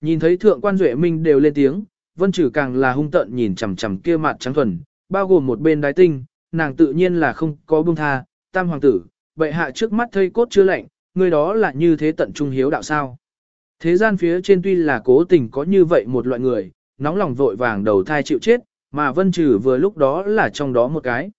Nhìn thấy thượng quan duệ minh đều lên tiếng, vân trừ càng là hung tận nhìn chằm chằm kia mặt trắng thuần, bao gồm một bên đái tinh, nàng tự nhiên là không có buông tha, tam hoàng tử, bệ hạ trước mắt thây cốt chưa lạnh, người đó là như thế tận trung hiếu đạo sao. Thế gian phía trên tuy là cố tình có như vậy một loại người, nóng lòng vội vàng đầu thai chịu chết, mà vân trừ vừa lúc đó là trong đó một cái.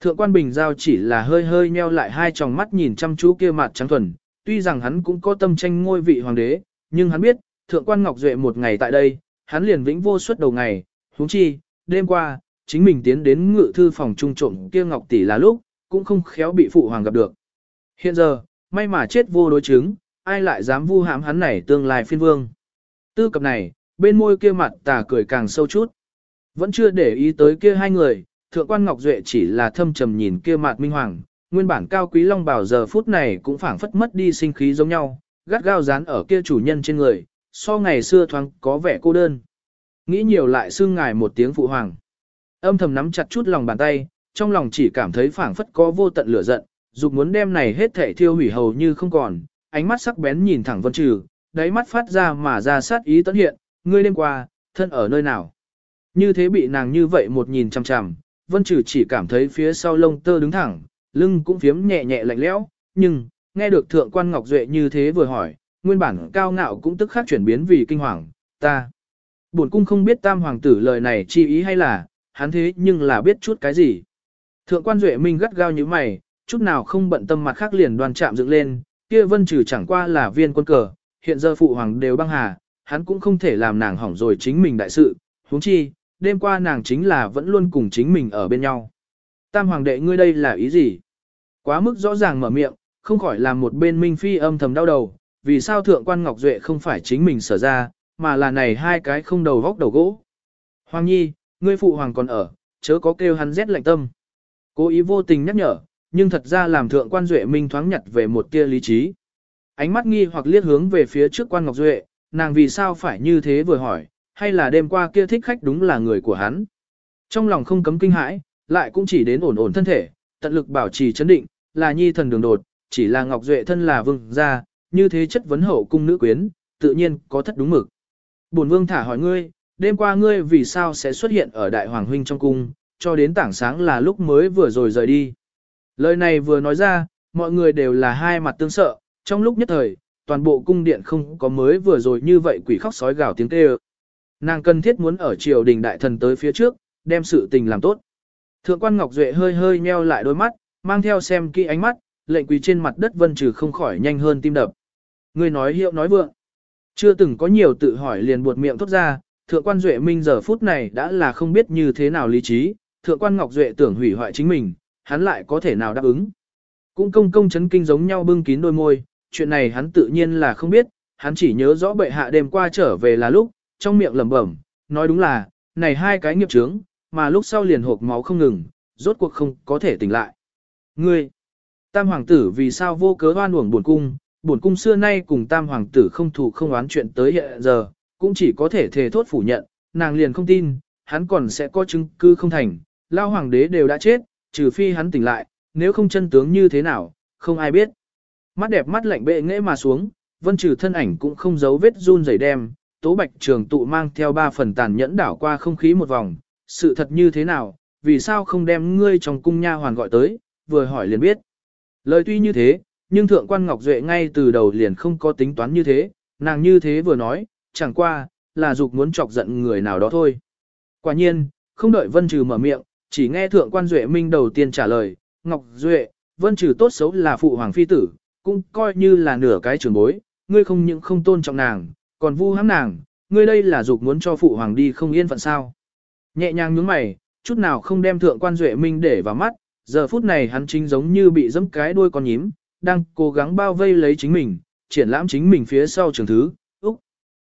Thượng quan Bình Giao chỉ là hơi hơi nheo lại hai tròng mắt nhìn chăm chú kia mặt trắng thuần, tuy rằng hắn cũng có tâm tranh ngôi vị hoàng đế, nhưng hắn biết, thượng quan Ngọc Duệ một ngày tại đây, hắn liền vĩnh vô suất đầu ngày, huống chi, đêm qua, chính mình tiến đến ngự thư phòng trung trộm kia Ngọc tỷ là lúc, cũng không khéo bị phụ hoàng gặp được. Hiện giờ, may mà chết vô đối chứng, ai lại dám vu hãm hắn này tương lai phiên vương. Tư cập này, bên môi kia mặt tà cười càng sâu chút. Vẫn chưa để ý tới kia hai người, thượng quan Ngọc Duệ chỉ là thâm trầm nhìn kia mặt minh hoàng, nguyên bản cao quý long bảo giờ phút này cũng phảng phất mất đi sinh khí giống nhau, gắt gao dán ở kia chủ nhân trên người, so ngày xưa thoáng có vẻ cô đơn. Nghĩ nhiều lại xưng ngài một tiếng phụ hoàng. Âm thầm nắm chặt chút lòng bàn tay, trong lòng chỉ cảm thấy phảng phất có vô tận lửa giận, dục muốn đem này hết thể thiêu hủy hầu như không còn, ánh mắt sắc bén nhìn thẳng Vân Trừ, đáy mắt phát ra mà ra sát ý tấn hiện, ngươi đêm qua, thân ở nơi nào? Như thế bị nàng như vậy một nhìn chằm chằm, Vân Trừ chỉ cảm thấy phía sau lông tơ đứng thẳng, lưng cũng phiếm nhẹ nhẹ lạnh lẽo, nhưng, nghe được thượng quan Ngọc Duệ như thế vừa hỏi, nguyên bản cao ngạo cũng tức khắc chuyển biến vì kinh hoàng, ta. Bổn cung không biết tam hoàng tử lời này chi ý hay là, hắn thế nhưng là biết chút cái gì. Thượng quan Duệ Minh gắt gao như mày, chút nào không bận tâm mặt khác liền đoàn chạm dựng lên, kia vân trừ chẳng qua là viên quân cờ, hiện giờ phụ hoàng đều băng hà, hắn cũng không thể làm nàng hỏng rồi chính mình đại sự, huống chi, đêm qua nàng chính là vẫn luôn cùng chính mình ở bên nhau. Tam hoàng đệ ngươi đây là ý gì? Quá mức rõ ràng mở miệng, không khỏi làm một bên Minh Phi âm thầm đau đầu, vì sao thượng quan Ngọc Duệ không phải chính mình sở ra, mà là này hai cái không đầu vóc đầu gỗ. Hoàng nhi, ngươi phụ hoàng còn ở, chớ có kêu hắn rét lạnh tâm. Cố ý vô tình nhắc nhở, nhưng thật ra làm thượng quan Duệ Minh thoáng nhặt về một tia lý trí. Ánh mắt nghi hoặc liếc hướng về phía trước quan Ngọc Duệ, nàng vì sao phải như thế vừa hỏi, hay là đêm qua kia thích khách đúng là người của hắn. Trong lòng không cấm kinh hãi, lại cũng chỉ đến ổn ổn thân thể, tận lực bảo trì chấn định, là nhi thần đường đột, chỉ là Ngọc Duệ thân là vương gia, như thế chất vấn hậu cung nữ quyến, tự nhiên có thất đúng mực. Bổn vương thả hỏi ngươi, đêm qua ngươi vì sao sẽ xuất hiện ở đại hoàng huynh trong cung, cho đến tảng sáng là lúc mới vừa rồi rời đi. Lời này vừa nói ra, mọi người đều là hai mặt tương sợ, trong lúc nhất thời, toàn bộ cung điện không có mới vừa rồi như vậy quỷ khóc sói gào tiếng kêu. Nàng cần thiết muốn ở triều đình đại thần tới phía trước, đem sự tình làm tốt. Thượng quan Ngọc Duệ hơi hơi nheo lại đôi mắt, mang theo xem kỹ ánh mắt, lệnh quỳ trên mặt đất vân trừ không khỏi nhanh hơn tim đập. Người nói hiệu nói vượng. Chưa từng có nhiều tự hỏi liền buột miệng thốt ra, thượng quan Duệ Minh giờ phút này đã là không biết như thế nào lý trí, thượng quan Ngọc Duệ tưởng hủy hoại chính mình, hắn lại có thể nào đáp ứng. Cũng công công chấn kinh giống nhau bưng kín đôi môi, chuyện này hắn tự nhiên là không biết, hắn chỉ nhớ rõ bệ hạ đêm qua trở về là lúc, trong miệng lẩm bẩm, nói đúng là, này hai cái nghiệp chướng, mà lúc sau liền hộp máu không ngừng, rốt cuộc không có thể tỉnh lại. Ngươi, tam hoàng tử vì sao vô cớ oan uổng buồn cung, buồn cung xưa nay cùng tam hoàng tử không thù không oán chuyện tới hiện giờ, cũng chỉ có thể thề thốt phủ nhận, nàng liền không tin, hắn còn sẽ có chứng cứ không thành, lao hoàng đế đều đã chết, trừ phi hắn tỉnh lại, nếu không chân tướng như thế nào, không ai biết. Mắt đẹp mắt lạnh bệ nghẽ mà xuống, vân trừ thân ảnh cũng không giấu vết run rẩy đem, tố bạch trường tụ mang theo ba phần tàn nhẫn đảo qua không khí một vòng, sự thật như thế nào, vì sao không đem ngươi trong cung nha hoàn gọi tới, vừa hỏi liền biết. Lời tuy như thế, nhưng thượng quan Ngọc Duệ ngay từ đầu liền không có tính toán như thế, nàng như thế vừa nói, chẳng qua, là dục muốn chọc giận người nào đó thôi. Quả nhiên, không đợi Vân Trừ mở miệng, chỉ nghe thượng quan Duệ Minh đầu tiên trả lời, Ngọc Duệ, Vân Trừ tốt xấu là phụ hoàng phi tử, cũng coi như là nửa cái trường bối, ngươi không những không tôn trọng nàng, còn vu hãm nàng, ngươi đây là dục muốn cho phụ hoàng đi không yên phận sao. Nhẹ nhàng nhướng mày, chút nào không đem thượng quan Duệ Minh để vào mắt, giờ phút này hắn chính giống như bị dẫm cái đuôi con nhím, đang cố gắng bao vây lấy chính mình, triển lãm chính mình phía sau trường thứ, Úc.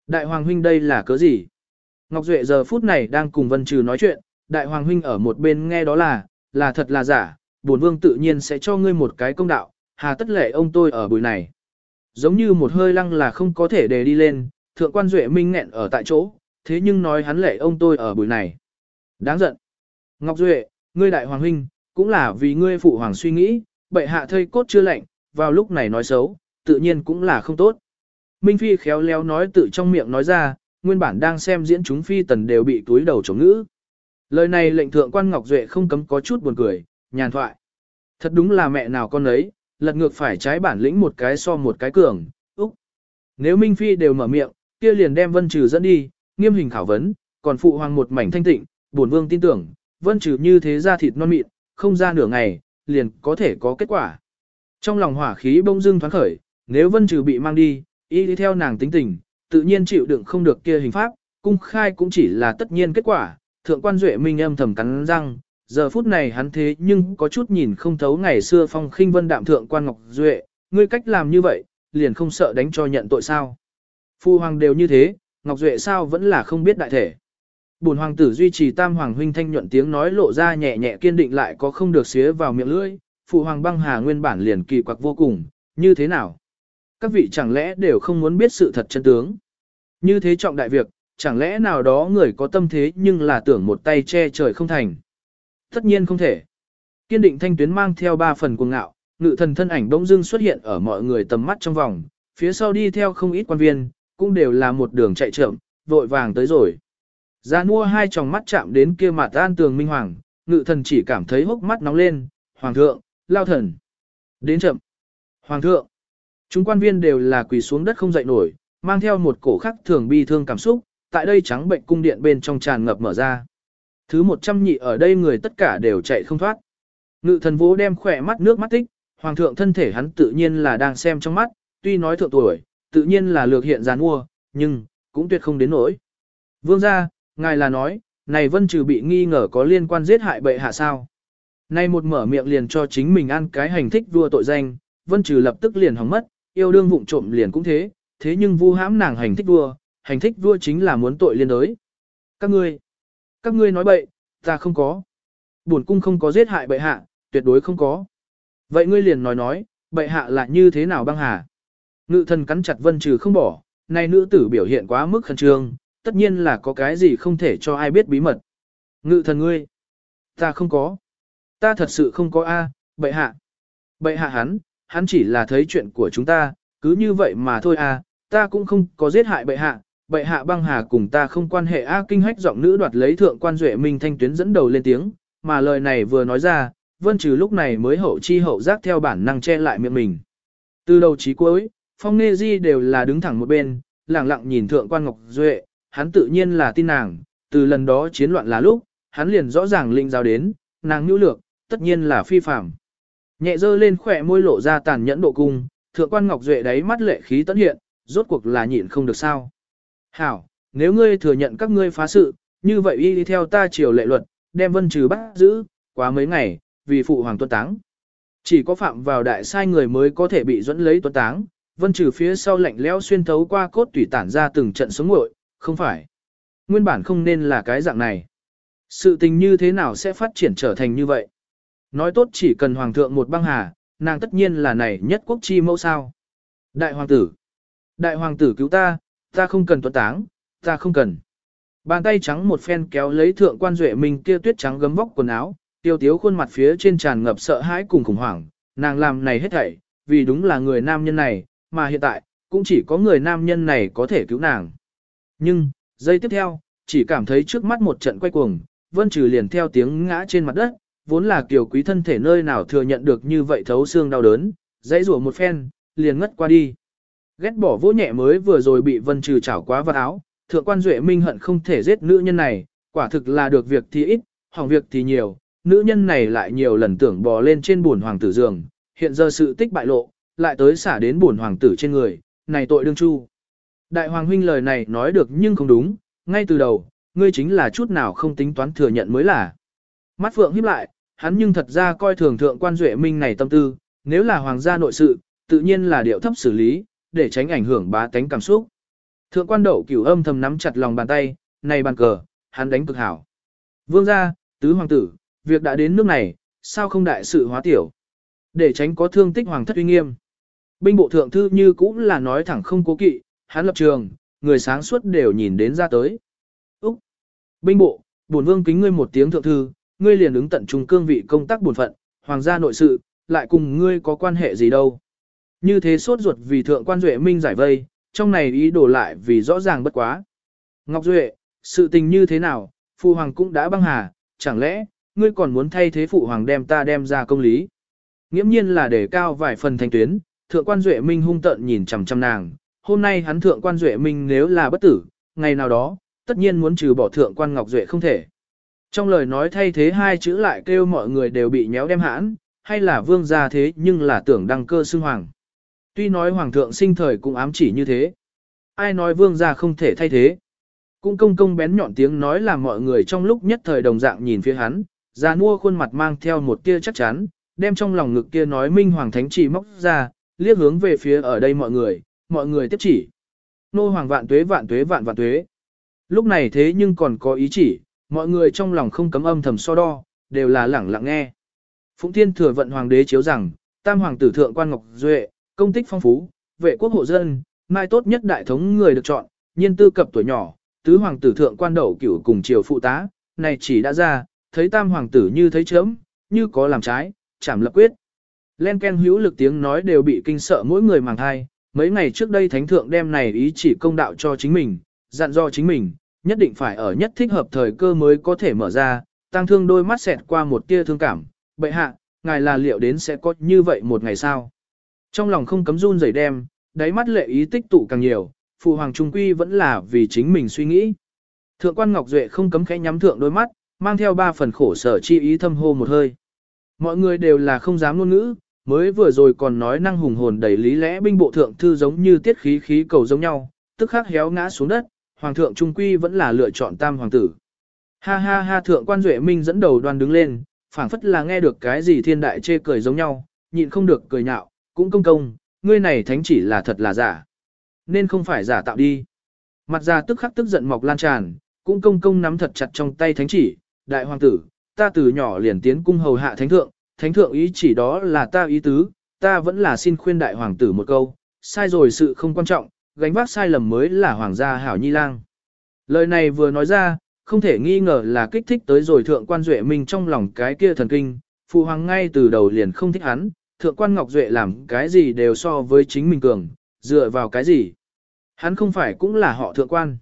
Đại hoàng huynh đây là cớ gì? Ngọc Duệ giờ phút này đang cùng Vân Trừ nói chuyện, đại hoàng huynh ở một bên nghe đó là, là thật là giả, bổn vương tự nhiên sẽ cho ngươi một cái công đạo, hà tất lệ ông tôi ở buổi này. Giống như một hơi lăng là không có thể để đi lên, thượng quan Duệ Minh nghẹn ở tại chỗ, thế nhưng nói hắn lệ ông tôi ở buổi này. Đáng giận. Ngọc Duệ, ngươi đại hoàng huynh, cũng là vì ngươi phụ hoàng suy nghĩ, bệ hạ thây cốt chưa lạnh, vào lúc này nói xấu, tự nhiên cũng là không tốt. Minh Phi khéo léo nói tự trong miệng nói ra, nguyên bản đang xem diễn chúng phi tần đều bị túi đầu chống ngữ. Lời này lệnh thượng quan Ngọc Duệ không cấm có chút buồn cười, nhàn thoại. Thật đúng là mẹ nào con ấy, lật ngược phải trái bản lĩnh một cái so một cái cường, úc. Nếu Minh Phi đều mở miệng, kia liền đem Vân Trừ dẫn đi, nghiêm hình khảo vấn, còn phụ hoàng một mảnh thanh tịnh, bổn vương tin tưởng, Vân Trừ như thế ra thịt non mịn, không ra nửa ngày, liền có thể có kết quả. Trong lòng hỏa khí bông dưng thoáng khởi, nếu Vân Trừ bị mang đi, y đi theo nàng tính tình, tự nhiên chịu đựng không được kia hình pháp, cung khai cũng chỉ là tất nhiên kết quả, thượng quan duệ minh âm thầm cắn răng, giờ phút này hắn thế nhưng có chút nhìn không thấu ngày xưa phong khinh vân đạm thượng quan ngọc duệ, ngươi cách làm như vậy, liền không sợ đánh cho nhận tội sao. Phu hoàng đều như thế, ngọc duệ sao vẫn là không biết đại thể. Bổn hoàng tử duy trì tam hoàng huynh thanh nhuận tiếng nói lộ ra nhẹ nhẹ kiên định lại có không được xía vào miệng lưỡi, phụ hoàng băng hà nguyên bản liền kỳ quặc vô cùng, như thế nào? Các vị chẳng lẽ đều không muốn biết sự thật chân tướng? Như thế trọng đại việc, chẳng lẽ nào đó người có tâm thế nhưng là tưởng một tay che trời không thành? Tất nhiên không thể. Kiên định thanh tuyến mang theo ba phần cuồng ngạo, ngự thần thân ảnh bỗng dưng xuất hiện ở mọi người tầm mắt trong vòng, phía sau đi theo không ít quan viên, cũng đều là một đường chạy chậm, vội vàng tới rồi. Gia mua hai tròng mắt chạm đến kia mặt an tường minh hoàng, ngự thần chỉ cảm thấy hốc mắt nóng lên, hoàng thượng, lao thần. Đến chậm. Hoàng thượng. Chúng quan viên đều là quỳ xuống đất không dậy nổi, mang theo một cổ khắc thường bi thương cảm xúc, tại đây trắng bệnh cung điện bên trong tràn ngập mở ra. Thứ một trăm nhị ở đây người tất cả đều chạy không thoát. Ngự thần vũ đem khỏe mắt nước mắt tích, hoàng thượng thân thể hắn tự nhiên là đang xem trong mắt, tuy nói thượng tuổi, tự nhiên là lược hiện gián mua, nhưng, cũng tuyệt không đến nỗi. Vương gia, ngài là nói, này vân trừ bị nghi ngờ có liên quan giết hại bệ hạ sao. Nay một mở miệng liền cho chính mình ăn cái hành thích vua tội danh, vân trừ lập tức liền hỏng mất, yêu đương vụng trộm liền cũng thế, thế nhưng vu hãm nàng hành thích vua, hành thích vua chính là muốn tội liên đới. Các ngươi, các ngươi nói bậy, ta không có. Bổn cung không có giết hại bệ hạ, tuyệt đối không có. Vậy ngươi liền nói nói, bệ hạ là như thế nào băng hà? Ngự thần cắn chặt vân trừ không bỏ, nay nữ tử biểu hiện quá mức khẩn trương, tất nhiên là có cái gì không thể cho ai biết bí mật. Ngự thần ngươi, ta không có. Ta thật sự không có A, bệ hạ. Bệ hạ hắn, hắn chỉ là thấy chuyện của chúng ta, cứ như vậy mà thôi A, ta cũng không có giết hại bệ hạ, bệ hạ băng hà cùng ta không quan hệ A kinh hách giọng nữ đoạt lấy thượng quan duệ minh thanh tuyến dẫn đầu lên tiếng, mà lời này vừa nói ra, vân trừ lúc này mới hậu chi hậu giác theo bản năng che lại miệng mình. Từ đầu chí cuối, phong nê di đều là đứng thẳng một bên, lặng lặng nhìn thượng quan ngọc duệ, hắn tự nhiên là tin nàng, từ lần đó chiến loạn là lúc, hắn liền rõ ràng linh giáo đến, nàng nhu lược, tất nhiên là phi phạm. Nhẹ dơ lên khỏe môi lộ ra tàn nhẫn độ cung, thượng quan ngọc duệ đáy mắt lệ khí tấn hiện, rốt cuộc là nhịn không được sao. Hảo, nếu ngươi thừa nhận các ngươi phá sự, như vậy y đi theo ta triều lệ luật, đem vân trừ bắt giữ, quá mấy ngày, vì phụ hoàng tuân táng. Chỉ có phạm vào đại sai người mới có thể bị dẫn lấy tuân táng, vân trừ phía sau lạnh lẽo xuyên thấu qua cốt tủy tản ra từng trận sống ngội, không phải. Nguyên bản không nên là cái dạng này. Sự tình như thế nào sẽ phát triển trở thành như vậy? Nói tốt chỉ cần hoàng thượng một băng hà, nàng tất nhiên là này nhất quốc chi mẫu sao. Đại hoàng tử. Đại hoàng tử cứu ta, ta không cần tuấn táng, ta không cần. Bàn tay trắng một phen kéo lấy thượng quan duệ mình kia tuyết trắng gấm vóc quần áo, tiêu tiếu khuôn mặt phía trên tràn ngập sợ hãi cùng khủng hoảng, nàng làm này hết thảy, vì đúng là người nam nhân này, mà hiện tại, cũng chỉ có người nam nhân này có thể cứu nàng. Nhưng, giây tiếp theo, chỉ cảm thấy trước mắt một trận quay cuồng, vân trừ liền theo tiếng ngã trên mặt đất, vốn là kiều quý thân thể nơi nào thừa nhận được như vậy thấu xương đau đớn, dãy rủa một phen, liền ngất qua đi. Ghét bỏ vỗ nhẹ mới vừa rồi bị vân trừ chảo quá vật áo, thượng quan duệ minh hận không thể giết nữ nhân này, quả thực là được việc thì ít, hỏng việc thì nhiều, nữ nhân này lại nhiều lần tưởng bò lên trên buồn hoàng tử giường, hiện giờ sự tích bại lộ, lại tới xả đến buồn hoàng tử trên người, này tội đương chu. Đại hoàng huynh lời này nói được nhưng không đúng, ngay từ đầu, ngươi chính là chút nào không tính toán thừa nhận mới là. Mắt phượng híp lại, hắn nhưng thật ra coi thường thượng quan duệ minh này tâm tư, nếu là hoàng gia nội sự, tự nhiên là điệu thấp xử lý, để tránh ảnh hưởng bá tánh cảm xúc. Thượng quan đậu cửu âm thầm nắm chặt lòng bàn tay, này bàn cờ, hắn đánh cực hảo. Vương gia, tứ hoàng tử, việc đã đến nước này, sao không đại sự hóa tiểu? Để tránh có thương tích hoàng thất uy nghiêm. Binh bộ thượng thư như cũng là nói thẳng không cố kỵ, hắn lập trường, người sáng suốt đều nhìn đến ra tới. Úc! Binh bộ, bổn vương kính ngươi một tiếng thượng thư, ngươi liền ứng tận trung cương vị công tác bổn phận, hoàng gia nội sự, lại cùng ngươi có quan hệ gì đâu. Như thế sốt ruột vì thượng quan duệ minh giải vây, trong này ý đồ lại vì rõ ràng bất quá. Ngọc Duệ, sự tình như thế nào, phụ hoàng cũng đã băng hà, chẳng lẽ, ngươi còn muốn thay thế phụ hoàng đem ta đem ra công lý. Nghiễm nhiên là để cao vài phần thành tuyến, thượng quan Duệ Minh hung tận nhìn chằm chằm nàng, hôm nay hắn thượng quan Duệ Minh nếu là bất tử, ngày nào đó, tất nhiên muốn trừ bỏ thượng quan Ngọc Duệ không thể. Trong lời nói thay thế hai chữ lại kêu mọi người đều bị nhéo đem hãn, hay là vương gia thế nhưng là tưởng đăng cơ xưng hoàng. Tuy nói hoàng thượng sinh thời cũng ám chỉ như thế. Ai nói vương gia không thể thay thế. Cũng công công bén nhọn tiếng nói làm mọi người trong lúc nhất thời đồng dạng nhìn phía hắn, ra mua khuôn mặt mang theo một tia chắc chắn, đem trong lòng ngực kia nói minh hoàng thánh chỉ móc ra, liếc hướng về phía ở đây mọi người, mọi người tiếp chỉ. Nô hoàng vạn tuế vạn tuế vạn vạn tuế. Lúc này thế nhưng còn có ý chỉ, mọi người trong lòng không cấm âm thầm so đo, đều là lẳng lặng nghe. Phụng Thiên thừa vận hoàng đế chiếu rằng, tam hoàng tử thượng quan Ngọc Duệ, công tích phong phú, vệ quốc hộ dân, mai tốt nhất đại thống người được chọn, nhiên tư cập tuổi nhỏ, tứ hoàng tử thượng quan đậu cửu cùng triều phụ tá, này chỉ đã ra, thấy tam hoàng tử như thấy chớm, như có làm trái, chảm lập quyết. Len Ken hữu lực tiếng nói đều bị kinh sợ mỗi người màng thai, mấy ngày trước đây thánh thượng đem này ý chỉ công đạo cho chính mình, dặn do chính mình, nhất định phải ở nhất thích hợp thời cơ mới có thể mở ra, tăng thương đôi mắt xẹt qua một tia thương cảm, bệ hạ, ngài là liệu đến sẽ có như vậy một ngày sao. Trong lòng không cấm run rẩy đem, đáy mắt lệ ý tích tụ càng nhiều, phụ hoàng trung quy vẫn là vì chính mình suy nghĩ. Thượng quan Ngọc Duệ không cấm khẽ nhắm thượng đôi mắt, mang theo ba phần khổ sở chi ý thâm hô một hơi. Mọi người đều là không dám ngôn ngữ, mới vừa rồi còn nói năng hùng hồn đầy lý lẽ binh bộ thượng thư giống như tiết khí khí cầu giống nhau, tức khắc héo ngã xuống đất, hoàng thượng trung quy vẫn là lựa chọn tam hoàng tử. Ha ha ha thượng quan duệ minh dẫn đầu đoàn đứng lên, phảng phất là nghe được cái gì thiên đại chê cười giống nhau, nhịn không được cười nhạo, cũng công công, ngươi này thánh chỉ là thật là giả. Nên không phải giả tạo đi. Mặt ra tức khắc tức giận mọc lan tràn, cũng công công nắm thật chặt trong tay thánh chỉ, đại hoàng tử, ta từ nhỏ liền tiến cung hầu hạ thánh thượng, thánh thượng ý chỉ đó là ta ý tứ, ta vẫn là xin khuyên đại hoàng tử một câu, sai rồi sự không quan trọng, gánh vác sai lầm mới là hoàng gia hảo nhi lang. Lời này vừa nói ra, không thể nghi ngờ là kích thích tới rồi thượng quan duệ mình trong lòng cái kia thần kinh, phụ hoàng ngay từ đầu liền không thích hắn, thượng quan ngọc duệ làm cái gì đều so với chính mình cường, dựa vào cái gì. Hắn không phải cũng là họ thượng quan.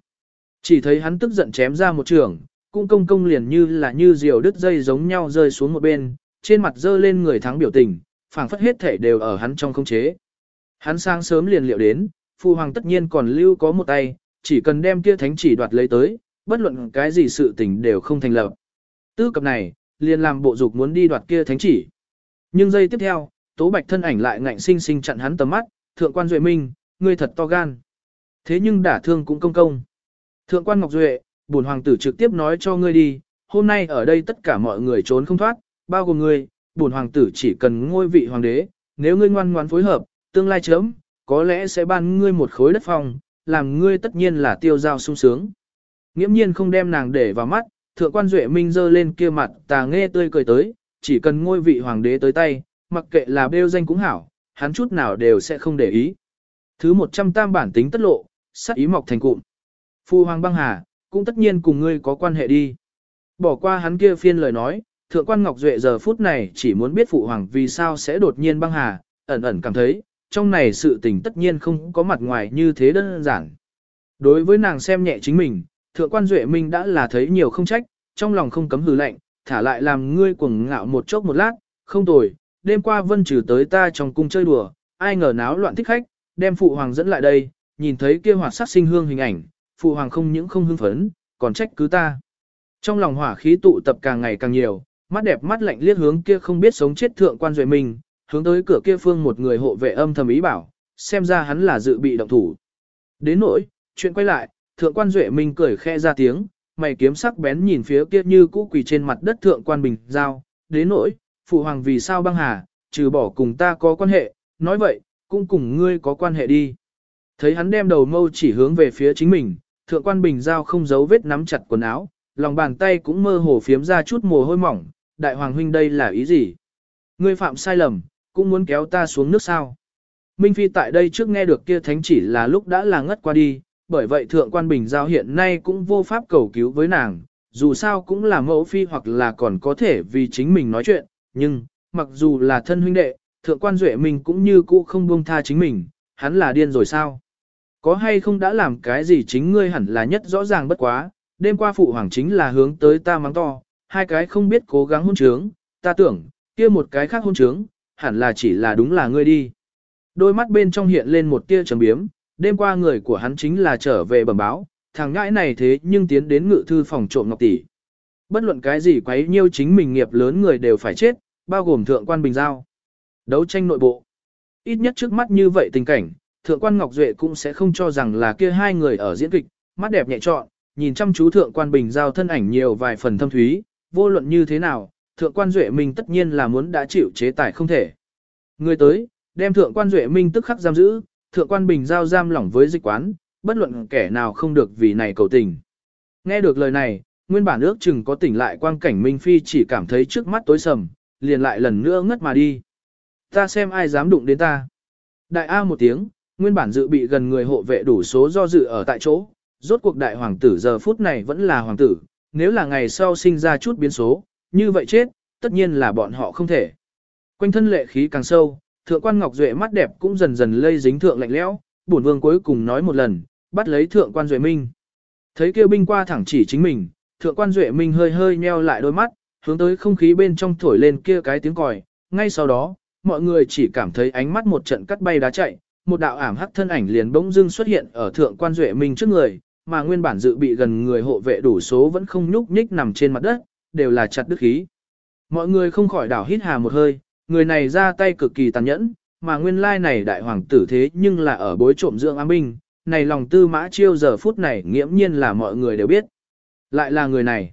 Chỉ thấy hắn tức giận chém ra một trường, cung công công liền như là như diều đứt dây giống nhau rơi xuống một bên, trên mặt dơ lên người thắng biểu tình, phảng phất hết thể đều ở hắn trong không chế. Hắn sang sớm liền liệu đến, phụ hoàng tất nhiên còn lưu có một tay, chỉ cần đem kia thánh chỉ đoạt lấy tới, bất luận cái gì sự tình đều không thành lập. Tư cập này, liền làm bộ dục muốn đi đoạt kia thánh chỉ. Nhưng giây tiếp theo, Tố Bạch thân ảnh lại ngạnh sinh sinh chặn hắn tầm mắt, thượng quan Duệ Minh, ngươi thật to gan. Thế nhưng đả thương cũng công công. Thượng quan Ngọc Duệ, bổn hoàng tử trực tiếp nói cho ngươi đi, hôm nay ở đây tất cả mọi người trốn không thoát, bao gồm ngươi, bổn hoàng tử chỉ cần ngôi vị hoàng đế, nếu ngươi ngoan ngoãn phối hợp, tương lai chớm, có lẽ sẽ ban ngươi một khối đất phong, làm ngươi tất nhiên là tiêu giao sung sướng. Nghiễm nhiên không đem nàng để vào mắt, thượng quan duệ minh dơ lên kia mặt tà nghe tươi cười tới, chỉ cần ngôi vị hoàng đế tới tay, mặc kệ là bêu danh cũng hảo, hắn chút nào đều sẽ không để ý. Thứ 100 tam bản tính tất lộ, sắc ý mọc thành cụm. Phu hoàng băng hà, cũng tất nhiên cùng ngươi có quan hệ đi. Bỏ qua hắn kia phiên lời nói, thượng quan Ngọc Duệ giờ phút này chỉ muốn biết phụ hoàng vì sao sẽ đột nhiên băng hà, ẩn ẩn cảm thấy, trong này sự tình tất nhiên không có mặt ngoài như thế đơn giản. Đối với nàng xem nhẹ chính mình, thượng quan Duệ Minh đã là thấy nhiều không trách, trong lòng không cấm hừ lạnh, thả lại làm ngươi cuồng ngạo một chốc một lát, không tồi, đêm qua vân trừ tới ta trong cung chơi đùa, ai ngờ náo loạn thích khách, đem phụ hoàng dẫn lại đây, nhìn thấy kia hoạt sắc sinh hương hình ảnh, phụ hoàng không những không hưng phấn, còn trách cứ ta. Trong lòng hỏa khí tụ tập càng ngày càng nhiều, mắt đẹp mắt lạnh liếc hướng kia không biết sống chết thượng quan duệ minh hướng tới cửa kia phương một người hộ vệ âm thầm ý bảo, xem ra hắn là dự bị động thủ. Đến nỗi, chuyện quay lại, thượng quan duệ minh cười khe ra tiếng, mày kiếm sắc bén nhìn phía kia như cũ quỳ trên mặt đất thượng quan bình giao, đến nỗi, phụ hoàng vì sao băng hà, trừ bỏ cùng ta có quan hệ, nói vậy, cũng cùng ngươi có quan hệ đi. Thấy hắn đem đầu mâu chỉ hướng về phía chính mình, thượng quan bình giao không giấu vết nắm chặt quần áo, lòng bàn tay cũng mơ hồ phiếm ra chút mồ hôi mỏng, đại hoàng huynh đây là ý gì? Ngươi phạm sai lầm, cũng muốn kéo ta xuống nước sao? Minh Phi tại đây trước nghe được kia thánh chỉ là lúc đã là ngất qua đi, bởi vậy thượng quan bình giao hiện nay cũng vô pháp cầu cứu với nàng, dù sao cũng là mẫu phi hoặc là còn có thể vì chính mình nói chuyện, nhưng, mặc dù là thân huynh đệ, thượng quan duệ mình cũng như cũ không buông tha chính mình, hắn là điên rồi sao? Có hay không đã làm cái gì chính ngươi hẳn là nhất rõ ràng bất quá, đêm qua phụ hoàng chính là hướng tới ta mắng to, hai cái không biết cố gắng hôn trướng, ta tưởng, kia một cái khác hôn trướng, hẳn là chỉ là đúng là ngươi đi. Đôi mắt bên trong hiện lên một tia trầm biếm, đêm qua người của hắn chính là trở về bẩm báo, thằng ngãi này thế nhưng tiến đến ngự thư phòng trộm ngọc tỷ. Bất luận cái gì quấy nhiêu chính mình nghiệp lớn người đều phải chết, bao gồm thượng quan bình giao. Đấu tranh nội bộ. Ít nhất trước mắt như vậy tình cảnh, thượng quan Ngọc Duệ cũng sẽ không cho rằng là kia hai người ở diễn kịch, mắt đẹp nhẹ trọn, nhìn chăm chú thượng quan bình giao thân ảnh nhiều vài phần thâm thúy, vô luận như thế nào, thượng quan Duệ Minh tất nhiên là muốn đã chịu chế tài không thể. Người tới, đem thượng quan Duệ Minh tức khắc giam giữ, thượng quan bình giao giam lỏng với dịch quán, bất luận kẻ nào không được vì này cầu tình. Nghe được lời này, nguyên bản ước chừng có tỉnh lại quang cảnh Minh Phi chỉ cảm thấy trước mắt tối sầm, liền lại lần nữa ngất mà đi. Ta xem ai dám đụng đến ta. Đại A một tiếng, nguyên bản dự bị gần người hộ vệ đủ số do dự ở tại chỗ, rốt cuộc đại hoàng tử giờ phút này vẫn là hoàng tử, nếu là ngày sau sinh ra chút biến số, như vậy chết, tất nhiên là bọn họ không thể. Quanh thân lệ khí càng sâu, thượng quan ngọc duệ mắt đẹp cũng dần dần lây dính thượng lạnh lẽo, bổn vương cuối cùng nói một lần, bắt lấy thượng quan duệ minh. Thấy kêu binh qua thẳng chỉ chính mình, thượng quan duệ minh hơi hơi nheo lại đôi mắt, hướng tới không khí bên trong thổi lên kia cái tiếng còi, ngay sau đó, mọi người chỉ cảm thấy ánh mắt một trận cắt bay đá chạy, một đạo ảm hắc thân ảnh liền bỗng dưng xuất hiện ở thượng quan duệ minh trước người, mà nguyên bản dự bị gần người hộ vệ đủ số vẫn không nhúc nhích nằm trên mặt đất, đều là chặt đứt khí. Mọi người không khỏi đảo hít hà một hơi, người này ra tay cực kỳ tàn nhẫn, mà nguyên lai này đại hoàng tử thế nhưng là ở bối trộm dưỡng ám binh, này lòng tư mã chiêu giờ phút này nghiễm nhiên là mọi người đều biết. Lại là người này.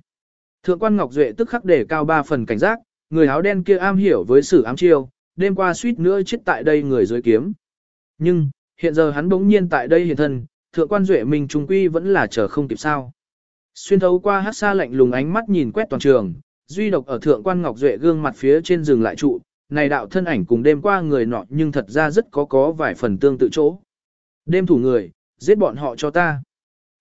Thượng quan Ngọc Duệ tức khắc để cao ba phần cảnh giác, người áo đen kia am hiểu với sự ám chiêu, đêm qua suýt nữa chết tại đây người dưới kiếm. Nhưng, hiện giờ hắn bỗng nhiên tại đây hiện thân, thượng quan duệ Minh trung quy vẫn là chờ không kịp sao. Xuyên thấu qua hát xa lạnh lùng ánh mắt nhìn quét toàn trường, duy độc ở thượng quan ngọc duệ gương mặt phía trên rừng lại trụ, này đạo thân ảnh cùng đêm qua người nọ nhưng thật ra rất có có vài phần tương tự chỗ. Đêm thủ người, giết bọn họ cho ta.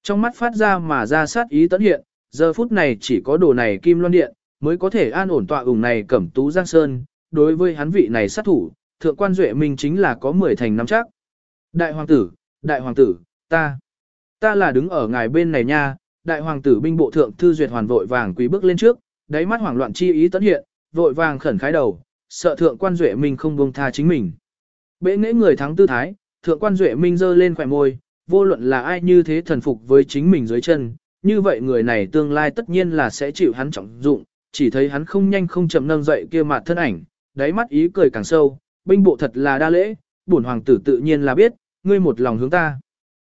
Trong mắt phát ra mà ra sát ý tấn hiện, giờ phút này chỉ có đồ này kim loan điện, mới có thể an ổn tọa ủng này cẩm tú giang sơn, đối với hắn vị này sát thủ, thượng quan duệ minh chính là có 10 thành năm chắc. Đại hoàng tử, đại hoàng tử, ta, ta là đứng ở ngài bên này nha, đại hoàng tử binh bộ thượng thư duyệt hoàn vội vàng quý bước lên trước, đáy mắt hoảng loạn chi ý tấn hiện, vội vàng khẩn khái đầu, sợ thượng quan duệ minh không buông tha chính mình. Bệ nghệ người thắng tư thái, thượng quan duệ minh giơ lên khỏe môi, vô luận là ai như thế thần phục với chính mình dưới chân, như vậy người này tương lai tất nhiên là sẽ chịu hắn trọng dụng, chỉ thấy hắn không nhanh không chậm nâng dậy kia mặt thân ảnh, đáy mắt ý cười càng sâu, binh bộ thật là đa lễ, bổn hoàng tử tự nhiên là biết, ngươi một lòng hướng ta.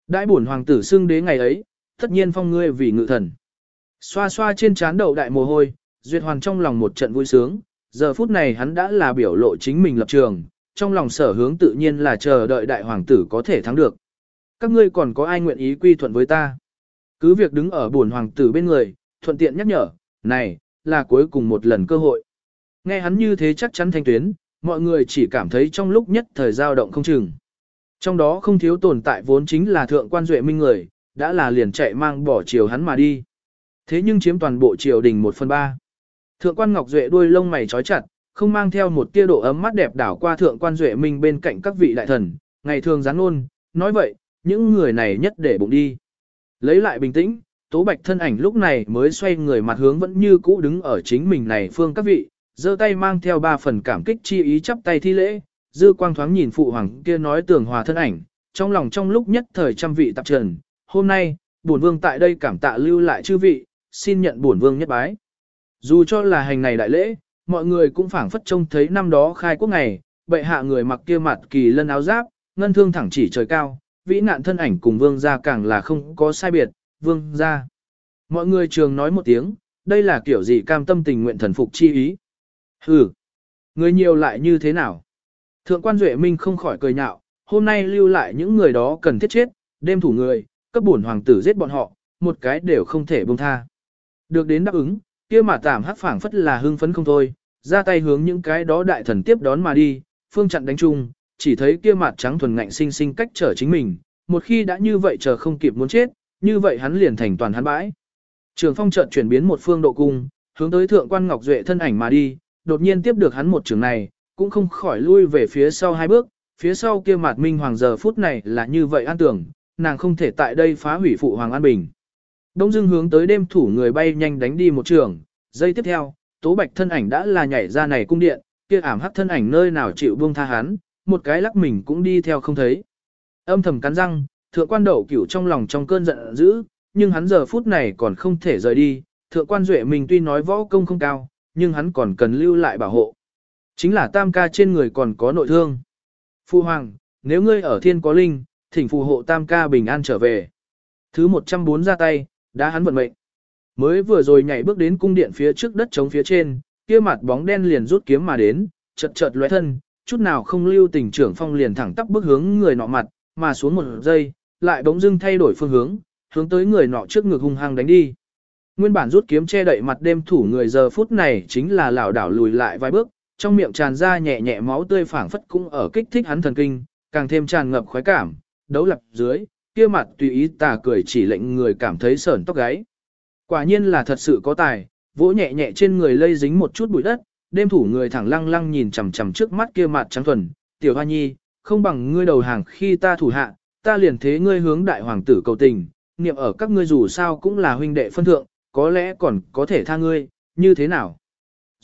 Đại bổn hoàng tử xưng đế ngày ấy, tất nhiên phong ngươi vì ngự thần. Xoa xoa trên trán đầu đại mồ hôi, duyệt hoàng trong lòng một trận vui sướng, giờ phút này hắn đã là biểu lộ chính mình lập trường, trong lòng sở hướng tự nhiên là chờ đợi đại hoàng tử có thể thắng được. Các ngươi còn có ai nguyện ý quy thuận với ta? Cứ việc đứng ở bổn hoàng tử bên người, thuận tiện nhắc nhở, này, là cuối cùng một lần cơ hội. Nghe hắn như thế chắc chắn thanh tuyến, mọi người chỉ cảm thấy trong lúc nhất thời dao động không chừng. Trong đó không thiếu tồn tại vốn chính là thượng quan duệ minh người, đã là liền chạy mang bỏ chiều hắn mà đi. Thế nhưng chiếm toàn bộ triều đình 1 phần 3. Thượng quan Ngọc Duệ đuôi lông mày trói chặt, không mang theo một tia độ ấm mắt đẹp đảo qua thượng quan Duệ Minh bên cạnh các vị đại thần, ngày thường gián luôn, nói vậy, những người này nhất để bụng đi. Lấy lại bình tĩnh, Tố Bạch thân ảnh lúc này mới xoay người mặt hướng vẫn như cũ đứng ở chính mình này phương các vị, giơ tay mang theo ba phần cảm kích chi ý chắp tay thi lễ, dư quang thoáng nhìn phụ hoàng kia nói tường hòa thân ảnh, trong lòng trong lúc nhất thời trăm vị tạp trần, hôm nay, bổn vương tại đây cảm tạ lưu lại chư vị, xin nhận bổn vương nhất bái. Dù cho là hành này đại lễ, mọi người cũng phảng phất trông thấy năm đó khai quốc ngày, bệ hạ người mặc kia mặt kỳ lân áo giáp, ngân thương thẳng chỉ trời cao, vĩ nạn thân ảnh cùng vương gia càng là không có sai biệt, vương gia. Mọi người trường nói một tiếng, đây là kiểu gì cam tâm tình nguyện thần phục chi ý. Hừ, người nhiều lại như thế nào? Thượng quan Duệ Minh không khỏi cười nhạo, hôm nay lưu lại những người đó cần thiết chết, đêm thủ người, cấp bổn hoàng tử giết bọn họ, một cái đều không thể buông tha. Được đến đáp ứng, kia mà tạm hắc phảng phất là hưng phấn không thôi, ra tay hướng những cái đó đại thần tiếp đón mà đi, phương chặn đánh chung, chỉ thấy kia mặt trắng thuần ngạnh sinh sinh cách trở chính mình, một khi đã như vậy chờ không kịp muốn chết, như vậy hắn liền thành toàn hắn bãi. Trường phong chợt chuyển biến một phương độ cung, hướng tới thượng quan ngọc duệ thân ảnh mà đi, đột nhiên tiếp được hắn một trường này, cũng không khỏi lui về phía sau hai bước, phía sau kia mặt minh hoàng giờ phút này là như vậy an tưởng, nàng không thể tại đây phá hủy phụ hoàng an bình. Đông dưng hướng tới đêm thủ người bay nhanh đánh đi một trường, giây tiếp theo, tố bạch thân ảnh đã là nhảy ra này cung điện, kia ảm hắc thân ảnh nơi nào chịu buông tha hắn, một cái lắc mình cũng đi theo không thấy. Âm thầm cắn răng, thượng quan đậu cửu trong lòng trong cơn giận dữ, nhưng hắn giờ phút này còn không thể rời đi, thượng quan duệ mình tuy nói võ công không cao, nhưng hắn còn cần lưu lại bảo hộ. Chính là tam ca trên người còn có nội thương. Phu hoàng, nếu ngươi ở thiên có linh, thỉnh phù hộ tam ca bình an trở về. Thứ 104 ra tay, đã hắn vận mệnh. Mới vừa rồi nhảy bước đến cung điện phía trước đất trống phía trên, kia mặt bóng đen liền rút kiếm mà đến, chợt chợt lóe thân, chút nào không lưu tình trưởng phong liền thẳng tắp bước hướng người nọ mặt, mà xuống một giây, lại bỗng dưng thay đổi phương hướng, hướng tới người nọ trước ngực hung hăng đánh đi. Nguyên bản rút kiếm che đậy mặt đêm thủ người giờ phút này chính là lảo đảo lùi lại vài bước, trong miệng tràn ra nhẹ nhẹ máu tươi phảng phất cũng ở kích thích hắn thần kinh, càng thêm tràn ngập khoái cảm, đấu lập dưới, kia mặt tùy ý tà cười chỉ lệnh người cảm thấy sởn tóc gáy. Quả nhiên là thật sự có tài, vỗ nhẹ nhẹ trên người lây dính một chút bụi đất, đêm thủ người thẳng lăng lăng nhìn chằm chằm trước mắt kia mặt trắng thuần, tiểu hoa nhi, không bằng ngươi đầu hàng khi ta thủ hạ, ta liền thế ngươi hướng đại hoàng tử cầu tình, niệm ở các ngươi dù sao cũng là huynh đệ phân thượng, có lẽ còn có thể tha ngươi, như thế nào?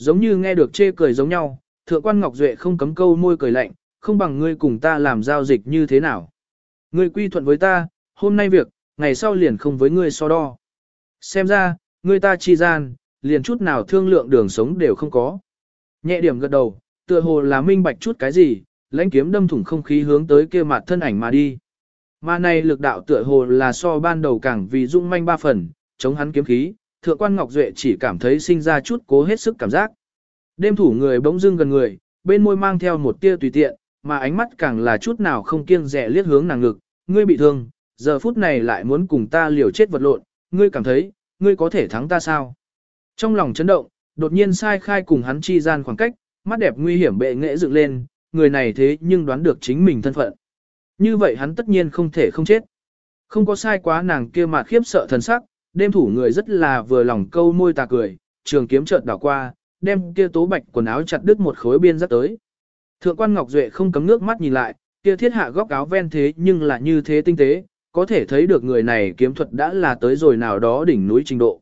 Giống như nghe được chê cười giống nhau, thượng quan Ngọc Duệ không cấm câu môi cười lạnh, không bằng ngươi cùng ta làm giao dịch như thế nào? Ngươi quy thuận với ta, hôm nay việc, ngày sau liền không với ngươi so đo. Xem ra, ngươi ta chi gian, liền chút nào thương lượng đường sống đều không có. Nhẹ điểm gật đầu, tựa hồ là minh bạch chút cái gì, lãnh kiếm đâm thủng không khí hướng tới kia mặt thân ảnh mà đi. Mà này lực đạo tựa hồ là so ban đầu càng vì dung manh ba phần, chống hắn kiếm khí, thượng quan Ngọc Duệ chỉ cảm thấy sinh ra chút cố hết sức cảm giác. Đêm thủ người bỗng dưng gần người, bên môi mang theo một tia tùy tiện, mà ánh mắt càng là chút nào không kiêng dè liếc hướng nàng ngực, ngươi bị thương, giờ phút này lại muốn cùng ta liều chết vật lộn, ngươi cảm thấy, ngươi có thể thắng ta sao? Trong lòng chấn động, đột nhiên sai khai cùng hắn chi gian khoảng cách, mắt đẹp nguy hiểm bệ nghệ dựng lên, người này thế nhưng đoán được chính mình thân phận. Như vậy hắn tất nhiên không thể không chết. Không có sai quá nàng kia mà khiếp sợ thần sắc, đêm thủ người rất là vừa lòng câu môi tà cười, trường kiếm chợt đảo qua, đem kia tố bạch quần áo chặt đứt một khối biên dắt tới. Thượng quan Ngọc Duệ không cấm nước mắt nhìn lại, kia thiết hạ góc áo ven thế nhưng là như thế tinh tế, có thể thấy được người này kiếm thuật đã là tới rồi nào đó đỉnh núi trình độ.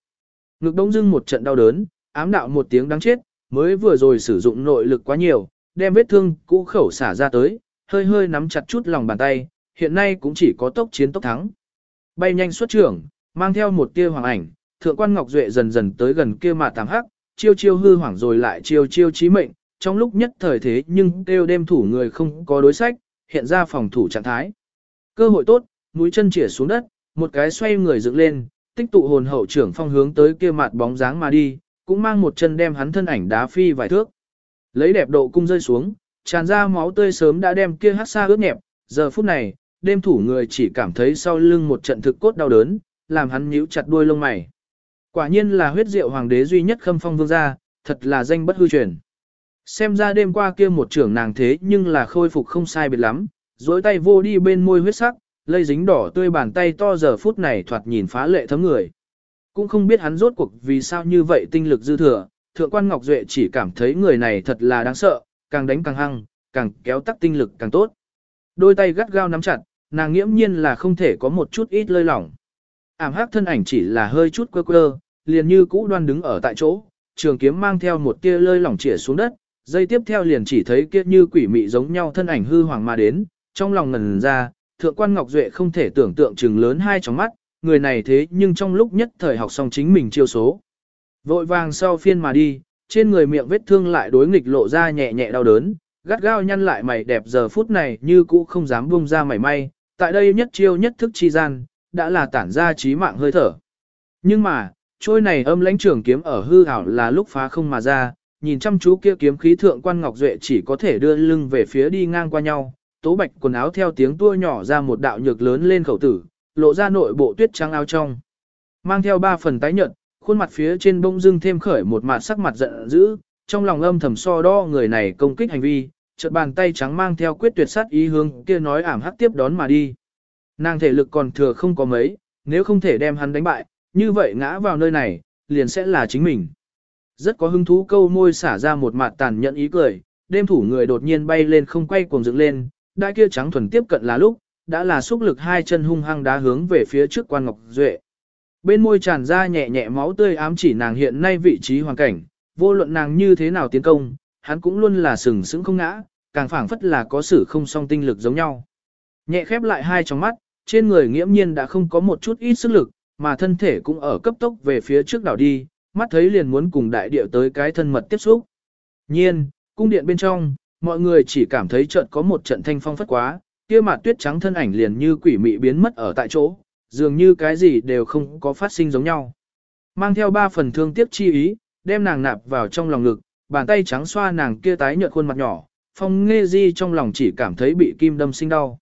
Ngực đông dưng một trận đau đớn, ám đạo một tiếng đáng chết, mới vừa rồi sử dụng nội lực quá nhiều, đem vết thương cũ khẩu xả ra tới, hơi hơi nắm chặt chút lòng bàn tay, hiện nay cũng chỉ có tốc chiến tốc thắng. Bay nhanh xuất trưởng, mang theo một tia hoàng ảnh, thượng quan Ngọc Duệ dần dần tới gần kia mà tàng hắc, chiêu chiêu hư hoảng rồi lại chiêu chiêu chí mệnh, trong lúc nhất thời thế nhưng kêu đêm thủ người không có đối sách, hiện ra phòng thủ trạng thái. Cơ hội tốt, mũi chân chỉa xuống đất, một cái xoay người dựng lên, tích tụ hồn hậu trưởng phong hướng tới kia mặt bóng dáng mà đi, cũng mang một chân đem hắn thân ảnh đá phi vài thước. Lấy đẹp độ cung rơi xuống, tràn ra máu tươi sớm đã đem kia hát xa ướt nhẹp, giờ phút này, đêm thủ người chỉ cảm thấy sau lưng một trận thực cốt đau đớn, làm hắn nhíu chặt đuôi lông mày. Quả nhiên là huyết diệu hoàng đế duy nhất khâm phong vương gia, thật là danh bất hư truyền. Xem ra đêm qua kia một trưởng nàng thế nhưng là khôi phục không sai biệt lắm, dối tay vô đi bên môi huyết sắc, lây dính đỏ tươi bàn tay to giờ phút này thoạt nhìn phá lệ thấm người. Cũng không biết hắn rốt cuộc vì sao như vậy tinh lực dư thừa, thượng quan Ngọc Duệ chỉ cảm thấy người này thật là đáng sợ, càng đánh càng hăng, càng kéo tắc tinh lực càng tốt. Đôi tay gắt gao nắm chặt, nàng nghiễm nhiên là không thể có một chút ít lơi lỏng. Ảm hắc thân ảnh chỉ là hơi chút quơ quơ, liền như cũ đoan đứng ở tại chỗ, trường kiếm mang theo một tia lơi lỏng chĩa xuống đất, dây tiếp theo liền chỉ thấy kia như quỷ mị giống nhau thân ảnh hư hoàng mà đến, trong lòng ngần ra, thượng quan Ngọc Duệ không thể tưởng tượng chừng lớn hai tròng mắt, người này thế nhưng trong lúc nhất thời học xong chính mình chiêu số. Vội vàng sau phiên mà đi, trên người miệng vết thương lại đối nghịch lộ ra nhẹ nhẹ đau đớn, gắt gao nhăn lại mày đẹp giờ phút này như cũ không dám buông ra mảy may, tại đây nhất chiêu nhất thức chi gian, đã là tản ra trí mạng hơi thở. Nhưng mà, trôi này âm lãnh trưởng kiếm ở hư ảo là lúc phá không mà ra, nhìn chăm chú kia kiếm khí thượng quan Ngọc Duệ chỉ có thể đưa lưng về phía đi ngang qua nhau, tố bạch quần áo theo tiếng tua nhỏ ra một đạo nhược lớn lên khẩu tử, lộ ra nội bộ tuyết trắng áo trong. Mang theo ba phần tái nhợt, khuôn mặt phía trên bông dưng thêm khởi một mặt sắc mặt giận dữ, trong lòng âm thầm so đo người này công kích hành vi, chợt bàn tay trắng mang theo quyết tuyệt sát ý hướng kia nói ảm hắc tiếp đón mà đi. Nàng thể lực còn thừa không có mấy, nếu không thể đem hắn đánh bại, như vậy ngã vào nơi này, liền sẽ là chính mình. Rất có hứng thú câu môi xả ra một mặt tàn nhẫn ý cười, đêm thủ người đột nhiên bay lên không quay cuồng dựng lên, đại kia trắng thuần tiếp cận là lúc, đã là xúc lực hai chân hung hăng đá hướng về phía trước quan ngọc duệ. Bên môi tràn ra nhẹ nhẹ máu tươi ám chỉ nàng hiện nay vị trí hoàn cảnh, vô luận nàng như thế nào tiến công, hắn cũng luôn là sừng sững không ngã, càng phảng phất là có sự không song tinh lực giống nhau. Nhẹ khép lại hai tròng mắt, trên người nghiễm nhiên đã không có một chút ít sức lực, mà thân thể cũng ở cấp tốc về phía trước đảo đi, mắt thấy liền muốn cùng đại địa tới cái thân mật tiếp xúc. Nhiên, cung điện bên trong, mọi người chỉ cảm thấy chợt có một trận thanh phong phất quá, kia mặt tuyết trắng thân ảnh liền như quỷ mị biến mất ở tại chỗ, dường như cái gì đều không có phát sinh giống nhau. Mang theo ba phần thương tiếc chi ý, đem nàng nạp vào trong lòng ngực, bàn tay trắng xoa nàng kia tái nhợt khuôn mặt nhỏ, phong nghe di trong lòng chỉ cảm thấy bị kim đâm sinh đau.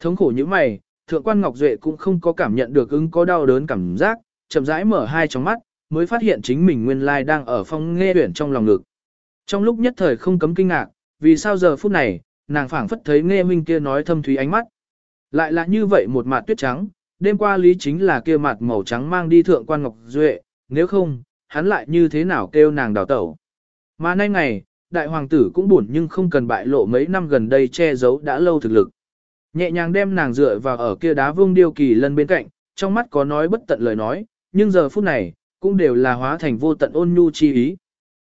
Thống khổ như mày, thượng quan Ngọc Duệ cũng không có cảm nhận được ứng có đau đớn cảm giác, chậm rãi mở hai tròng mắt, mới phát hiện chính mình nguyên lai đang ở phong nghe huyển trong lòng ngực. Trong lúc nhất thời không cấm kinh ngạc, vì sao giờ phút này, nàng phảng phất thấy nghe minh kia nói thâm thúy ánh mắt. Lại là như vậy một mặt tuyết trắng, đêm qua lý chính là kia mặt màu trắng mang đi thượng quan Ngọc Duệ, nếu không, hắn lại như thế nào kêu nàng đào tẩu. Mà nay ngày, đại hoàng tử cũng buồn nhưng không cần bại lộ mấy năm gần đây che giấu đã lâu thực lực. Nhẹ nhàng đem nàng dựa vào ở kia đá vương điêu kỳ lân bên cạnh, trong mắt có nói bất tận lời nói, nhưng giờ phút này, cũng đều là hóa thành vô tận ôn nhu chi ý.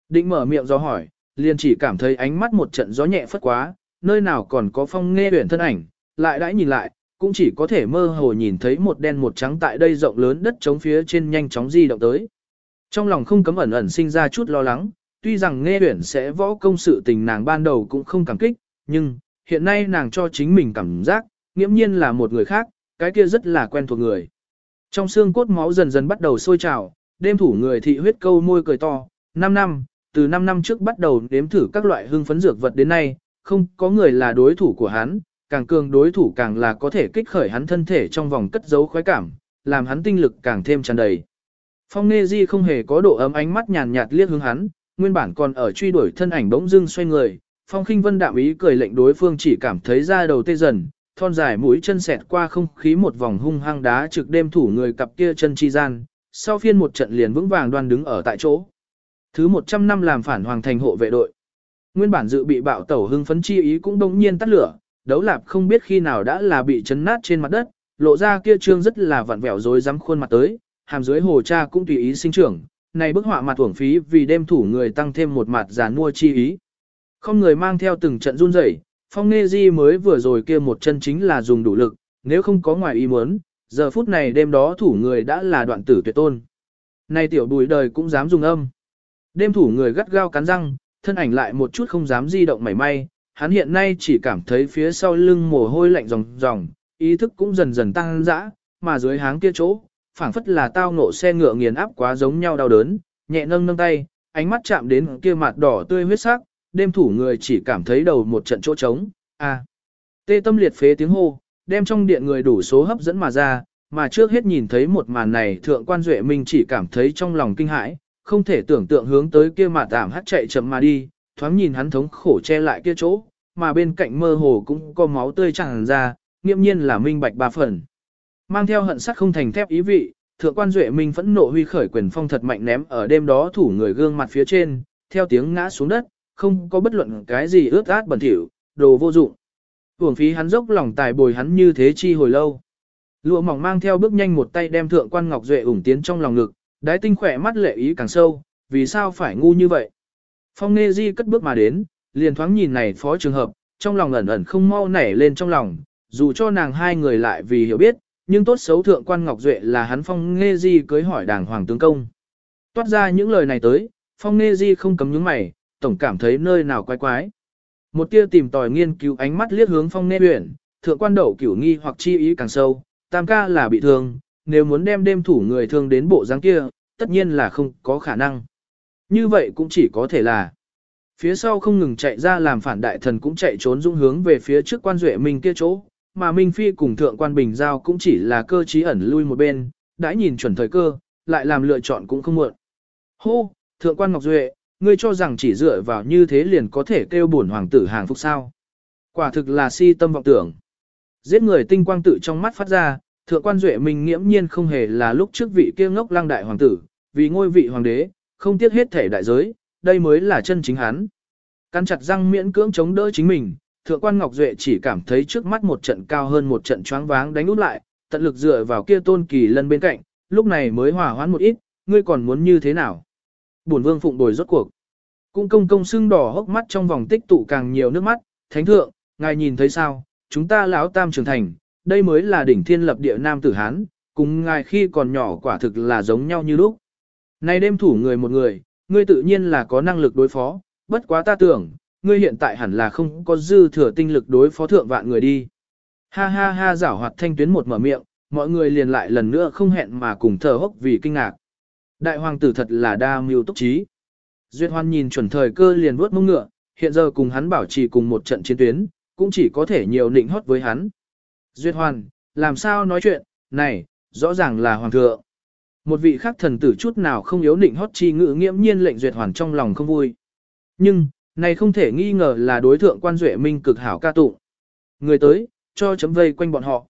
Định mở miệng do hỏi, liền chỉ cảm thấy ánh mắt một trận gió nhẹ phất quá, nơi nào còn có phong nghe huyển thân ảnh, lại đãi nhìn lại, cũng chỉ có thể mơ hồ nhìn thấy một đen một trắng tại đây rộng lớn đất trống phía trên nhanh chóng di động tới. Trong lòng không cấm ẩn ẩn sinh ra chút lo lắng, tuy rằng nghe huyển sẽ võ công sự tình nàng ban đầu cũng không cảm kích, nhưng, hiện nay nàng cho chính mình cảm giác, nghiễm nhiên là một người khác, cái kia rất là quen thuộc người. Trong xương cốt máu dần dần bắt đầu sôi trào, đêm thủ người thị huyết câu môi cười to, 5 năm, từ 5 năm trước bắt đầu đếm thử các loại hương phấn dược vật đến nay, không có người là đối thủ của hắn, càng cường đối thủ càng là có thể kích khởi hắn thân thể trong vòng cất giấu khoái cảm, làm hắn tinh lực càng thêm tràn đầy. Phong Nê Di không hề có độ ấm ánh mắt nhàn nhạt liếc hướng hắn, nguyên bản còn ở truy đuổi thân ảnh bỗng dưng xoay người, Phong Khinh Vân đạm ý cười lệnh đối phương chỉ cảm thấy da đầu tê dần, thon dài mũi chân xẹt qua không khí một vòng hung hăng đá trực đêm thủ người cặp kia chân chi gian, sau phiên một trận liền vững vàng đoan đứng ở tại chỗ. Thứ 100 năm làm phản hoàng thành hộ vệ đội. Nguyên bản dự bị bạo tẩu hưng phấn chi ý cũng đông nhiên tắt lửa, đấu lạp không biết khi nào đã là bị chấn nát trên mặt đất, lộ ra kia trương rất là vặn vẹo rối rắm khuôn mặt tới, hàm dưới hồ cha cũng tùy ý sinh trưởng, này bức họa mặt uổng phí vì đêm thủ người tăng thêm một mặt giàn mua chi ý. Không người mang theo từng trận run rẩy, phong nê di mới vừa rồi kia một chân chính là dùng đủ lực, nếu không có ngoài ý muốn, giờ phút này đêm đó thủ người đã là đoạn tử tuyệt tôn. Này tiểu bùi đời cũng dám dùng âm. Đêm thủ người gắt gao cắn răng, thân ảnh lại một chút không dám di động mảy may, hắn hiện nay chỉ cảm thấy phía sau lưng mồ hôi lạnh ròng ròng, ý thức cũng dần dần tăng dã, mà dưới háng kia chỗ, phảng phất là tao ngộ xe ngựa nghiền áp quá giống nhau đau đớn, nhẹ nâng nâng tay, ánh mắt chạm đến kia mặt đỏ tươi huyết sắc, đêm thủ người chỉ cảm thấy đầu một trận chỗ trống, a. Tê tâm liệt phế tiếng hô, đem trong điện người đủ số hấp dẫn mà ra, mà trước hết nhìn thấy một màn này thượng quan duệ minh chỉ cảm thấy trong lòng kinh hãi, không thể tưởng tượng hướng tới kia mà tạm hắt chạy chậm mà đi, thoáng nhìn hắn thống khổ che lại kia chỗ, mà bên cạnh mơ hồ cũng có máu tươi tràn ra, nghiêm nhiên là minh bạch ba phần. Mang theo hận sắc không thành thép ý vị, thượng quan duệ minh phẫn nộ huy khởi quyền phong thật mạnh ném ở đêm đó thủ người gương mặt phía trên, theo tiếng ngã xuống đất, không có bất luận cái gì ướt át bẩn thỉu, đồ vô dụng. Hưởng phí hắn dốc lòng tài bồi hắn như thế chi hồi lâu. Lụa mỏng mang theo bước nhanh một tay đem thượng quan ngọc duệ ủng tiến trong lòng ngực, đái tinh khỏe mắt lệ ý càng sâu, vì sao phải ngu như vậy. Phong Nê Di cất bước mà đến, liền thoáng nhìn này phó trường hợp, trong lòng ẩn ẩn không mau nảy lên trong lòng, dù cho nàng hai người lại vì hiểu biết, nhưng tốt xấu thượng quan Ngọc Duệ là hắn Phong Nê Di cưới hỏi đảng hoàng tướng công. Toát ra những lời này tới, Phong Nê Di không cấm những mày, tổng cảm thấy nơi nào quái quái. Một tia tìm tòi nghiên cứu ánh mắt liếc hướng Phong Nê Uyển, thượng quan đậu cửu nghi hoặc chi ý càng sâu, tam ca là bị thương, nếu muốn đem đêm thủ người thương đến bộ dáng kia, tất nhiên là không có khả năng. Như vậy cũng chỉ có thể là phía sau không ngừng chạy ra làm phản đại thần cũng chạy trốn dũng hướng về phía trước quan duệ minh kia chỗ, mà Minh Phi cùng thượng quan bình giao cũng chỉ là cơ trí ẩn lui một bên, đã nhìn chuẩn thời cơ, lại làm lựa chọn cũng không muộn. Hô, thượng quan Ngọc Duệ, ngươi cho rằng chỉ dựa vào như thế liền có thể kêu bổn hoàng tử hàng phục sao. Quả thực là si tâm vọng tưởng. Giết người tinh quang tự trong mắt phát ra, thượng quan duệ minh nghiễm nhiên không hề là lúc trước vị kia ngốc lang đại hoàng tử, vì ngôi vị hoàng đế, không tiếc hết thể đại giới, đây mới là chân chính hắn. Căn chặt răng miễn cưỡng chống đỡ chính mình, thượng quan Ngọc Duệ chỉ cảm thấy trước mắt một trận cao hơn một trận choáng váng đánh út lại, tận lực dựa vào kia tôn kỳ lân bên cạnh, lúc này mới hòa hoãn một ít, ngươi còn muốn như thế nào? Bổn vương phụng bồi rốt cuộc. Cung công công sưng đỏ hốc mắt trong vòng tích tụ càng nhiều nước mắt, thánh thượng, ngài nhìn thấy sao, chúng ta lão tam trưởng thành, đây mới là đỉnh thiên lập địa nam tử Hán, cùng ngài khi còn nhỏ quả thực là giống nhau như lúc. Nay đêm thủ người một người, ngươi tự nhiên là có năng lực đối phó, bất quá ta tưởng, ngươi hiện tại hẳn là không có dư thừa tinh lực đối phó thượng vạn người đi. Ha ha ha giảo hoạt thanh tuyến một mở miệng, mọi người liền lại lần nữa không hẹn mà cùng thở hốc vì kinh ngạc. Đại hoàng tử thật là đa mưu túc trí. Duyệt hoan nhìn chuẩn thời cơ liền vuốt mông ngựa, hiện giờ cùng hắn bảo trì cùng một trận chiến tuyến, cũng chỉ có thể nhiều nịnh hót với hắn. Duyệt Hoan, làm sao nói chuyện, này, rõ ràng là hoàng thượng. Một vị khác thần tử chút nào không yếu nịnh hót chi ngự nghiễm nhiên lệnh Duyệt hoàn trong lòng không vui. Nhưng, này không thể nghi ngờ là đối thượng quan duệ minh cực hảo ca tụng. Người tới, cho chấm vây quanh bọn họ.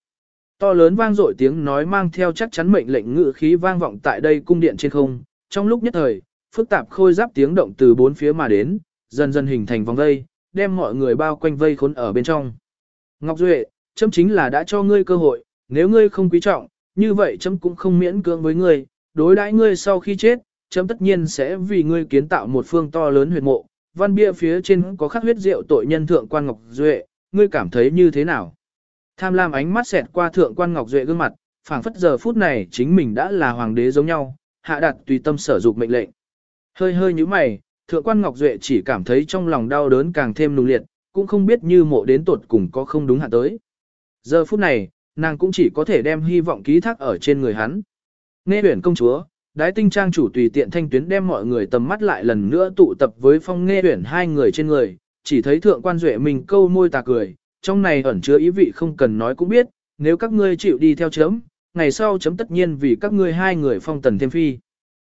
To lớn vang dội tiếng nói mang theo chắc chắn mệnh lệnh ngự khí vang vọng tại đây cung điện trên không. Trong lúc nhất thời, phức tạp khôi giáp tiếng động từ bốn phía mà đến, dần dần hình thành vòng vây, đem mọi người bao quanh vây khốn ở bên trong. Ngọc Duệ, chấm chính là đã cho ngươi cơ hội, nếu ngươi không quý trọng, như vậy chấm cũng không miễn cưỡng với ngươi, đối đãi ngươi sau khi chết, chấm tất nhiên sẽ vì ngươi kiến tạo một phương to lớn huyệt mộ, văn bia phía trên có khắc huyết rượu tội nhân thượng quan Ngọc Duệ, ngươi cảm thấy như thế nào? Tham lam ánh mắt xẹt qua thượng quan Ngọc Duệ gương mặt, phảng phất giờ phút này chính mình đã là hoàng đế giống nhau, hạ đặt tùy tâm sở dục mệnh lệnh. Hơi hơi như mày, thượng quan Ngọc Duệ chỉ cảm thấy trong lòng đau đớn càng thêm nung liệt, cũng không biết như mộ đến tột cùng có không đúng hạ tới. Giờ phút này, nàng cũng chỉ có thể đem hy vọng ký thác ở trên người hắn. Nghe huyển công chúa, đái tinh trang chủ tùy tiện thanh tuyến đem mọi người tầm mắt lại lần nữa tụ tập với phong nghe huyển hai người trên người, chỉ thấy thượng quan duệ mình câu môi tà cười, trong này ẩn chứa ý vị không cần nói cũng biết, nếu các ngươi chịu đi theo chấm, ngày sau chấm tất nhiên vì các ngươi hai người phong tần thêm phi.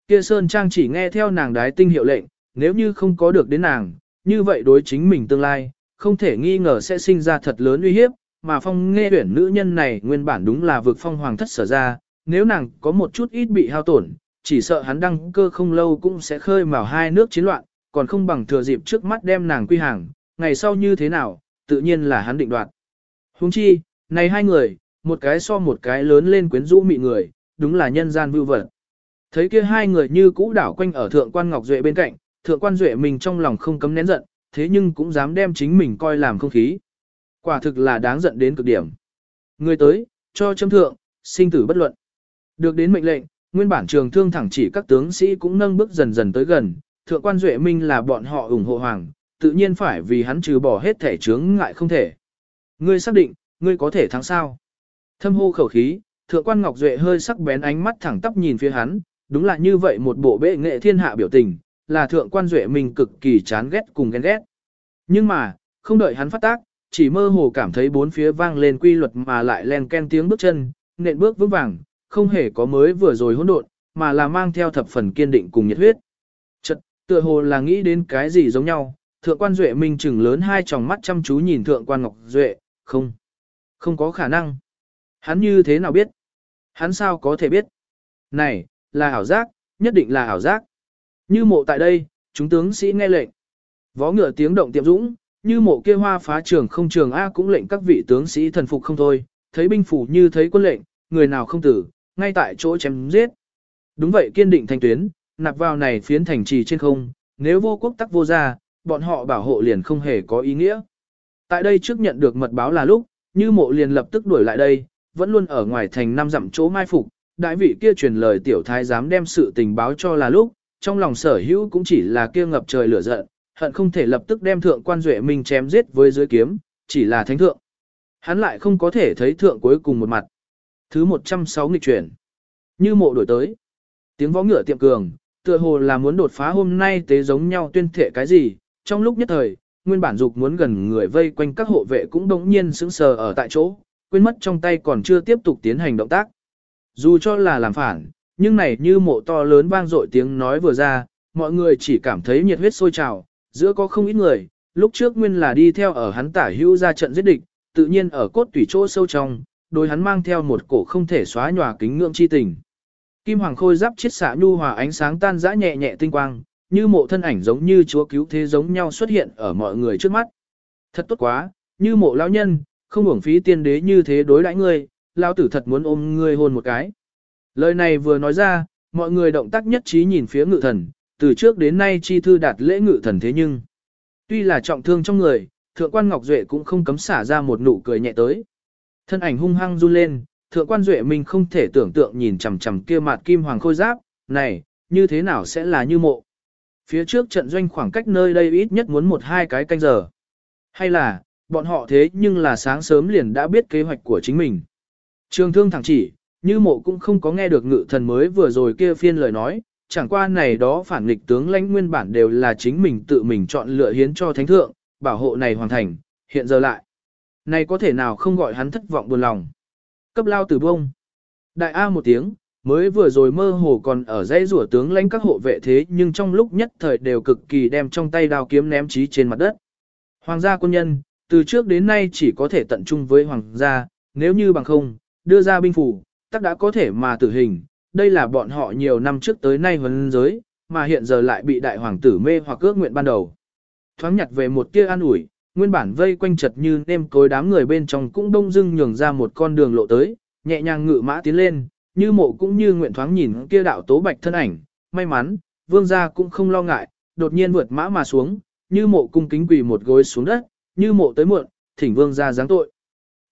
Kia Sơn Trang chỉ nghe theo nàng đái tinh hiệu lệnh, nếu như không có được đến nàng, như vậy đối chính mình tương lai, không thể nghi ngờ sẽ sinh ra thật lớn uy hiếp, mà phong nghe tuyển nữ nhân này nguyên bản đúng là vực phong hoàng thất sở ra, nếu nàng có một chút ít bị hao tổn, chỉ sợ hắn đăng cơ không lâu cũng sẽ khơi mào hai nước chiến loạn, còn không bằng thừa dịp trước mắt đem nàng quy hàng, ngày sau như thế nào, tự nhiên là hắn định đoạt. Huống chi, này hai người, một cái so một cái lớn lên quyến rũ mị người, đúng là nhân gian vưu vật. Thấy kia hai người như cũ đảo quanh ở thượng quan Ngọc Duệ bên cạnh, thượng quan Duệ mình trong lòng không cấm nén giận, thế nhưng cũng dám đem chính mình coi làm không khí. Quả thực là đáng giận đến cực điểm. Người tới, cho châm thượng, sinh tử bất luận. Được đến mệnh lệnh, nguyên bản trường thương thẳng chỉ các tướng sĩ cũng nâng bước dần dần tới gần, thượng quan Duệ Minh là bọn họ ủng hộ hoàng, tự nhiên phải vì hắn trừ bỏ hết thể chướng ngại không thể. Ngươi xác định, ngươi có thể thắng sao? Thâm hô khẩu khí, thượng quan Ngọc Duệ hơi sắc bén ánh mắt thẳng tắp nhìn phía hắn, đúng là như vậy một bộ bệ nghệ thiên hạ biểu tình, là thượng quan Duệ mình cực kỳ chán ghét cùng ghen ghét. Nhưng mà, không đợi hắn phát tác, chỉ mơ hồ cảm thấy bốn phía vang lên quy luật mà lại len ken tiếng bước chân, nện bước vững vàng, không hề có mới vừa rồi hỗn độn, mà là mang theo thập phần kiên định cùng nhiệt huyết. Chật, tựa hồ là nghĩ đến cái gì giống nhau, thượng quan Duệ Minh chừng lớn hai tròng mắt chăm chú nhìn thượng quan Ngọc Duệ, không, không có khả năng. Hắn như thế nào biết? Hắn sao có thể biết? Này, là ảo giác, nhất định là ảo giác. Như mộ tại đây, chúng tướng sĩ nghe lệnh. Vó ngựa tiếng động tiệm dũng, như mộ kia hoa phá trường không trường A cũng lệnh các vị tướng sĩ thần phục không thôi, thấy binh phủ như thấy quân lệnh, người nào không tử, ngay tại chỗ chém giết. Đúng vậy kiên định thành tuyến, nạp vào này phiến thành trì trên không, nếu vô quốc tắc vô gia, bọn họ bảo hộ liền không hề có ý nghĩa. Tại đây trước nhận được mật báo là lúc, như mộ liền lập tức đuổi lại đây, vẫn luôn ở ngoài thành năm dặm chỗ mai phục, đại vị kia truyền lời tiểu thái dám đem sự tình báo cho là lúc, trong lòng sở hữu cũng chỉ là kia ngập trời lửa giận, hận không thể lập tức đem thượng quan duệ mình chém giết với dưới kiếm, chỉ là thánh thượng. Hắn lại không có thể thấy thượng cuối cùng một mặt. Thứ 106 nghịch chuyển. Như mộ đổi tới. Tiếng võ ngựa tiệm cường, tựa hồ là muốn đột phá hôm nay tế giống nhau tuyên thể cái gì, trong lúc nhất thời, nguyên bản dục muốn gần người vây quanh các hộ vệ cũng đống nhiên sững sờ ở tại chỗ, quên mất trong tay còn chưa tiếp tục tiến hành động tác. Dù cho là làm phản, nhưng này như mộ to lớn vang dội tiếng nói vừa ra, mọi người chỉ cảm thấy nhiệt huyết sôi trào, giữa có không ít người, lúc trước nguyên là đi theo ở hắn tả hữu ra trận giết địch, tự nhiên ở cốt tủy chỗ sâu trong, đối hắn mang theo một cổ không thể xóa nhòa kính ngưỡng chi tình. Kim Hoàng Khôi giáp chiết xạ nhu hòa ánh sáng tan dã nhẹ nhẹ tinh quang, như mộ thân ảnh giống như chúa cứu thế giống nhau xuất hiện ở mọi người trước mắt. Thật tốt quá, như mộ lão nhân, không uổng phí tiên đế như thế đối đãi ngươi, lão tử thật muốn ôm ngươi hôn một cái. Lời này vừa nói ra, mọi người động tác nhất trí nhìn phía ngự thần, từ trước đến nay chi thư đạt lễ ngự thần thế nhưng. Tuy là trọng thương trong người, thượng quan Ngọc Duệ cũng không cấm xả ra một nụ cười nhẹ tới. Thân ảnh hung hăng run lên, thượng quan Duệ mình không thể tưởng tượng nhìn chằm chằm kia mặt kim hoàng khôi giáp, này, như thế nào sẽ là như mộ. Phía trước trận doanh khoảng cách nơi đây ít nhất muốn một hai cái canh giờ. Hay là, bọn họ thế nhưng là sáng sớm liền đã biết kế hoạch của chính mình. Trường thương thẳng chỉ, như mộ cũng không có nghe được ngự thần mới vừa rồi kia phiên lời nói, chẳng qua này đó phản nghịch tướng lãnh nguyên bản đều là chính mình tự mình chọn lựa hiến cho thánh thượng, bảo hộ này hoàn thành, hiện giờ lại. Này có thể nào không gọi hắn thất vọng buồn lòng. Cấp lao tử bông. Đại A một tiếng, mới vừa rồi mơ hồ còn ở dãy rủa tướng lãnh các hộ vệ thế nhưng trong lúc nhất thời đều cực kỳ đem trong tay đao kiếm ném trí trên mặt đất. Hoàng gia quân nhân, từ trước đến nay chỉ có thể tận trung với hoàng gia, nếu như bằng không, đưa ra binh phủ, tắc đã có thể mà tử hình, đây là bọn họ nhiều năm trước tới nay vấn giới, mà hiện giờ lại bị đại hoàng tử mê hoặc ước nguyện ban đầu. Thoáng nhặt về một tia an ủi, nguyên bản vây quanh chật như nêm cối đám người bên trong cũng đông dưng nhường ra một con đường lộ tới, nhẹ nhàng ngự mã tiến lên, như mộ cũng như nguyện thoáng nhìn kia đạo tố bạch thân ảnh, may mắn, vương gia cũng không lo ngại, đột nhiên vượt mã mà xuống, như mộ cung kính quỳ một gối xuống đất, như mộ tới muộn, thỉnh vương gia giáng tội.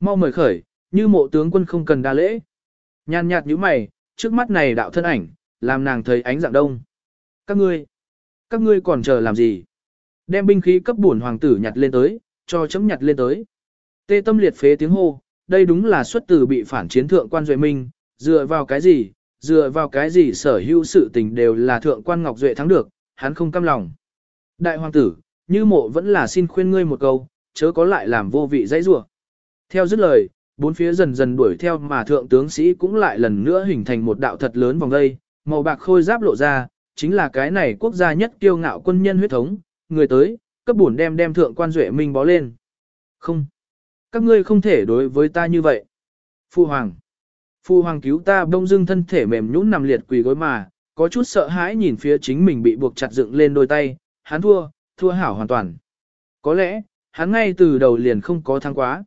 Mau mời khởi, như mộ tướng quân không cần đa lễ. Nhàn nhạt như mày, trước mắt này đạo thân ảnh, làm nàng thấy ánh dạng đông. Các ngươi, các ngươi còn chờ làm gì? Đem binh khí cấp bổn hoàng tử nhặt lên tới, cho chấm nhặt lên tới. Tê tâm liệt phế tiếng hô, đây đúng là xuất từ bị phản chiến thượng quan duệ minh, dựa vào cái gì, dựa vào cái gì sở hữu sự tình đều là thượng quan ngọc duệ thắng được, hắn không cam lòng. Đại hoàng tử, như mộ vẫn là xin khuyên ngươi một câu, chớ có lại làm vô vị dãy rủa. Theo dứt lời, bốn phía dần dần đuổi theo mà thượng tướng sĩ cũng lại lần nữa hình thành một đạo thật lớn vòng dây, màu bạc khôi giáp lộ ra, chính là cái này quốc gia nhất kiêu ngạo quân nhân huyết thống, người tới, cấp bổn đem đem thượng quan duệ minh bó lên. Không, các ngươi không thể đối với ta như vậy. Phu hoàng, phu hoàng cứu ta bông dưng thân thể mềm nhũn nằm liệt quỳ gối mà, có chút sợ hãi nhìn phía chính mình bị buộc chặt dựng lên đôi tay, hắn thua, thua hảo hoàn toàn. Có lẽ, hắn ngay từ đầu liền không có thắng quá.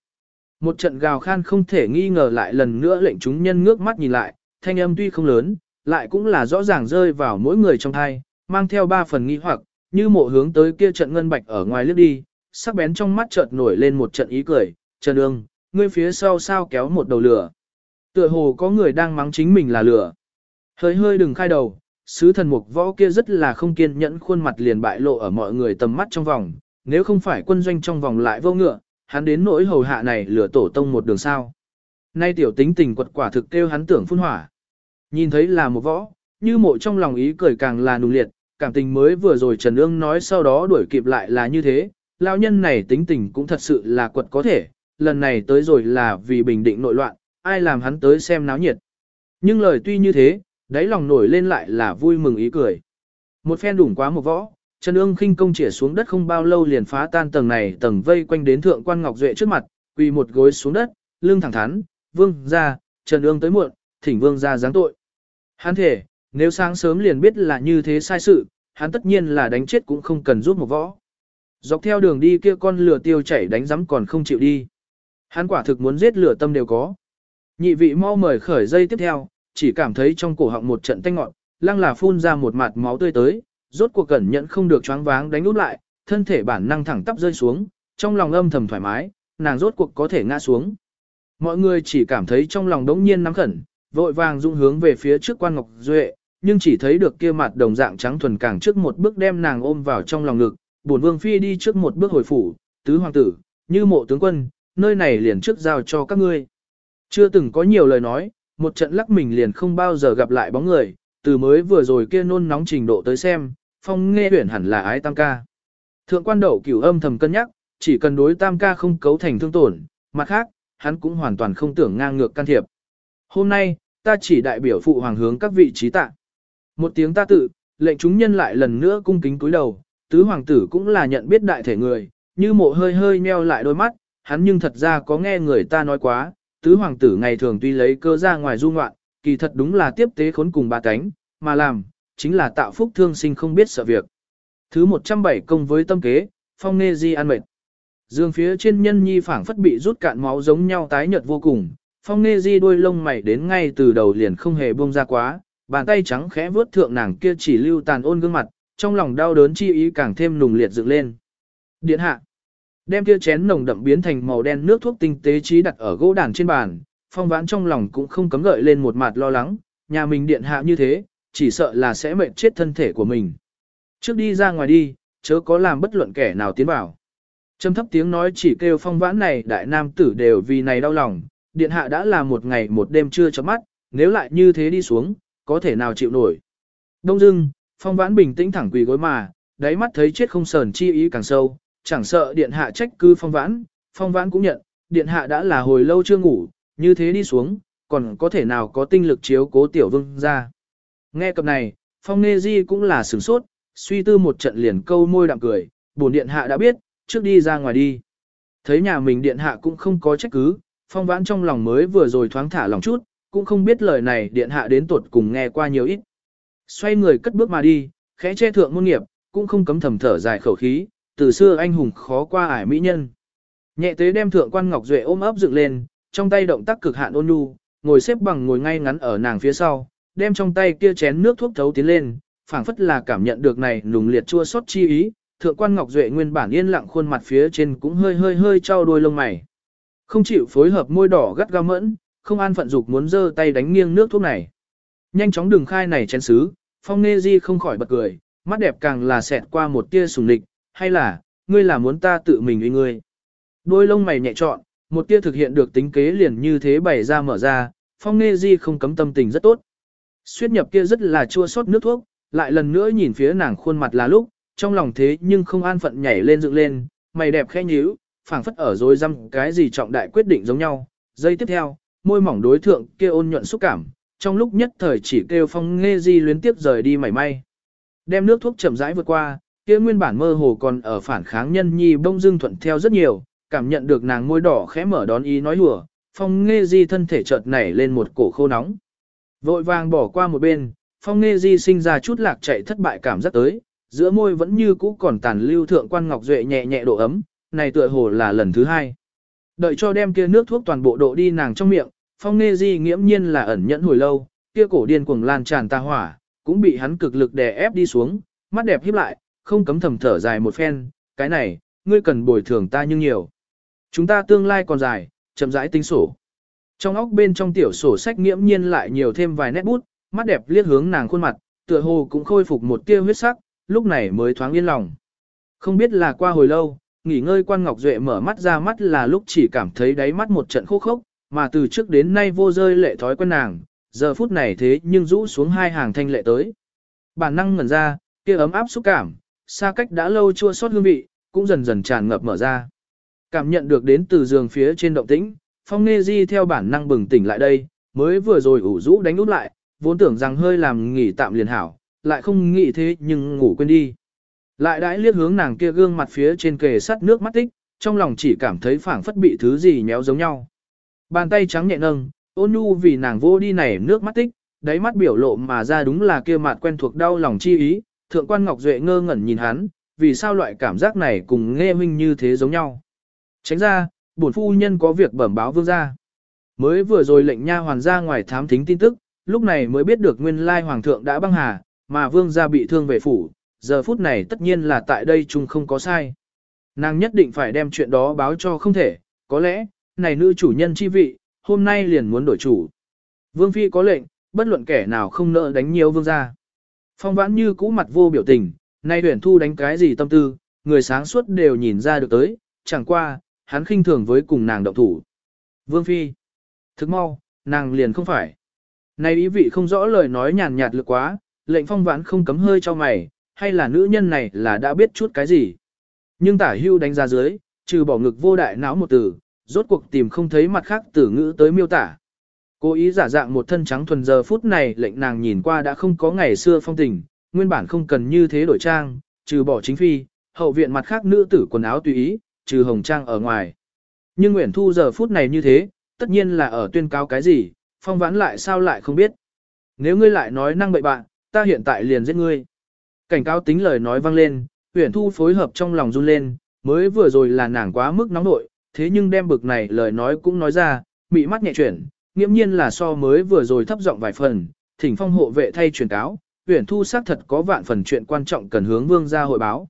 Một trận gào khan không thể nghi ngờ lại lần nữa lệnh chúng nhân ngước mắt nhìn lại, thanh âm tuy không lớn, lại cũng là rõ ràng rơi vào mỗi người trong thai, mang theo ba phần nghi hoặc, như mộ hướng tới kia trận ngân bạch ở ngoài liếc đi, sắc bén trong mắt chợt nổi lên một trận ý cười, Trần Ương, ngươi phía sau sao kéo một đầu lửa. Tựa hồ có người đang mắng chính mình là lửa. Hơi hơi đừng khai đầu, sứ thần mục võ kia rất là không kiên nhẫn khuôn mặt liền bại lộ ở mọi người tầm mắt trong vòng, nếu không phải quân doanh trong vòng lại vô ngựa, hắn đến nỗi hầu hạ này lửa tổ tông một đường sao. Nay tiểu tính tình quật quả thực kêu hắn tưởng phun hỏa. Nhìn thấy là một võ, như mộ trong lòng ý cười càng là nung liệt, cảm tình mới vừa rồi Trần Ương nói sau đó đuổi kịp lại là như thế, lão nhân này tính tình cũng thật sự là quật có thể, lần này tới rồi là vì bình định nội loạn, ai làm hắn tới xem náo nhiệt. Nhưng lời tuy như thế, đáy lòng nổi lên lại là vui mừng ý cười. Một phen đủng quá một võ, Trần Ương khinh công chĩa xuống đất không bao lâu liền phá tan tầng này tầng vây quanh đến thượng quan Ngọc Duệ trước mặt, quỳ một gối xuống đất, lưng thẳng thắn, vương ra, Trần Ương tới muộn, thỉnh vương ra giáng tội. Hắn thể, nếu sáng sớm liền biết là như thế sai sự, hắn tất nhiên là đánh chết cũng không cần giúp một võ. Dọc theo đường đi kia con lửa tiêu chảy đánh rắm còn không chịu đi. Hắn quả thực muốn giết lửa tâm đều có. Nhị vị mau mời khởi dây tiếp theo, chỉ cảm thấy trong cổ họng một trận tanh ngọn, lăng là phun ra một mặt máu tươi tới, rốt cuộc cẩn nhận không được choáng váng đánh út lại, thân thể bản năng thẳng tắp rơi xuống, trong lòng âm thầm thoải mái, nàng rốt cuộc có thể ngã xuống. Mọi người chỉ cảm thấy trong lòng đống nhiên nắm khẩn, vội vàng dung hướng về phía trước quan ngọc duệ, nhưng chỉ thấy được kia mặt đồng dạng trắng thuần càng trước một bước đem nàng ôm vào trong lòng ngực, bổn vương phi đi trước một bước hồi phủ, tứ hoàng tử, như mộ tướng quân, nơi này liền trước giao cho các ngươi. Chưa từng có nhiều lời nói, một trận lắc mình liền không bao giờ gặp lại bóng người, từ mới vừa rồi kia nôn nóng trình độ tới xem, phong nghe huyển hẳn là ái tam ca. Thượng quan đậu cửu âm thầm cân nhắc, chỉ cần đối tam ca không cấu thành thương tổn, mặt khác, hắn cũng hoàn toàn không tưởng ngang ngược can thiệp. Hôm nay, ta chỉ đại biểu phụ hoàng hướng các vị trí tạ. Một tiếng ta tự, lệnh chúng nhân lại lần nữa cung kính cúi đầu, tứ hoàng tử cũng là nhận biết đại thể người, như mộ hơi hơi meo lại đôi mắt, hắn nhưng thật ra có nghe người ta nói quá, tứ hoàng tử ngày thường tuy lấy cơ ra ngoài du ngoạn, kỳ thật đúng là tiếp tế khốn cùng ba cánh, mà làm, chính là tạo phúc thương sinh không biết sợ việc. Thứ 107 công với tâm kế, phong nghe di an mệt. Dương phía trên nhân nhi phảng phất bị rút cạn máu giống nhau tái nhợt vô cùng, phong nghe di đôi lông mày đến ngay từ đầu liền không hề buông ra quá, bàn tay trắng khẽ vướt thượng nàng kia chỉ lưu tàn ôn gương mặt, trong lòng đau đớn chi ý càng thêm nùng liệt dựng lên. Điện hạ, đem kia chén nồng đậm biến thành màu đen nước thuốc tinh tế trí đặt ở gỗ đàn trên bàn, phong vãn trong lòng cũng không cấm gợi lên một mặt lo lắng, nhà mình điện hạ như thế, chỉ sợ là sẽ mệt chết thân thể của mình. Trước đi ra ngoài đi, chớ có làm bất luận kẻ nào tiến vào. Trầm thấp tiếng nói chỉ kêu phong vãn này đại nam tử đều vì này đau lòng, điện hạ đã là một ngày một đêm chưa chấm mắt, nếu lại như thế đi xuống, có thể nào chịu nổi. Đông dưng, phong vãn bình tĩnh thẳng quỳ gối mà, đáy mắt thấy chết không sờn chi ý càng sâu, chẳng sợ điện hạ trách cứ phong vãn, phong vãn cũng nhận, điện hạ đã là hồi lâu chưa ngủ, như thế đi xuống, còn có thể nào có tinh lực chiếu cố tiểu vương ra. Nghe cập này, phong nê di cũng là sửng sốt, suy tư một trận liền câu môi đạm cười, bổn điện hạ đã biết, trước đi ra ngoài đi. Thấy nhà mình điện hạ cũng không có trách cứ, phong vãn trong lòng mới vừa rồi thoáng thả lòng chút, cũng không biết lời này điện hạ đến tuột cùng nghe qua nhiều ít. Xoay người cất bước mà đi, khẽ che thượng môn nghiệp, cũng không cấm thầm thở dài khẩu khí, từ xưa anh hùng khó qua ải mỹ nhân. Nhẹ tế đem thượng quan ngọc duệ ôm ấp dựng lên, trong tay động tác cực hạn ôn nhu, ngồi xếp bằng ngồi ngay ngắn ở nàng phía sau, đem trong tay kia chén nước thuốc thấu tiến lên, phảng phất là cảm nhận được này nùng liệt chua xót chi ý, thượng quan ngọc duệ nguyên bản yên lặng khuôn mặt phía trên cũng hơi hơi hơi trao đôi lông mày. Không chịu phối hợp môi đỏ gắt ga mẫn, không an phận dục muốn giơ tay đánh nghiêng nước thuốc này. Nhanh chóng đường khai này chén xứ, phong nê di không khỏi bật cười, mắt đẹp càng là xẹt qua một tia sùng lịch, hay là, ngươi là muốn ta tự mình uy ngươi. Đôi lông mày nhẹ trọn, một tia thực hiện được tính kế liền như thế bày ra mở ra, phong nghe di không cấm tâm tình rất tốt. Xuyết nhập kia rất là chua xót nước thuốc, lại lần nữa nhìn phía nàng khuôn mặt là lúc, trong lòng thế nhưng không an phận nhảy lên dựng lên, mày đẹp khẽ nhíu, phảng phất ở rồi răm cái gì trọng đại quyết định giống nhau. Giây tiếp theo, môi mỏng đối thượng kia ôn nhuận xúc cảm, trong lúc nhất thời chỉ kêu phong nghe di luyến tiếp rời đi mảy may. Đem nước thuốc chậm rãi vượt qua, kia nguyên bản mơ hồ còn ở phản kháng nhân nhi bông dưng thuận theo rất nhiều, cảm nhận được nàng môi đỏ khẽ mở đón ý nói hùa, phong nghe di thân thể chợt nảy lên một cổ khô nóng. Vội vàng bỏ qua một bên, phong nghe di sinh ra chút lạc chạy thất bại cảm giác tới, giữa môi vẫn như cũ còn tàn lưu thượng quan ngọc duệ nhẹ nhẹ độ ấm, này tựa hồ là lần thứ hai. Đợi cho đem kia nước thuốc toàn bộ độ đi nàng trong miệng, phong nghe di nghiễm nhiên là ẩn nhẫn hồi lâu, kia cổ điên cuồng lan tràn ta hỏa, cũng bị hắn cực lực đè ép đi xuống, mắt đẹp híp lại, không cấm thầm thở dài một phen, cái này, ngươi cần bồi thường ta nhưng nhiều. Chúng ta tương lai còn dài, chậm rãi tính sổ. Trong óc bên trong tiểu sổ sách nghiễm nhiên lại nhiều thêm vài nét bút, mắt đẹp liếc hướng nàng khuôn mặt, tựa hồ cũng khôi phục một tia huyết sắc, lúc này mới thoáng yên lòng. Không biết là qua hồi lâu, nghỉ ngơi quan Ngọc Duệ mở mắt ra mắt là lúc chỉ cảm thấy đáy mắt một trận khô khốc, mà từ trước đến nay vô rơi lệ thói quen nàng, giờ phút này thế nhưng rũ xuống hai hàng thanh lệ tới. Bản năng ngẩn ra, kia ấm áp xúc cảm, xa cách đã lâu chua xót hương vị, cũng dần dần tràn ngập mở ra. Cảm nhận được đến từ giường phía trên động tĩnh, Phong Nê Di theo bản năng bừng tỉnh lại đây, mới vừa rồi ủ rũ đánh út lại, vốn tưởng rằng hơi làm nghỉ tạm liền hảo, lại không nghĩ thế nhưng ngủ quên đi. Lại đãi liếc hướng nàng kia gương mặt phía trên kề sắt nước mắt tích, trong lòng chỉ cảm thấy phảng phất bị thứ gì nhéo giống nhau. Bàn tay trắng nhẹ nâng, ôn nhu vì nàng vô đi này nước mắt tích, đáy mắt biểu lộ mà ra đúng là kia mặt quen thuộc đau lòng chi ý, thượng quan Ngọc Duệ ngơ ngẩn nhìn hắn, vì sao loại cảm giác này cùng nghe huynh như thế giống nhau. Tránh ra, bổn phu nhân có việc bẩm báo vương gia. Mới vừa rồi lệnh nha hoàn ra ngoài thám thính tin tức, lúc này mới biết được nguyên lai hoàng thượng đã băng hà, mà vương gia bị thương về phủ, giờ phút này tất nhiên là tại đây chung không có sai. Nàng nhất định phải đem chuyện đó báo cho không thể, có lẽ, này nữ chủ nhân chi vị, hôm nay liền muốn đổi chủ. Vương phi có lệnh, bất luận kẻ nào không nỡ đánh nhiều vương gia. Phong vãn như cũ mặt vô biểu tình, nay tuyển thu đánh cái gì tâm tư, người sáng suốt đều nhìn ra được tới, chẳng qua, hắn khinh thường với cùng nàng động thủ. Vương phi, thức mau, nàng liền không phải. Nay ý vị không rõ lời nói nhàn nhạt lực quá, lệnh phong vãn không cấm hơi cho mày, hay là nữ nhân này là đã biết chút cái gì. Nhưng tả hưu đánh ra dưới, trừ bỏ ngực vô đại não một từ, rốt cuộc tìm không thấy mặt khác từ ngữ tới miêu tả. Cố ý giả dạng một thân trắng thuần giờ phút này lệnh nàng nhìn qua đã không có ngày xưa phong tình, nguyên bản không cần như thế đổi trang, trừ bỏ chính phi, hậu viện mặt khác nữ tử quần áo tùy ý, trừ hồng trang ở ngoài. Nhưng Nguyễn Thu giờ phút này như thế, tất nhiên là ở tuyên cáo cái gì, phong vãn lại sao lại không biết. Nếu ngươi lại nói năng bậy bạn, ta hiện tại liền giết ngươi. Cảnh cáo tính lời nói vang lên, Uyển Thu phối hợp trong lòng run lên, mới vừa rồi là nàng quá mức nóng nội, thế nhưng đem bực này lời nói cũng nói ra, mị mắt nhẹ chuyển, nghiễm nhiên là so mới vừa rồi thấp giọng vài phần, thỉnh phong hộ vệ thay truyền cáo, Uyển Thu xác thật có vạn phần chuyện quan trọng cần hướng vương gia hội báo.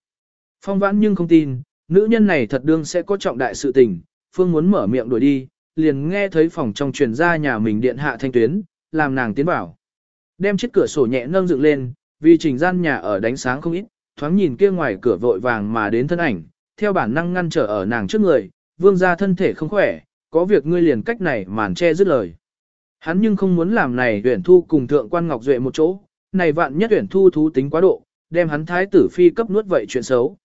Phong vãn nhưng không tin, nữ nhân này thật đương sẽ có trọng đại sự tình, phương muốn mở miệng đuổi đi, liền nghe thấy phòng trong truyền ra nhà mình điện hạ thanh tuyến, làm nàng tiến vào. Đem chiếc cửa sổ nhẹ nâng dựng lên, vì trình gian nhà ở đánh sáng không ít, thoáng nhìn kia ngoài cửa vội vàng mà đến thân ảnh, theo bản năng ngăn trở ở nàng trước người, vương gia thân thể không khỏe, có việc ngươi liền cách này màn che dứt lời. Hắn nhưng không muốn làm này tuyển thu cùng thượng quan ngọc duệ một chỗ, này vạn nhất tuyển thu thú tính quá độ, đem hắn thái tử phi cấp nuốt vậy chuyện xấu.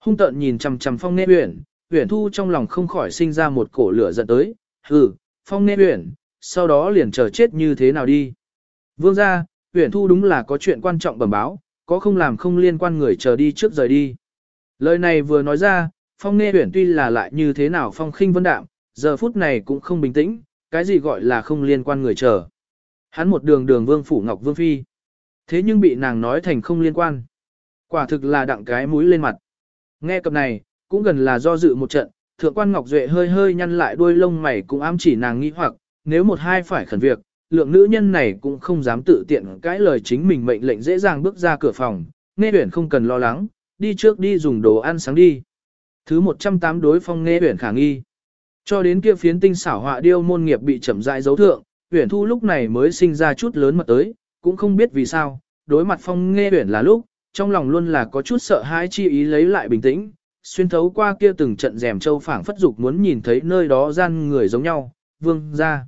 Hung tợn nhìn chằm chằm phong nghe uyển, uyển thu trong lòng không khỏi sinh ra một cổ lửa giận tới, hừ, phong nghe uyển, sau đó liền chờ chết như thế nào đi. Vương gia, uyển thu đúng là có chuyện quan trọng bẩm báo, có không làm không liên quan người chờ đi trước rời đi. Lời này vừa nói ra, phong nghe uyển tuy là lại như thế nào phong khinh vân đạm, giờ phút này cũng không bình tĩnh, cái gì gọi là không liên quan người chờ. Hắn một đường đường vương phủ ngọc vương phi. Thế nhưng bị nàng nói thành không liên quan. Quả thực là đặng cái mũi lên mặt. Nghe cập này, cũng gần là do dự một trận, thượng quan Ngọc Duệ hơi hơi nhăn lại đuôi lông mày cũng ám chỉ nàng nghi hoặc, nếu một hai phải khẩn việc, lượng nữ nhân này cũng không dám tự tiện cãi lời chính mình mệnh lệnh dễ dàng bước ra cửa phòng, nghe huyển không cần lo lắng, đi trước đi dùng đồ ăn sáng đi. Thứ 108 đối phong nghe huyển khả nghi. Cho đến kia phiến tinh xảo họa điêu môn nghiệp bị chậm rãi dấu thượng, huyển thu lúc này mới sinh ra chút lớn mật tới, cũng không biết vì sao, đối mặt phong nghe huyển là lúc, trong lòng luôn là có chút sợ hãi chi ý lấy lại bình tĩnh, xuyên thấu qua kia từng trận rèm châu phảng phất dục muốn nhìn thấy nơi đó gian người giống nhau, vương ra.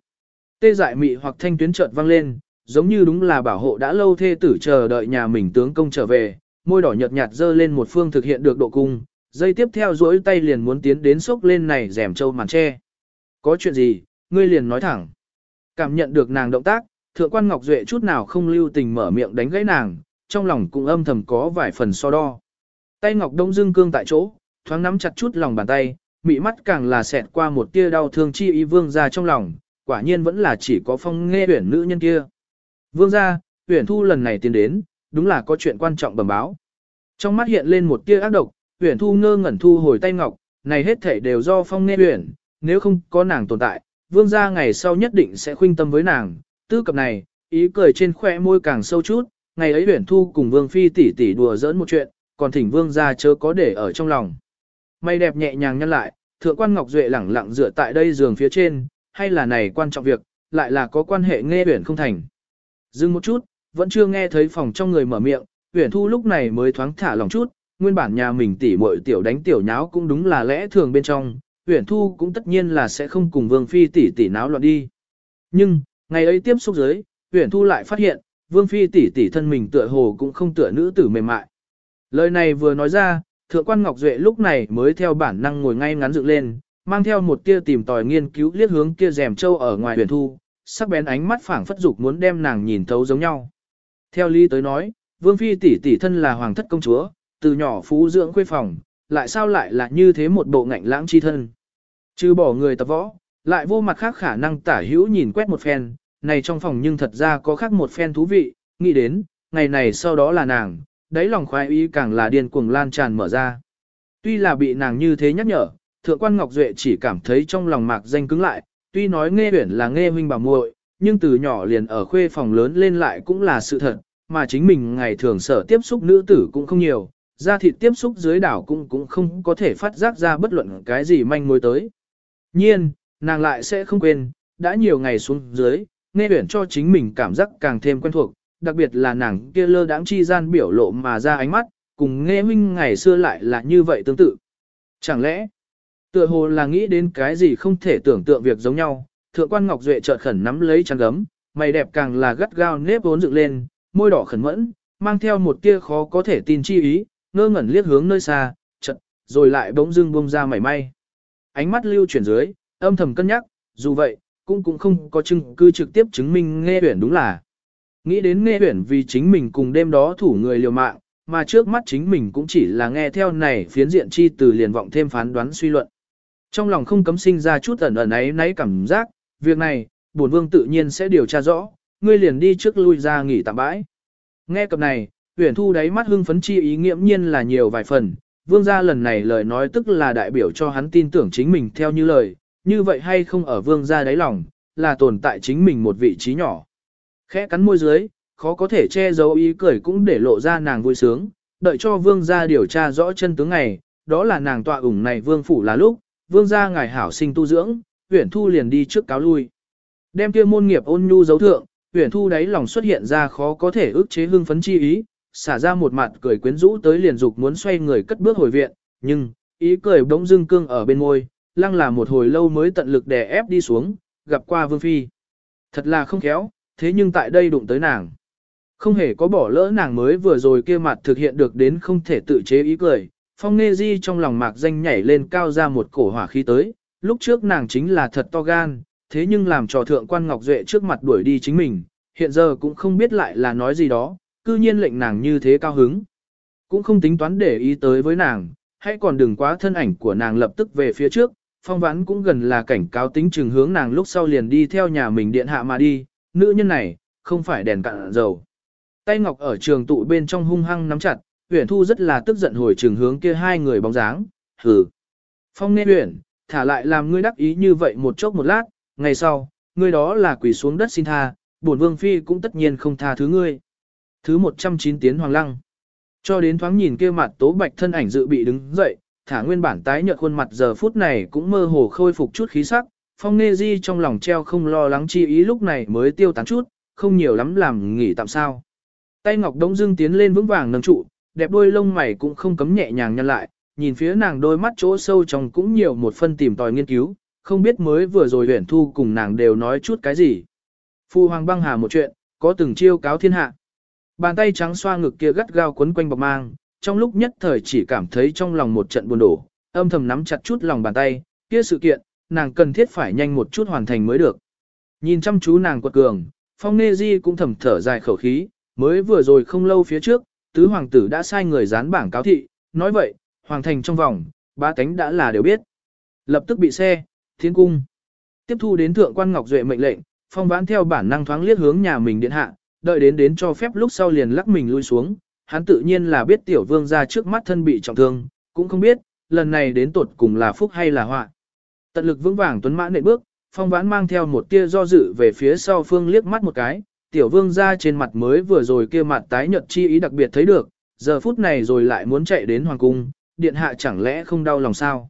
Tê dại mị hoặc thanh tuyến chợt vang lên, giống như đúng là bảo hộ đã lâu thê tử chờ đợi nhà mình tướng công trở về, môi đỏ nhợt nhạt dơ lên một phương thực hiện được độ cung, dây tiếp theo duỗi tay liền muốn tiến đến sốc lên này rèm châu màn tre. Có chuyện gì, ngươi liền nói thẳng. Cảm nhận được nàng động tác, thượng quan Ngọc Duệ chút nào không lưu tình mở miệng đánh gãy nàng, trong lòng cũng âm thầm có vài phần so đo. Tay Ngọc Đông Dương cương tại chỗ, thoáng nắm chặt chút lòng bàn tay, mị mắt càng là xẹt qua một tia đau thương chi ý vương ra trong lòng, quả nhiên vẫn là chỉ có phong nghe tuyển nữ nhân kia. Vương ra, tuyển thu lần này tiến đến, đúng là có chuyện quan trọng bẩm báo. Trong mắt hiện lên một tia ác độc, huyển thu ngơ ngẩn thu hồi tay ngọc, này hết thảy đều do phong Nghê huyển, nếu không có nàng tồn tại, vương gia ngày sau nhất định sẽ khuynh tâm với nàng, tư cập này, ý cười trên khóe môi càng sâu chút, ngày ấy huyển thu cùng vương phi tỷ tỷ đùa giỡn một chuyện, còn thỉnh vương gia chớ có để ở trong lòng. Mây đẹp nhẹ nhàng nhăn lại, thượng quan Ngọc Duệ lẳng lặng dựa tại đây giường phía trên, hay là này quan trọng việc, lại là có quan hệ nghe huyển không thành. Dừng một chút, vẫn chưa nghe thấy phòng trong người mở miệng, huyển thu lúc này mới thoáng thả lòng chút, nguyên bản nhà mình tỉ muội tiểu đánh tiểu nháo cũng đúng là lẽ thường bên trong, huyển thu cũng tất nhiên là sẽ không cùng vương phi tỷ tỷ náo loạn đi. Nhưng, ngày ấy tiếp xúc dưới, huyển thu lại phát hiện, vương phi tỷ tỷ thân mình tựa hồ cũng không tựa nữ tử mềm mại. Lời này vừa nói ra, thượng quan Ngọc Duệ lúc này mới theo bản năng ngồi ngay ngắn dựng lên, mang theo một tia tìm tòi nghiên cứu liếc hướng kia rèm châu ở ngoài huyền thu, sắc bén ánh mắt phảng phất dục muốn đem nàng nhìn thấu giống nhau. Theo lý tới nói, vương phi tỷ tỷ thân là hoàng thất công chúa, từ nhỏ phú dưỡng khuê phòng, lại sao lại là như thế một bộ ngạnh lãng chi thân. Trừ bỏ người tập võ, lại vô mặt khác khả năng tả hữu nhìn quét một phen, này trong phòng nhưng thật ra có khác một phen thú vị, nghĩ đến, ngày này sau đó là nàng, đáy lòng khoái ý càng là điên cuồng lan tràn mở ra. Tuy là bị nàng như thế nhắc nhở, thượng quan Ngọc Duệ chỉ cảm thấy trong lòng mạc danh cứng lại, tuy nói nghe huyển là nghe huynh bảo muội, nhưng từ nhỏ liền ở khuê phòng lớn lên lại cũng là sự thật, mà chính mình ngày thường sở tiếp xúc nữ tử cũng không nhiều, da thịt tiếp xúc dưới đảo cũng cũng không có thể phát giác ra bất luận cái gì manh mối tới. Nhiên, nàng lại sẽ không quên, đã nhiều ngày xuống dưới, nghe huyển cho chính mình cảm giác càng thêm quen thuộc, đặc biệt là nàng kia lơ đãng chi gian biểu lộ mà ra ánh mắt, cùng nghe huynh ngày xưa lại là như vậy tương tự. Chẳng lẽ, tựa hồ là nghĩ đến cái gì không thể tưởng tượng việc giống nhau, thượng quan Ngọc Duệ chợt khẩn nắm lấy chăn gấm, mày đẹp càng là gắt gao nếp vốn dựng lên, môi đỏ khẩn mẫn, mang theo một tia khó có thể tin chi ý, ngơ ngẩn liếc hướng nơi xa, chợt, rồi lại bỗng dưng buông ra mảy may. Ánh mắt lưu chuyển dưới, âm thầm cân nhắc, dù vậy, cũng cũng không có chứng cứ trực tiếp chứng minh nghe huyển đúng là. Nghĩ đến nghe huyển vì chính mình cùng đêm đó thủ người liều mạng, mà trước mắt chính mình cũng chỉ là nghe theo này phiến diện chi từ liền vọng thêm phán đoán suy luận. Trong lòng không cấm sinh ra chút ẩn ẩn ấy nấy cảm giác, việc này, bổn vương tự nhiên sẽ điều tra rõ, ngươi liền đi trước lui ra nghỉ tạm bãi. Nghe cập này, huyển thu đáy mắt hưng phấn chi ý nghiễm nhiên là nhiều vài phần, vương gia lần này lời nói tức là đại biểu cho hắn tin tưởng chính mình theo như lời, như vậy hay không ở vương gia đáy lòng, là tồn tại chính mình một vị trí nhỏ. Khẽ cắn môi dưới, khó có thể che giấu ý cười cũng để lộ ra nàng vui sướng, đợi cho vương gia điều tra rõ chân tướng này, đó là nàng tọa ủng này vương phủ là lúc, vương gia ngài hảo sinh tu dưỡng, huyển thu liền đi trước cáo lui. Đem kia môn nghiệp ôn nhu dấu thượng, huyển thu đáy lòng xuất hiện ra khó có thể ức chế hưng phấn chi ý, xả ra một mặt cười quyến rũ tới liền dục muốn xoay người cất bước hồi viện, nhưng, ý cười bỗng dưng cương ở bên môi, lăng là một hồi lâu mới tận lực đè ép đi xuống, gặp qua vương phi. Thật là không khéo, thế nhưng tại đây đụng tới nàng. Không hề có bỏ lỡ nàng mới vừa rồi kia mặt thực hiện được đến không thể tự chế ý cười, phong nê di trong lòng mạc danh nhảy lên cao ra một cổ hỏa khí tới, lúc trước nàng chính là thật to gan, thế nhưng làm trò thượng quan Ngọc Duệ trước mặt đuổi đi chính mình, hiện giờ cũng không biết lại là nói gì đó, cư nhiên lệnh nàng như thế cao hứng. Cũng không tính toán để ý tới với nàng, hãy còn đừng quá thân ảnh của nàng lập tức về phía trước, phong vãn cũng gần là cảnh cáo tính trường hướng nàng lúc sau liền đi theo nhà mình điện hạ mà đi, nữ nhân này, không phải đèn cạn dầu. Tay ngọc ở trường tụ bên trong hung hăng nắm chặt, Uyển Thu rất là tức giận hồi trường hướng kia hai người bóng dáng, hừ. Phong nghe Uyển, thả lại làm ngươi đắc ý như vậy một chốc một lát, ngày sau, ngươi đó là quỳ xuống đất xin tha, bổn vương phi cũng tất nhiên không tha thứ ngươi. Thứ 109 tiến hoàng lăng. Cho đến thoáng nhìn kia mặt tố bạch thân ảnh dự bị đứng dậy, thả nguyên bản tái nhợt khuôn mặt giờ phút này cũng mơ hồ khôi phục chút khí sắc, phong nghe di trong lòng treo không lo lắng chi ý lúc này mới tiêu tán chút, không nhiều lắm làm nghỉ tạm sao. Tay ngọc đống dương tiến lên vững vàng nâng trụ, đẹp đôi lông mày cũng không cấm nhẹ nhàng nhăn lại, nhìn phía nàng đôi mắt chỗ sâu trong cũng nhiều một phân tìm tòi nghiên cứu, không biết mới vừa rồi huyền thu cùng nàng đều nói chút cái gì. Phu hoàng băng hà một chuyện, có từng chiêu cáo thiên hạ. Bàn tay trắng xoa ngực kia gắt gao quấn quanh bọc mang, trong lúc nhất thời chỉ cảm thấy trong lòng một trận buồn đổ, âm thầm nắm chặt chút lòng bàn tay, kia sự kiện, nàng cần thiết phải nhanh một chút hoàn thành mới được. Nhìn chăm chú nàng quật cường, phong nê di cũng thầm thở dài khẩu khí, mới vừa rồi không lâu phía trước, tứ hoàng tử đã sai người dán bảng cáo thị, nói vậy, hoàng thành trong vòng, ba cánh đã là đều biết. Lập tức bị xe, thiên cung. Tiếp thu đến thượng quan Ngọc Duệ mệnh lệnh, phong vãn theo bản năng thoáng liếc hướng nhà mình điện hạ, đợi đến đến cho phép lúc sau liền lắc mình lui xuống, hắn tự nhiên là biết tiểu vương ra trước mắt thân bị trọng thương, cũng không biết, lần này đến tột cùng là phúc hay là họa. Tận lực vững vàng tuấn mã nệ bước, phong vãn mang theo một tia do dự về phía sau phương liếc mắt một cái, tiểu vương ra trên mặt mới vừa rồi kia mặt tái nhợt chi ý đặc biệt thấy được, giờ phút này rồi lại muốn chạy đến hoàng cung, điện hạ chẳng lẽ không đau lòng sao.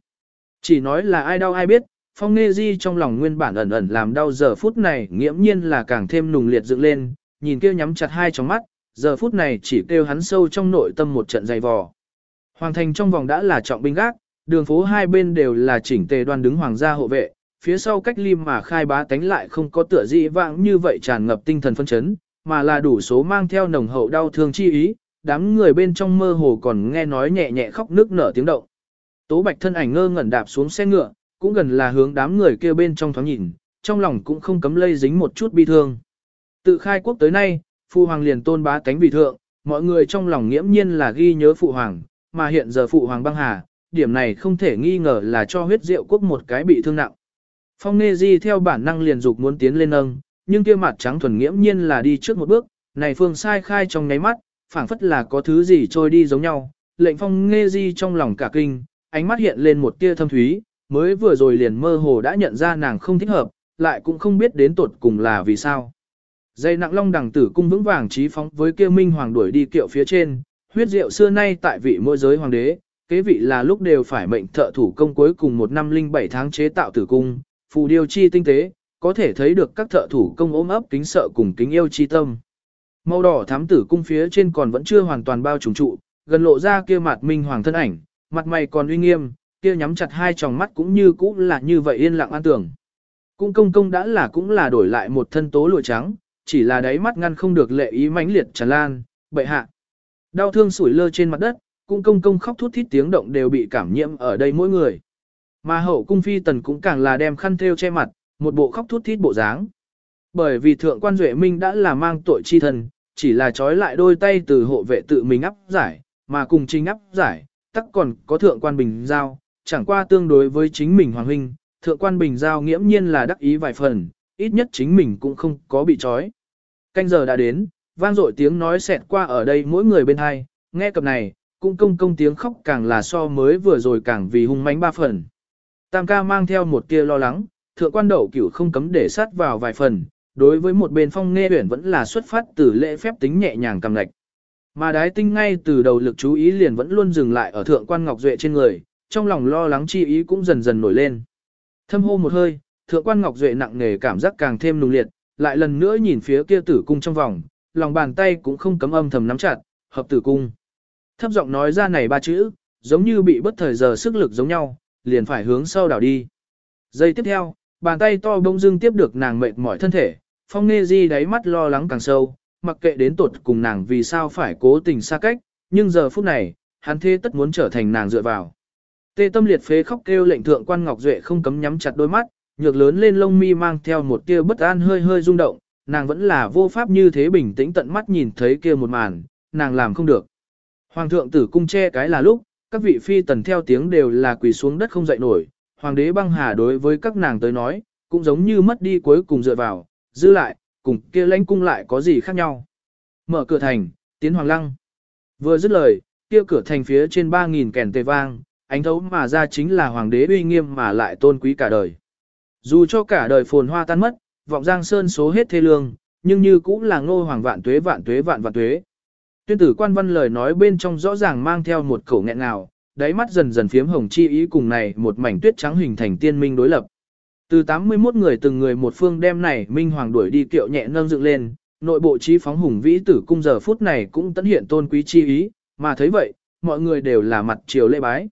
Chỉ nói là ai đau ai biết, phong nghe di trong lòng nguyên bản ẩn ẩn làm đau giờ phút này nghiễm nhiên là càng thêm nùng liệt dựng lên, nhìn kia nhắm chặt hai tròng mắt, giờ phút này chỉ kêu hắn sâu trong nội tâm một trận dày vò. Hoàng thành trong vòng đã là trọng binh gác, đường phố hai bên đều là chỉnh tề đoàn đứng hoàng gia hộ vệ, phía sau cách lim mà khai bá tánh lại không có tựa dị vãng như vậy tràn ngập tinh thần phân chấn, mà là đủ số mang theo nồng hậu đau thương chi ý, đám người bên trong mơ hồ còn nghe nói nhẹ nhẹ khóc nước nở tiếng động. Tố Bạch thân ảnh ngơ ngẩn đạp xuống xe ngựa, cũng gần là hướng đám người kia bên trong thoáng nhìn, trong lòng cũng không cấm lây dính một chút bi thương. Tự khai quốc tới nay, Phụ Hoàng liền tôn bá cánh vị thượng, mọi người trong lòng nghiễm nhiên là ghi nhớ Phụ Hoàng, mà hiện giờ Phụ Hoàng băng hà, điểm này không thể nghi ngờ là cho huyết diệu quốc một cái bị thương nặng. Phong Nê Di theo bản năng liền dục muốn tiến lên nâng, nhưng kia mặt trắng thuần nghiễm nhiên là đi trước một bước, này phương sai khai trong nháy mắt, phảng phất là có thứ gì trôi đi giống nhau, lệnh Phong Nê Di trong lòng cả kinh, ánh mắt hiện lên một tia thâm thúy, mới vừa rồi liền mơ hồ đã nhận ra nàng không thích hợp, lại cũng không biết đến tột cùng là vì sao. Dây nặng long đằng tử cung vững vàng trí phóng với kia minh hoàng đuổi đi kiệu phía trên, huyết diệu xưa nay tại vị mỗi giới hoàng đế, kế vị là lúc đều phải mệnh thợ thủ công cuối cùng một năm linh bảy tháng chế tạo tử cung, phù điều chi tinh tế, có thể thấy được các thợ thủ công ôm ấp kính sợ cùng kính yêu chi tâm. Màu đỏ thám tử cung phía trên còn vẫn chưa hoàn toàn bao trùng trụ, gần lộ ra kia mặt minh hoàng thân ảnh, mặt mày còn uy nghiêm, kia nhắm chặt hai tròng mắt cũng như cũ là như vậy yên lặng an tưởng. Cung công công đã là cũng là đổi lại một thân tố lụa trắng, chỉ là đáy mắt ngăn không được lệ ý mãnh liệt tràn lan, bệ hạ. Đau thương sủi lơ trên mặt đất, cung công công khóc thút thít tiếng động đều bị cảm nhiễm ở đây mỗi người. Mà hậu cung phi tần cũng càng là đem khăn thêu che mặt, một bộ khóc thút thít bộ dáng. Bởi vì thượng quan duệ minh đã là mang tội chi thần, chỉ là trói lại đôi tay từ hộ vệ tự mình áp giải, mà cùng chính áp giải, tắc còn có thượng quan bình giao, chẳng qua tương đối với chính mình hoàng huynh, thượng quan bình giao nghiễm nhiên là đắc ý vài phần, ít nhất chính mình cũng không có bị trói. Canh giờ đã đến, vang dội tiếng nói xẹt qua ở đây mỗi người bên hai, nghe cập này, cũng công công tiếng khóc càng là so mới vừa rồi càng vì hung mãnh ba phần. Tam ca mang theo một tia lo lắng, thượng quan đậu cửu không cấm để sát vào vài phần, đối với một bên phong nghe huyển vẫn là xuất phát từ lễ phép tính nhẹ nhàng cầm lệch. Mà đái tinh ngay từ đầu lực chú ý liền vẫn luôn dừng lại ở thượng quan ngọc duệ trên người, trong lòng lo lắng chi ý cũng dần dần nổi lên. Thâm hô một hơi, thượng quan ngọc duệ nặng nề cảm giác càng thêm nung liệt, lại lần nữa nhìn phía kia tử cung trong vòng, lòng bàn tay cũng không cấm âm thầm nắm chặt, hợp tử cung. Thấp giọng nói ra này ba chữ, giống như bị bất thời giờ sức lực giống nhau, liền phải hướng sau đảo đi. Giây tiếp theo, bàn tay to bông dưng tiếp được nàng mệt mỏi thân thể, phong nê di đáy mắt lo lắng càng sâu, mặc kệ đến tột cùng nàng vì sao phải cố tình xa cách, nhưng giờ phút này, hắn thế tất muốn trở thành nàng dựa vào. Tê tâm liệt phế khóc kêu lệnh thượng quan Ngọc Duệ không cấm nhắm chặt đôi mắt, nhược lớn lên lông mi mang theo một tia bất an hơi hơi rung động, nàng vẫn là vô pháp như thế bình tĩnh tận mắt nhìn thấy kia một màn, nàng làm không được. Hoàng thượng tử cung che cái là lúc, các vị phi tần theo tiếng đều là quỳ xuống đất không dậy nổi, hoàng đế băng hà đối với các nàng tới nói, cũng giống như mất đi cuối cùng dựa vào, giữ lại, cùng kia lãnh cung lại có gì khác nhau. Mở cửa thành, tiến hoàng lăng. Vừa dứt lời, kia cửa thành phía trên 3.000 kèn tề vang, ánh thấu mà ra chính là hoàng đế uy nghiêm mà lại tôn quý cả đời. Dù cho cả đời phồn hoa tan mất, vọng giang sơn số hết thê lương, nhưng như cũng là ngô hoàng vạn tuế vạn tuế vạn vạn tuế. Tuyên tử quan văn lời nói bên trong rõ ràng mang theo một khẩu nghẹn ngào, đáy mắt dần dần phiếm hồng chi ý cùng này một mảnh tuyết trắng hình thành tiên minh đối lập. Từ 81 người từng người một phương đem này minh hoàng đuổi đi kiệu nhẹ nâng dựng lên, nội bộ trí phóng hùng vĩ tử cung giờ phút này cũng tận hiện tôn quý chi ý, mà thấy vậy, mọi người đều là mặt chiều lễ bái.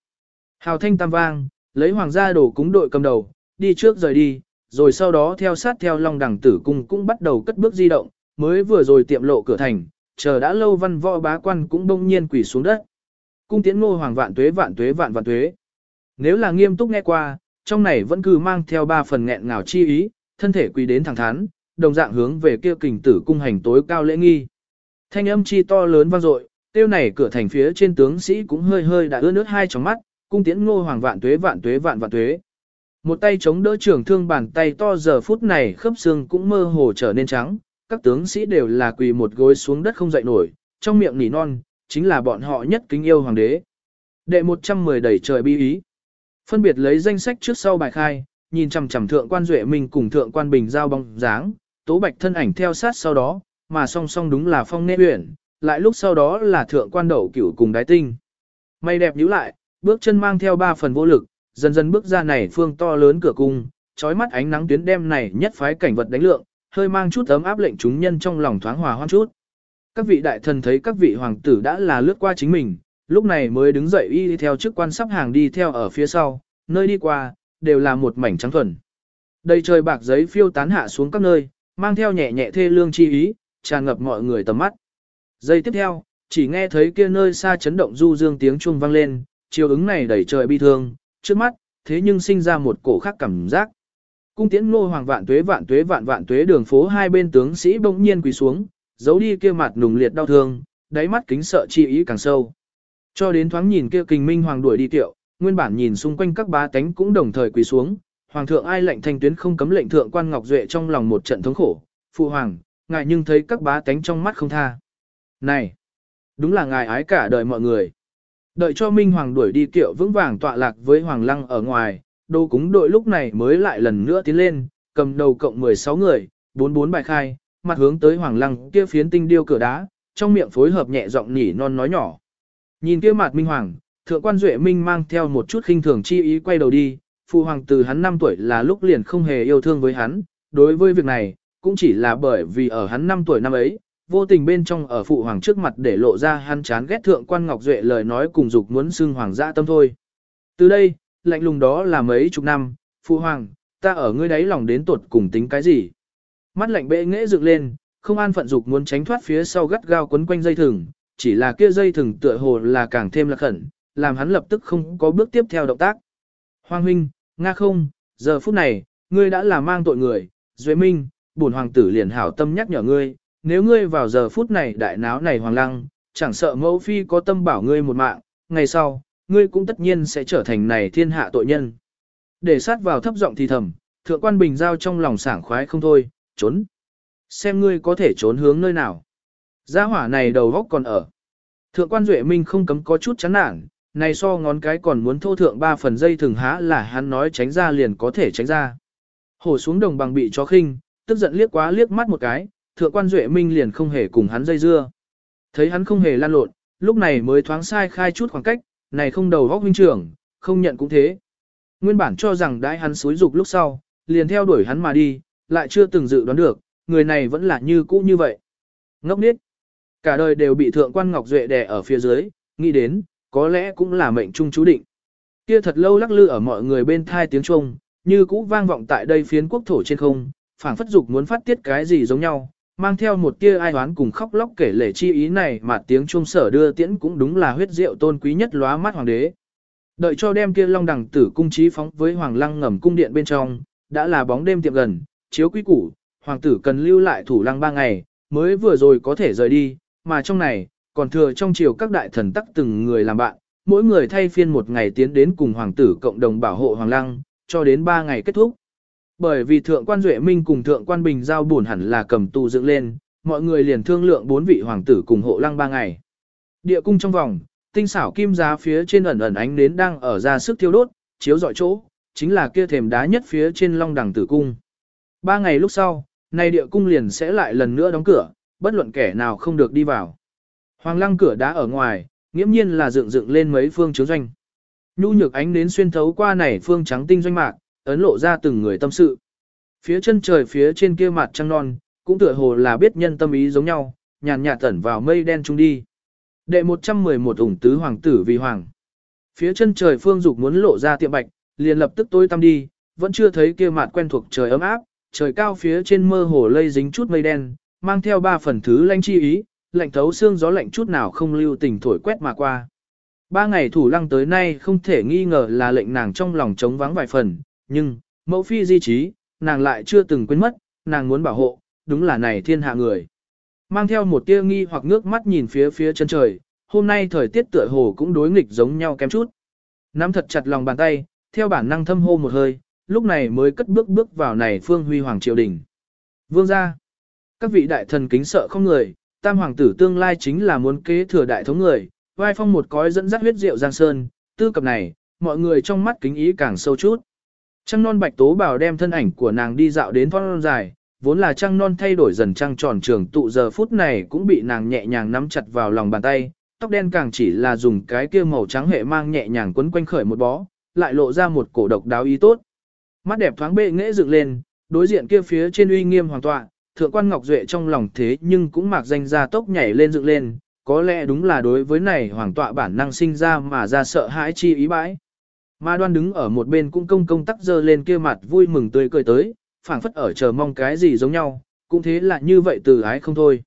Hào thanh tam vang, lấy hoàng gia đồ cúng đội cầm đầu, đi trước rời đi, rồi sau đó theo sát theo long đẳng tử cung cũng bắt đầu cất bước di động, mới vừa rồi tiệm lộ cửa thành, chờ đã lâu văn võ bá quan cũng đông nhiên quỳ xuống đất. Cung tiễn ngô hoàng vạn tuế vạn tuế vạn vạn tuế. Nếu là nghiêm túc nghe qua, trong này vẫn cứ mang theo ba phần nghẹn ngào chi ý, thân thể quỳ đến thẳng thắn, đồng dạng hướng về kia kình tử cung hành tối cao lễ nghi. Thanh âm chi to lớn vang dội, tiêu này cửa thành phía trên tướng sĩ cũng hơi hơi đã ướt nước hai tròng mắt, cung tiễn ngô hoàng vạn tuế vạn tuế vạn vạn tuế. Một tay chống đỡ trường thương bàn tay to giờ phút này khớp xương cũng mơ hồ trở nên trắng, các tướng sĩ đều là quỳ một gối xuống đất không dậy nổi, trong miệng nỉ non, chính là bọn họ nhất kính yêu hoàng đế. Đệ 110 đẩy trời bi ý. Phân biệt lấy danh sách trước sau bài khai, nhìn chằm chằm thượng quan duệ mình cùng thượng quan bình giao bóng dáng, tố bạch thân ảnh theo sát sau đó, mà song song đúng là phong nê uyển, lại lúc sau đó là thượng quan đậu cửu cùng đái tinh. Mây đẹp nhíu lại, bước chân mang theo ba phần vô lực, dần dần bước ra này phương to lớn cửa cung, trói mắt ánh nắng tuyến đêm này nhất phái cảnh vật đánh lượng, hơi mang chút ấm áp lệnh chúng nhân trong lòng thoáng hòa hoan chút. Các vị đại thần thấy các vị hoàng tử đã là lướt qua chính mình, lúc này mới đứng dậy y đi theo chức quan sắp hàng đi theo ở phía sau, nơi đi qua, đều là một mảnh trắng thuần. Đầy trời bạc giấy phiêu tán hạ xuống các nơi, mang theo nhẹ nhẹ thê lương chi ý, tràn ngập mọi người tầm mắt. Giây tiếp theo, chỉ nghe thấy kia nơi xa chấn động du dương tiếng chuông vang lên, chiều ứng này đầy trời bi thương, trước mắt, thế nhưng sinh ra một cổ khác cảm giác. Cung tiễn ngô hoàng vạn tuế vạn tuế vạn vạn tuế đường phố hai bên tướng sĩ bỗng nhiên quỳ xuống, giấu đi kia mặt nùng liệt đau thương, đáy mắt kính sợ chi ý càng sâu. Cho đến thoáng nhìn kia kình minh hoàng đuổi đi tiệu, nguyên bản nhìn xung quanh các bá tánh cũng đồng thời quỳ xuống, hoàng thượng ai lệnh thanh tuyến không cấm lệnh thượng quan ngọc duệ trong lòng một trận thống khổ, phụ hoàng, ngài nhưng thấy các bá tánh trong mắt không tha. Này, đúng là ngài ái cả đời mọi người. Đợi cho Minh Hoàng đuổi đi kiệu vững vàng tọa lạc với Hoàng Lăng ở ngoài, đô cúng đội lúc này mới lại lần nữa tiến lên, cầm đầu cộng 16 người, bốn bốn bài khai, mặt hướng tới Hoàng Lăng kia phiến tinh điêu cửa đá, trong miệng phối hợp nhẹ giọng nhỉ non nói nhỏ. Nhìn kia mặt Minh Hoàng, thượng quan Duệ Minh mang theo một chút khinh thường chi ý quay đầu đi, phụ hoàng từ hắn 5 tuổi là lúc liền không hề yêu thương với hắn, đối với việc này, cũng chỉ là bởi vì ở hắn 5 tuổi năm ấy, vô tình bên trong ở phụ hoàng trước mặt để lộ ra hắn chán ghét thượng quan Ngọc Duệ lời nói cùng dục muốn xưng hoàng gia tâm thôi. Từ đây, lạnh lùng đó là mấy chục năm, phụ hoàng, ta ở ngươi đấy lòng đến tuột cùng tính cái gì? Mắt lạnh bệ nghễ dựng lên, không an phận dục muốn tránh thoát phía sau gắt gao quấn quanh dây thừng, chỉ là kia dây thừng tựa hồ là càng thêm là khẩn, làm hắn lập tức không có bước tiếp theo động tác. Hoàng huynh, nga không, giờ phút này, ngươi đã là mang tội người, Duệ Minh, bổn hoàng tử liền hảo tâm nhắc nhở ngươi, nếu ngươi vào giờ phút này đại náo này hoàng lăng, chẳng sợ mẫu phi có tâm bảo ngươi một mạng, ngày sau, ngươi cũng tất nhiên sẽ trở thành này thiên hạ tội nhân. Để sát vào thấp giọng thì thầm, thượng quan bình giao trong lòng sảng khoái không thôi, trốn. Xem ngươi có thể trốn hướng nơi nào. Gia hỏa này đầu góc còn ở. Thượng quan Duệ Minh không cấm có chút chán nản, này so ngón cái còn muốn thô thượng ba phần dây thường há là hắn nói tránh ra liền có thể tránh ra. Hổ xuống đồng bằng bị chó khinh, tức giận liếc quá liếc mắt một cái, thượng quan Duệ Minh liền không hề cùng hắn dây dưa. Thấy hắn không hề lan lộn, lúc này mới thoáng sai khai chút khoảng cách, này không đầu góc huynh trưởng, không nhận cũng thế. Nguyên bản cho rằng đãi hắn xúi dục lúc sau, liền theo đuổi hắn mà đi, lại chưa từng dự đoán được, người này vẫn là như cũ như vậy. Ngốc nít. Cả đời đều bị thượng quan Ngọc Duệ đè ở phía dưới, nghĩ đến, có lẽ cũng là mệnh trung chú định. Kia thật lâu lắc lư ở mọi người bên thai tiếng Trung, như cũ vang vọng tại đây phiến quốc thổ trên không, phảng phất dục muốn phát tiết cái gì giống nhau, mang theo một tia ai oán cùng khóc lóc kể lể chi ý này mà tiếng Trung sở đưa tiễn cũng đúng là huyết diệu tôn quý nhất lóa mắt hoàng đế. Đợi cho đem kia long đẳng tử cung trí phóng với hoàng lăng ngầm cung điện bên trong, đã là bóng đêm tiệm gần, chiếu quý củ, hoàng tử cần lưu lại thủ lăng ba ngày, mới vừa rồi có thể rời đi, mà trong này, còn thừa trong chiều các đại thần tắc từng người làm bạn, mỗi người thay phiên một ngày tiến đến cùng hoàng tử cộng đồng bảo hộ hoàng lăng, cho đến ba ngày kết thúc. Bởi vì thượng quan Duệ Minh cùng thượng quan Bình giao buồn hẳn là cầm tù dựng lên, mọi người liền thương lượng bốn vị hoàng tử cùng hộ lăng ba ngày. Địa cung trong vòng, tinh xảo kim giá phía trên ẩn ẩn ánh nến đang ở ra sức thiêu đốt, chiếu dọi chỗ, chính là kia thềm đá nhất phía trên long đằng tử cung. Ba ngày lúc sau, nay địa cung liền sẽ lại lần nữa đóng cửa, bất luận kẻ nào không được đi vào. Hoàng lăng cửa đá ở ngoài, nghiễm nhiên là dựng dựng lên mấy phương chiếu doanh. Nhu nhược ánh nến xuyên thấu qua này phương trắng tinh doanh mạc, ấn lộ ra từng người tâm sự. Phía chân trời phía trên kia mặt trăng non, cũng tựa hồ là biết nhân tâm ý giống nhau, nhàn nhạt tẩn vào mây đen trung đi. Đệ 111 ủng tứ hoàng tử vì hoàng. Phía chân trời phương dục muốn lộ ra tiệm bạch, liền lập tức tối tăm đi, vẫn chưa thấy kia mặt quen thuộc trời ấm áp, trời cao phía trên mơ hồ lây dính chút mây đen, mang theo ba phần thứ lanh chi ý, lạnh thấu xương gió lạnh chút nào không lưu tình thổi quét mà qua. Ba ngày thủ lăng tới nay không thể nghi ngờ là lệnh nàng trong lòng trống vắng vài phần, nhưng, mẫu phi di trí, nàng lại chưa từng quên mất, nàng muốn bảo hộ, đúng là này thiên hạ người. Mang theo một tia nghi hoặc ngước mắt nhìn phía phía chân trời, hôm nay thời tiết tựa hồ cũng đối nghịch giống nhau kém chút. Nắm thật chặt lòng bàn tay, theo bản năng thâm hô một hơi, lúc này mới cất bước bước vào này phương huy hoàng triều đình. Vương gia, các vị đại thần kính sợ không người, tam hoàng tử tương lai chính là muốn kế thừa đại thống người, vai phong một cõi dẫn dắt huyết rượu giang sơn, tư cập này, mọi người trong mắt kính ý càng sâu chút. Trăng non bạch tố bảo đem thân ảnh của nàng đi dạo đến thon dài, vốn là trăng non thay đổi dần trăng tròn trường tụ giờ phút này cũng bị nàng nhẹ nhàng nắm chặt vào lòng bàn tay, tóc đen càng chỉ là dùng cái kia màu trắng hệ mang nhẹ nhàng quấn quanh khởi một bó, lại lộ ra một cổ độc đáo ý tốt. Mắt đẹp thoáng bệ nghệ dựng lên, đối diện kia phía trên uy nghiêm hoàng tọa, thượng quan Ngọc Duệ trong lòng thế nhưng cũng mạc danh ra tốc nhảy lên dựng lên, có lẽ đúng là đối với này hoàng tọa bản năng sinh ra mà ra sợ hãi chi ý bãi. Mà đoan đứng ở một bên cũng công công tắc dơ lên kia mặt vui mừng tươi cười tới, phảng phất ở chờ mong cái gì giống nhau, cũng thế là như vậy từ ái không thôi.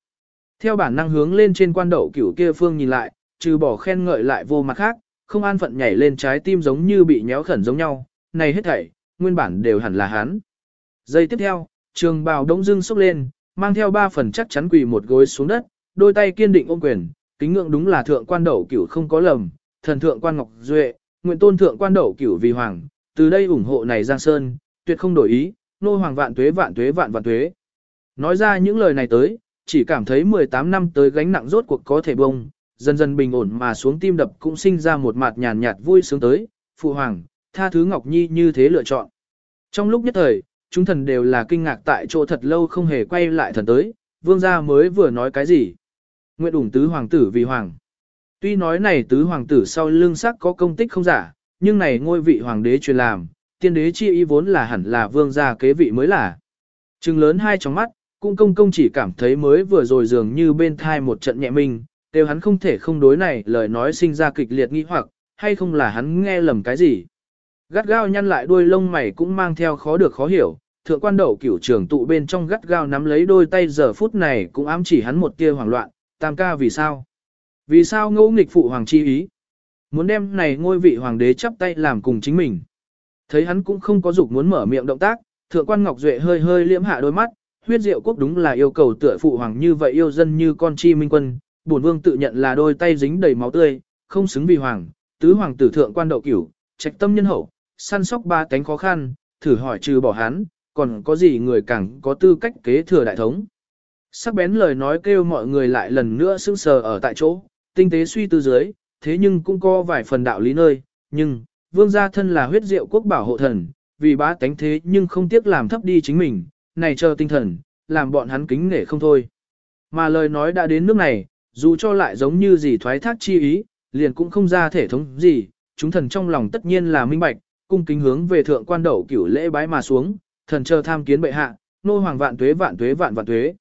Theo bản năng hướng lên trên quan đậu cửu kia phương nhìn lại, trừ bỏ khen ngợi lại vô mặt khác, không an phận nhảy lên trái tim giống như bị nhéo khẩn giống nhau, này hết thảy, nguyên bản đều hẳn là hắn. Giây tiếp theo, trường bào đông dưng sốc lên, mang theo ba phần chắc chắn quỳ một gối xuống đất, đôi tay kiên định ôm quyền, kính ngưỡng đúng là thượng quan đậu cửu không có lầm, thần thượng quan ngọc duệ, nguyện tôn thượng quan đậu cửu vì hoàng, từ đây ủng hộ này Giang Sơn, tuyệt không đổi ý, nô hoàng vạn tuế vạn tuế vạn vạn tuế. Nói ra những lời này tới, chỉ cảm thấy 18 năm tới gánh nặng rốt cuộc có thể bông, dần dần bình ổn mà xuống tim đập cũng sinh ra một mặt nhàn nhạt vui sướng tới, phụ hoàng, tha thứ Ngọc Nhi như thế lựa chọn. Trong lúc nhất thời, chúng thần đều là kinh ngạc tại chỗ thật lâu không hề quay lại thần tới, vương gia mới vừa nói cái gì. Nguyện ủng tứ hoàng tử vì hoàng. Tuy nói này tứ hoàng tử sau lưng sắc có công tích không giả, nhưng này ngôi vị hoàng đế truyền làm, tiên đế chi ý vốn là hẳn là vương gia kế vị mới là. Trừng lớn hai trong mắt, cung công công chỉ cảm thấy mới vừa rồi dường như bên thai một trận nhẹ mình, đều hắn không thể không đối này lời nói sinh ra kịch liệt nghi hoặc, hay không là hắn nghe lầm cái gì. Gắt gao nhăn lại đuôi lông mày cũng mang theo khó được khó hiểu, thượng quan đậu cửu trưởng tụ bên trong gắt gao nắm lấy đôi tay giờ phút này cũng ám chỉ hắn một tia hoảng loạn, tam ca vì sao? Vì sao ngẫu nghịch phụ hoàng chi ý? Muốn đem này ngôi vị hoàng đế chắp tay làm cùng chính mình. Thấy hắn cũng không có dục muốn mở miệng động tác, thượng quan Ngọc Duệ hơi hơi liễm hạ đôi mắt, huyết diệu quốc đúng là yêu cầu tựa phụ hoàng như vậy yêu dân như con chi minh quân, bổn vương tự nhận là đôi tay dính đầy máu tươi, không xứng vì hoàng, tứ hoàng tử thượng quan đậu cửu, trạch tâm nhân hậu, săn sóc ba cánh khó khăn, thử hỏi trừ bỏ hắn, còn có gì người càng có tư cách kế thừa đại thống. Sắc bén lời nói kêu mọi người lại lần nữa sững sờ ở tại chỗ, tinh tế suy tư dưới, thế nhưng cũng có vài phần đạo lý nơi, nhưng, vương gia thân là huyết diệu quốc bảo hộ thần, vì bá tánh thế nhưng không tiếc làm thấp đi chính mình, này chờ tinh thần, làm bọn hắn kính nể không thôi. Mà lời nói đã đến nước này, dù cho lại giống như gì thoái thác chi ý, liền cũng không ra thể thống gì, chúng thần trong lòng tất nhiên là minh bạch, cung kính hướng về thượng quan đậu cửu lễ bái mà xuống, thần chờ tham kiến bệ hạ, nô hoàng vạn tuế vạn tuế vạn vạn tuế.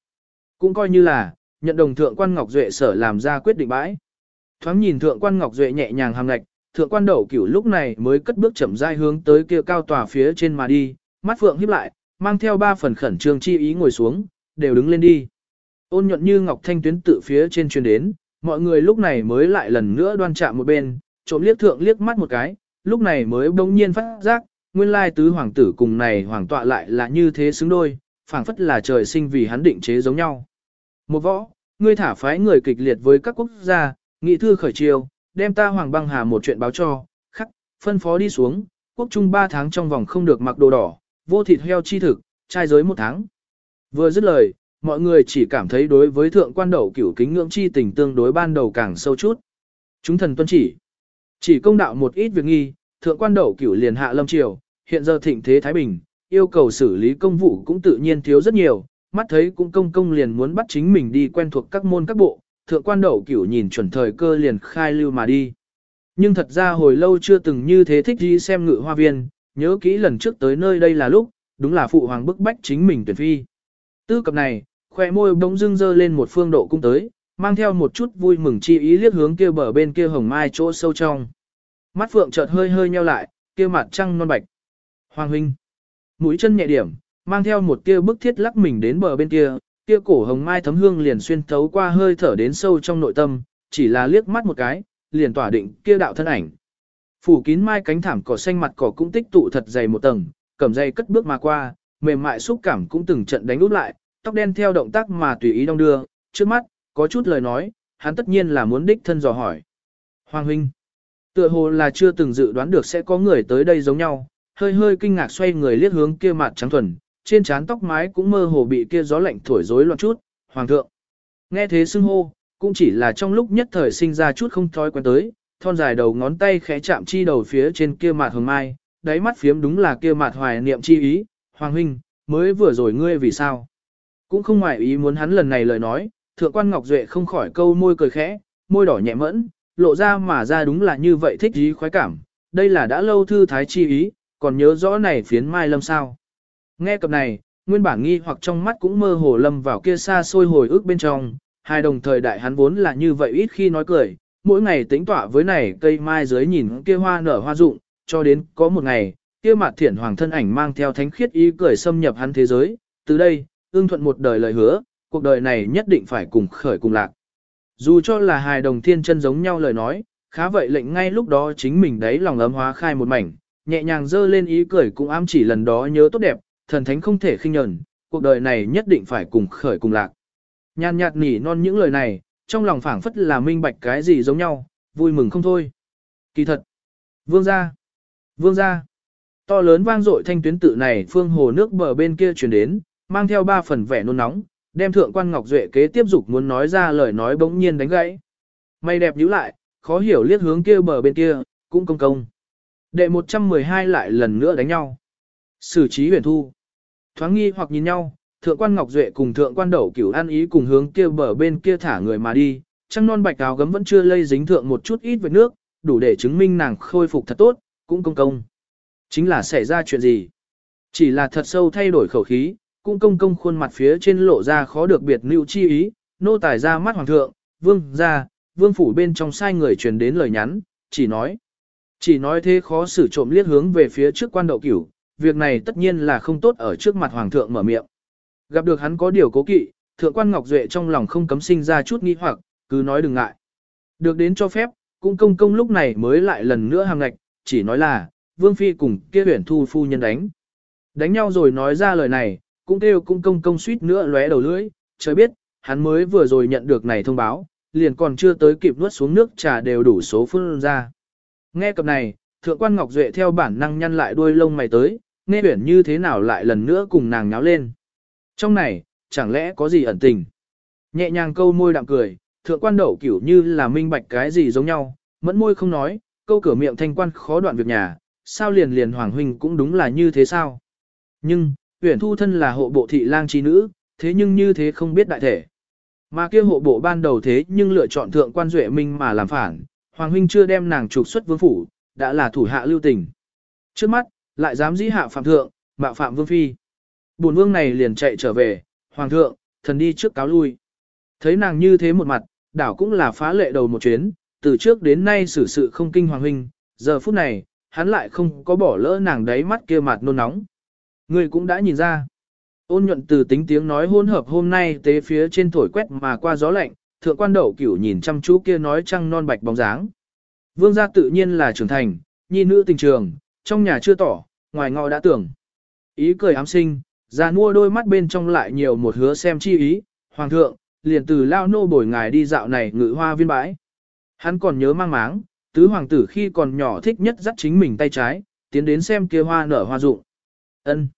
Cũng coi như là, nhận đồng thượng quan Ngọc Duệ sở làm ra quyết định bãi. Thoáng nhìn thượng quan Ngọc Duệ nhẹ nhàng hàm lạch, thượng quan đậu cửu lúc này mới cất bước chậm rãi hướng tới kia cao tòa phía trên mà đi, mắt phượng híp lại, mang theo ba phần khẩn trương chi ý ngồi xuống, đều đứng lên đi. Ôn nhuận như ngọc thanh tuyến tự phía trên truyền đến, mọi người lúc này mới lại lần nữa đoan chạm một bên, trộm liếc thượng liếc mắt một cái, lúc này mới bỗng nhiên phát giác, nguyên lai tứ hoàng tử cùng này hoàng tọa lại là như thế xứng đôi, phảng phất là trời sinh vì hắn định chế giống nhau. Một võ, ngươi thả phái người kịch liệt với các quốc gia, nghị thư khởi triều, đem ta hoàng băng hà một chuyện báo cho, khắc, phân phó đi xuống, quốc trung ba tháng trong vòng không được mặc đồ đỏ, vô thịt heo chi thực, trai giới một tháng. Vừa dứt lời, mọi người chỉ cảm thấy đối với thượng quan đậu cửu kính ngưỡng chi tình tương đối ban đầu càng sâu chút. Chúng thần tuân chỉ. Chỉ công đạo một ít việc nghi, thượng quan đậu cửu liền hạ lâm triều, hiện giờ thịnh thế Thái Bình, yêu cầu xử lý công vụ cũng tự nhiên thiếu rất nhiều, mắt thấy cũng công công liền muốn bắt chính mình đi quen thuộc các môn các bộ, thượng quan đậu cửu nhìn chuẩn thời cơ liền khai lưu mà đi. Nhưng thật ra hồi lâu chưa từng như thế thích đi xem ngự hoa viên, nhớ kỹ lần trước tới nơi đây là lúc, đúng là phụ hoàng bức bách chính mình tuyển phi. Tư cập này, khoe môi bỗng dưng dơ lên một phương độ cung tới, mang theo một chút vui mừng chi ý liếc hướng kia bờ bên kia hồng mai chỗ sâu trong. Mắt phượng chợt hơi hơi nheo lại, kia mặt trăng non bạch. Hoàng huynh. Mũi chân nhẹ điểm, mang theo một tia bức thiết lắc mình đến bờ bên kia, kia cổ hồng mai thấm hương liền xuyên thấu qua hơi thở đến sâu trong nội tâm, chỉ là liếc mắt một cái, liền tỏa định kia đạo thân ảnh. Phủ kín mai cánh thảm cỏ xanh mặt cỏ cũng tích tụ thật dày một tầng, cầm dây cất bước mà qua, mềm mại xúc cảm cũng từng trận đánh úp lại, tóc đen theo động tác mà tùy ý đong đưa, trước mắt, có chút lời nói, hắn tất nhiên là muốn đích thân dò hỏi. Hoàng huynh, tựa hồ là chưa từng dự đoán được sẽ có người tới đây giống nhau, hơi hơi kinh ngạc xoay người liếc hướng kia mặt trắng thuần, trên trán tóc mái cũng mơ hồ bị kia gió lạnh thổi rối loạn chút, hoàng thượng. Nghe thế xưng hô, cũng chỉ là trong lúc nhất thời sinh ra chút không thói quen tới, thon dài đầu ngón tay khẽ chạm chi đầu phía trên kia mặt hồng mai, đáy mắt phiếm đúng là kia mặt hoài niệm chi ý, hoàng huynh, mới vừa rồi ngươi vì sao? Cũng không ngoại ý muốn hắn lần này lời nói, thượng quan Ngọc Duệ không khỏi câu môi cười khẽ, môi đỏ nhẹ mẫn, lộ ra mà ra đúng là như vậy thích ý khoái cảm, đây là đã lâu thư thái chi ý, còn nhớ rõ này phiến mai lâm sao. Nghe cập này, nguyên bản nghi hoặc trong mắt cũng mơ hồ lâm vào kia xa xôi hồi ức bên trong, hai đồng thời đại hắn vốn là như vậy ít khi nói cười, mỗi ngày tính tỏa với này cây mai dưới nhìn kia hoa nở hoa rụng, cho đến có một ngày, kia mặt thiển hoàng thân ảnh mang theo thánh khiết ý cười xâm nhập hắn thế giới, từ đây, ương thuận một đời lời hứa, cuộc đời này nhất định phải cùng khởi cùng lạc. Dù cho là hài đồng thiên chân giống nhau lời nói, khá vậy lệnh ngay lúc đó chính mình đấy lòng ấm hóa khai một mảnh, nhẹ nhàng dơ lên ý cười cũng ám chỉ lần đó nhớ tốt đẹp, thần thánh không thể khinh nhẫn, cuộc đời này nhất định phải cùng khởi cùng lạc. Nhàn nhạt nỉ non những lời này, trong lòng phảng phất là minh bạch cái gì giống nhau, vui mừng không thôi. Kỳ thật. Vương gia. Vương gia. To lớn vang dội thanh tuyến tự này phương hồ nước bờ bên kia truyền đến, mang theo ba phần vẻ nôn nóng, đem thượng quan Ngọc Duệ kế tiếp dục muốn nói ra lời nói bỗng nhiên đánh gãy. Mày đẹp nhíu lại, khó hiểu liếc hướng kia bờ bên kia, cũng công công. Đệ 112 lại lần nữa đánh nhau. Sử trí huyền thu. Thoáng nghi hoặc nhìn nhau, thượng quan Ngọc Duệ cùng thượng quan đậu cửu an ý cùng hướng kia bờ bên kia thả người mà đi, trăng non bạch áo gấm vẫn chưa lây dính thượng một chút ít vết nước, đủ để chứng minh nàng khôi phục thật tốt, cũng công công. Chính là xảy ra chuyện gì? Chỉ là thật sâu thay đổi khẩu khí, cũng công công khuôn mặt phía trên lộ ra khó được biệt lưu chi ý, nô tài ra mắt hoàng thượng, vương ra, vương phủ bên trong sai người truyền đến lời nhắn, chỉ nói. Chỉ nói thế khó xử trộm liếc hướng về phía trước quan đậu cửu, việc này tất nhiên là không tốt ở trước mặt hoàng thượng mở miệng. Gặp được hắn có điều cố kỵ, thượng quan Ngọc Duệ trong lòng không cấm sinh ra chút nghi hoặc, cứ nói đừng ngại. Được đến cho phép, cũng công công lúc này mới lại lần nữa hàng ngạch, chỉ nói là, Vương Phi cùng kia huyển thu phu nhân đánh. Đánh nhau rồi nói ra lời này, cũng kêu cũng công công suýt nữa lóe đầu lưỡi, trời biết, hắn mới vừa rồi nhận được này thông báo, liền còn chưa tới kịp nuốt xuống nước trà đều đủ số phương ra. Nghe cập này, thượng quan Ngọc Duệ theo bản năng nhăn lại đuôi lông mày tới, nghe huyển như thế nào lại lần nữa cùng nàng nháo lên. Trong này, chẳng lẽ có gì ẩn tình? Nhẹ nhàng câu môi đạm cười, thượng quan đậu kiểu như là minh bạch cái gì giống nhau, mẫn môi không nói, câu cửa miệng thanh quan khó đoạn việc nhà, sao liền liền hoàng huynh cũng đúng là như thế sao. Nhưng, huyển Thu thân là hộ bộ thị lang trí nữ, thế nhưng như thế không biết đại thể. Mà kia hộ bộ ban đầu thế nhưng lựa chọn thượng quan duệ minh mà làm phản, hoàng huynh chưa đem nàng trục xuất vương phủ, đã là thủ hạ lưu tình. Trước mắt, lại dám dĩ hạ phạm thượng, mạo phạm vương phi. Bổn vương này liền chạy trở về, hoàng thượng, thần đi trước cáo lui. Thấy nàng như thế một mặt, đảo cũng là phá lệ đầu một chuyến, từ trước đến nay xử sự không kinh hoàng huynh, giờ phút này, hắn lại không có bỏ lỡ nàng đáy mắt kia mặt nôn nóng. Người cũng đã nhìn ra. Ôn nhuận từ tính tiếng nói hôn hợp hôm nay tế phía trên thổi quét mà qua gió lạnh, thượng quan đậu cửu nhìn chăm chú kia nói trăng non bạch bóng dáng. Vương gia tự nhiên là trưởng thành, nhi nữ tình trường, trong nhà chưa tỏ, ngoài ngọ đã tưởng. Ý cười ám sinh, ra mua đôi mắt bên trong lại nhiều một hứa xem chi ý, hoàng thượng, liền từ lao nô bồi ngài đi dạo này ngự hoa viên bãi. Hắn còn nhớ mang máng, tứ hoàng tử khi còn nhỏ thích nhất dắt chính mình tay trái, tiến đến xem kia hoa nở hoa rụng. Ân.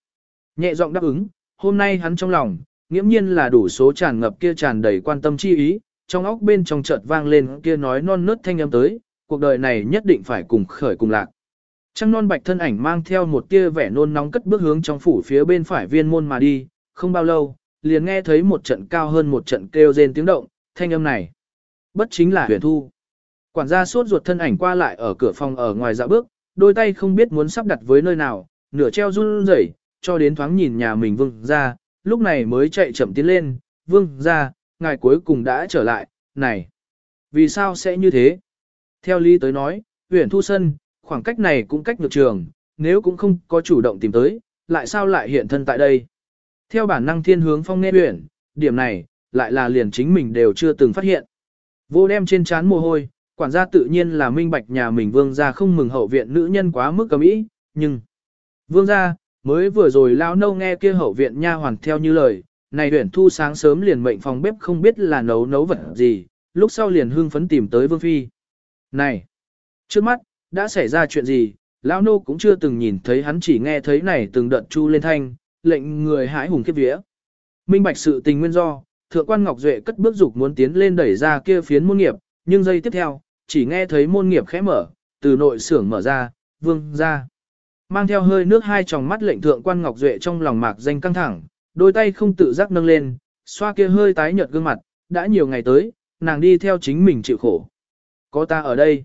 Nhẹ giọng đáp ứng, hôm nay hắn trong lòng, nghiễm nhiên là đủ số tràn ngập kia tràn đầy quan tâm chi ý, trong óc bên trong chợt vang lên kia nói non nớt thanh âm tới, cuộc đời này nhất định phải cùng khởi cùng lạc. Trăng non bạch thân ảnh mang theo một tia vẻ nôn nóng cất bước hướng trong phủ phía bên phải viên môn mà đi, không bao lâu, liền nghe thấy một trận cao hơn một trận kêu rên tiếng động, thanh âm này. Bất chính là huyền thu. Quản gia sốt ruột thân ảnh qua lại ở cửa phòng ở ngoài dạ bước, đôi tay không biết muốn sắp đặt với nơi nào, nửa treo run rẩy, cho đến thoáng nhìn nhà mình vương ra, lúc này mới chạy chậm tiến lên, vương ra, ngài cuối cùng đã trở lại, này. Vì sao sẽ như thế? Theo lý tới nói, huyền thu sân, khoảng cách này cũng cách ngược trường, nếu cũng không có chủ động tìm tới, lại sao lại hiện thân tại đây? Theo bản năng thiên hướng phong nghe huyển, điểm này, lại là liền chính mình đều chưa từng phát hiện. Vô đem trên chán mồ hôi, quản gia tự nhiên là minh bạch nhà mình vương gia không mừng hậu viện nữ nhân quá mức cầm ý, nhưng... Vương gia, mới vừa rồi lao nâu nghe kia hậu viện nha hoàn theo như lời, này huyển thu sáng sớm liền mệnh phòng bếp không biết là nấu nấu vật gì, lúc sau liền hưng phấn tìm tới vương phi. Này! Trước mắt, đã xảy ra chuyện gì, lão nô cũng chưa từng nhìn thấy hắn chỉ nghe thấy này từng đợt chu lên thanh, lệnh người hãi hùng kiếp vía. Minh bạch sự tình nguyên do, thượng quan Ngọc Duệ cất bước dục muốn tiến lên đẩy ra kia phiến môn nghiệp, nhưng giây tiếp theo, chỉ nghe thấy môn nghiệp khẽ mở, từ nội xưởng mở ra, vương ra. Mang theo hơi nước hai tròng mắt lệnh thượng quan Ngọc Duệ trong lòng mạc danh căng thẳng, đôi tay không tự giác nâng lên, xoa kia hơi tái nhợt gương mặt, đã nhiều ngày tới, nàng đi theo chính mình chịu khổ. Có ta ở đây.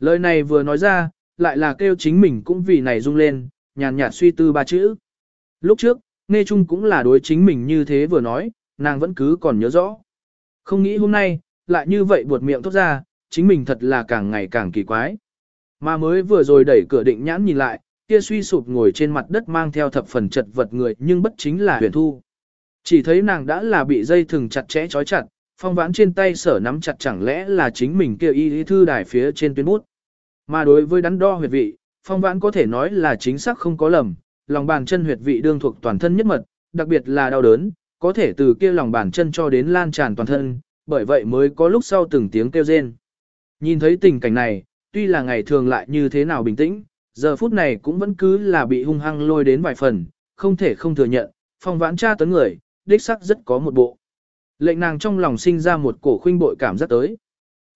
Lời này vừa nói ra, lại là kêu chính mình cũng vì này rung lên, nhàn nhạt suy tư ba chữ. Lúc trước, Nghe chung cũng là đối chính mình như thế vừa nói, nàng vẫn cứ còn nhớ rõ. Không nghĩ hôm nay, lại như vậy buột miệng thốt ra, chính mình thật là càng ngày càng kỳ quái. Mà mới vừa rồi đẩy cửa định nhãn nhìn lại, kia suy sụp ngồi trên mặt đất mang theo thập phần chật vật người nhưng bất chính là huyền thu. Chỉ thấy nàng đã là bị dây thừng chặt chẽ trói chặt, phong vãn trên tay sở nắm chặt chẳng lẽ là chính mình kia y lý thư đài phía trên tuyến bút. Mà đối với đắn đo huyệt vị, phong vãn có thể nói là chính xác không có lầm, lòng bàn chân huyệt vị đương thuộc toàn thân nhất mật, đặc biệt là đau đớn, có thể từ kia lòng bàn chân cho đến lan tràn toàn thân, bởi vậy mới có lúc sau từng tiếng kêu rên. Nhìn thấy tình cảnh này, tuy là ngày thường lại như thế nào bình tĩnh, giờ phút này cũng vẫn cứ là bị hung hăng lôi đến vài phần, không thể không thừa nhận, phong vãn tra tấn người, đích sắc rất có một bộ. Lệnh nàng trong lòng sinh ra một cổ khuynh bội cảm giác tới.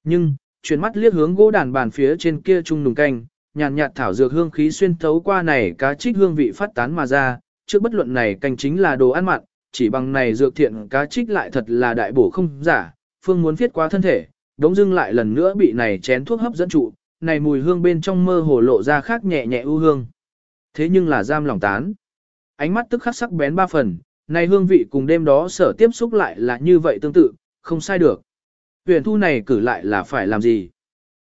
Nhưng, chuyển mắt liếc hướng gỗ đàn bàn phía trên kia chung nùng canh, nhàn nhạt thảo dược hương khí xuyên thấu qua này cá trích hương vị phát tán mà ra, trước bất luận này canh chính là đồ ăn mặn, chỉ bằng này dược thiện cá trích lại thật là đại bổ không giả, phương muốn viết qua thân thể, đống dưng lại lần nữa bị này chén thuốc hấp dẫn trụ, này mùi hương bên trong mơ hồ lộ ra khác nhẹ nhẹ ưu hương. Thế nhưng là giam lòng tán. Ánh mắt tức khắc sắc bén ba phần, này hương vị cùng đêm đó sở tiếp xúc lại là như vậy tương tự, không sai được. Huyền thu này cử lại là phải làm gì?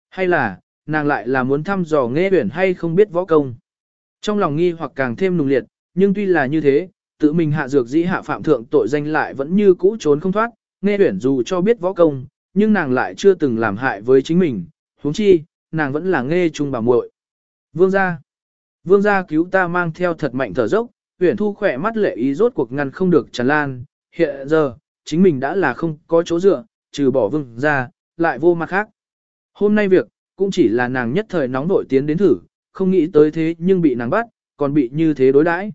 Hay là, nàng lại là muốn thăm dò nghe huyền hay không biết võ công? Trong lòng nghi hoặc càng thêm nùng liệt, nhưng tuy là như thế, tự mình hạ dược dĩ hạ phạm thượng tội danh lại vẫn như cũ trốn không thoát, nghe huyền dù cho biết võ công, nhưng nàng lại chưa từng làm hại với chính mình, huống chi, nàng vẫn là nghe chung bà muội. Vương gia, vương gia cứu ta mang theo thật mạnh thở dốc, huyền thu khỏe mắt lệ ý rốt cuộc ngăn không được tràn lan, hiện giờ, chính mình đã là không có chỗ dựa, trừ bỏ vương gia, lại vô mặt khác. Hôm nay việc, cũng chỉ là nàng nhất thời nóng nổi tiến đến thử, không nghĩ tới thế nhưng bị nàng bắt, còn bị như thế đối đãi.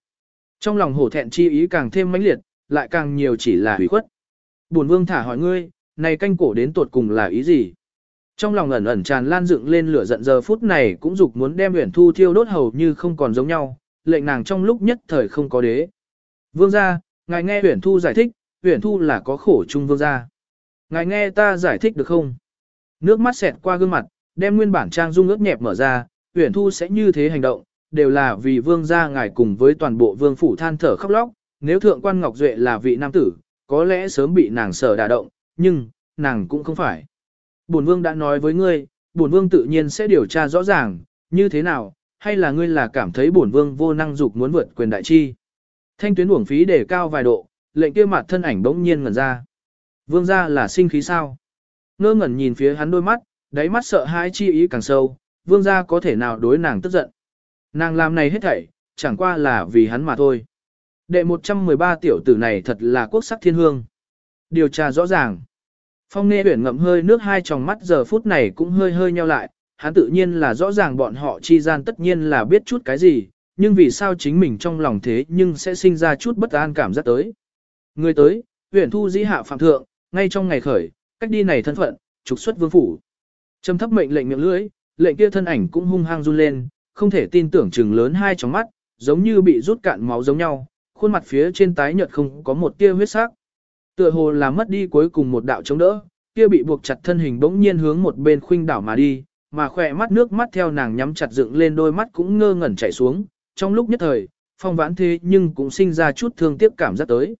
Trong lòng hổ thẹn chi ý càng thêm mãnh liệt, lại càng nhiều chỉ là hủy khuất. Bổn vương thả hỏi ngươi, này canh cổ đến tuột cùng là ý gì? Trong lòng ẩn ẩn tràn lan dựng lên lửa giận giờ phút này cũng dục muốn đem Uyển Thu thiêu đốt hầu như không còn giống nhau, lệnh nàng trong lúc nhất thời không có đế. Vương gia, ngài nghe Uyển Thu giải thích, Uyển Thu là có khổ chung vương gia. Ngài nghe ta giải thích được không? Nước mắt xẹt qua gương mặt, đem nguyên bản trang dung ướt nhẹp mở ra, Uyển Thu sẽ như thế hành động, đều là vì vương gia ngài cùng với toàn bộ vương phủ than thở khóc lóc, nếu thượng quan Ngọc Duệ là vị nam tử, có lẽ sớm bị nàng sở đả động, nhưng, nàng cũng không phải. Bổn vương đã nói với ngươi, bổn vương tự nhiên sẽ điều tra rõ ràng, như thế nào, hay là ngươi là cảm thấy bổn vương vô năng dục muốn vượt quyền đại chi. Thanh tuyến uổng phí để cao vài độ, lệnh kia mặt thân ảnh bỗng nhiên ngẩn ra. Vương gia là sinh khí sao? Ngơ ngẩn nhìn phía hắn đôi mắt, đáy mắt sợ hãi chi ý càng sâu, vương gia có thể nào đối nàng tức giận. Nàng làm này hết thảy, chẳng qua là vì hắn mà thôi. Đệ 113 tiểu tử này thật là quốc sắc thiên hương. Điều tra rõ ràng. Phong nghe huyển ngậm hơi nước hai tròng mắt giờ phút này cũng hơi hơi nheo lại, hắn tự nhiên là rõ ràng bọn họ chi gian tất nhiên là biết chút cái gì, nhưng vì sao chính mình trong lòng thế nhưng sẽ sinh ra chút bất an cảm giác tới. Người tới, huyện thu dĩ hạ phạm thượng, ngay trong ngày khởi, cách đi này thân phận, trục xuất vương phủ. Trầm thấp mệnh lệnh miệng lưỡi, lệnh kia thân ảnh cũng hung hăng run lên, không thể tin tưởng chừng lớn hai tròng mắt, giống như bị rút cạn máu giống nhau, khuôn mặt phía trên tái nhợt không có một tia huyết sắc. Tựa hồ là mất đi cuối cùng một đạo chống đỡ, kia bị buộc chặt thân hình bỗng nhiên hướng một bên khuynh đảo mà đi, mà khỏe mắt nước mắt theo nàng nhắm chặt dựng lên đôi mắt cũng ngơ ngẩn chảy xuống, trong lúc nhất thời, phong vãn thế nhưng cũng sinh ra chút thương tiếc cảm giác tới.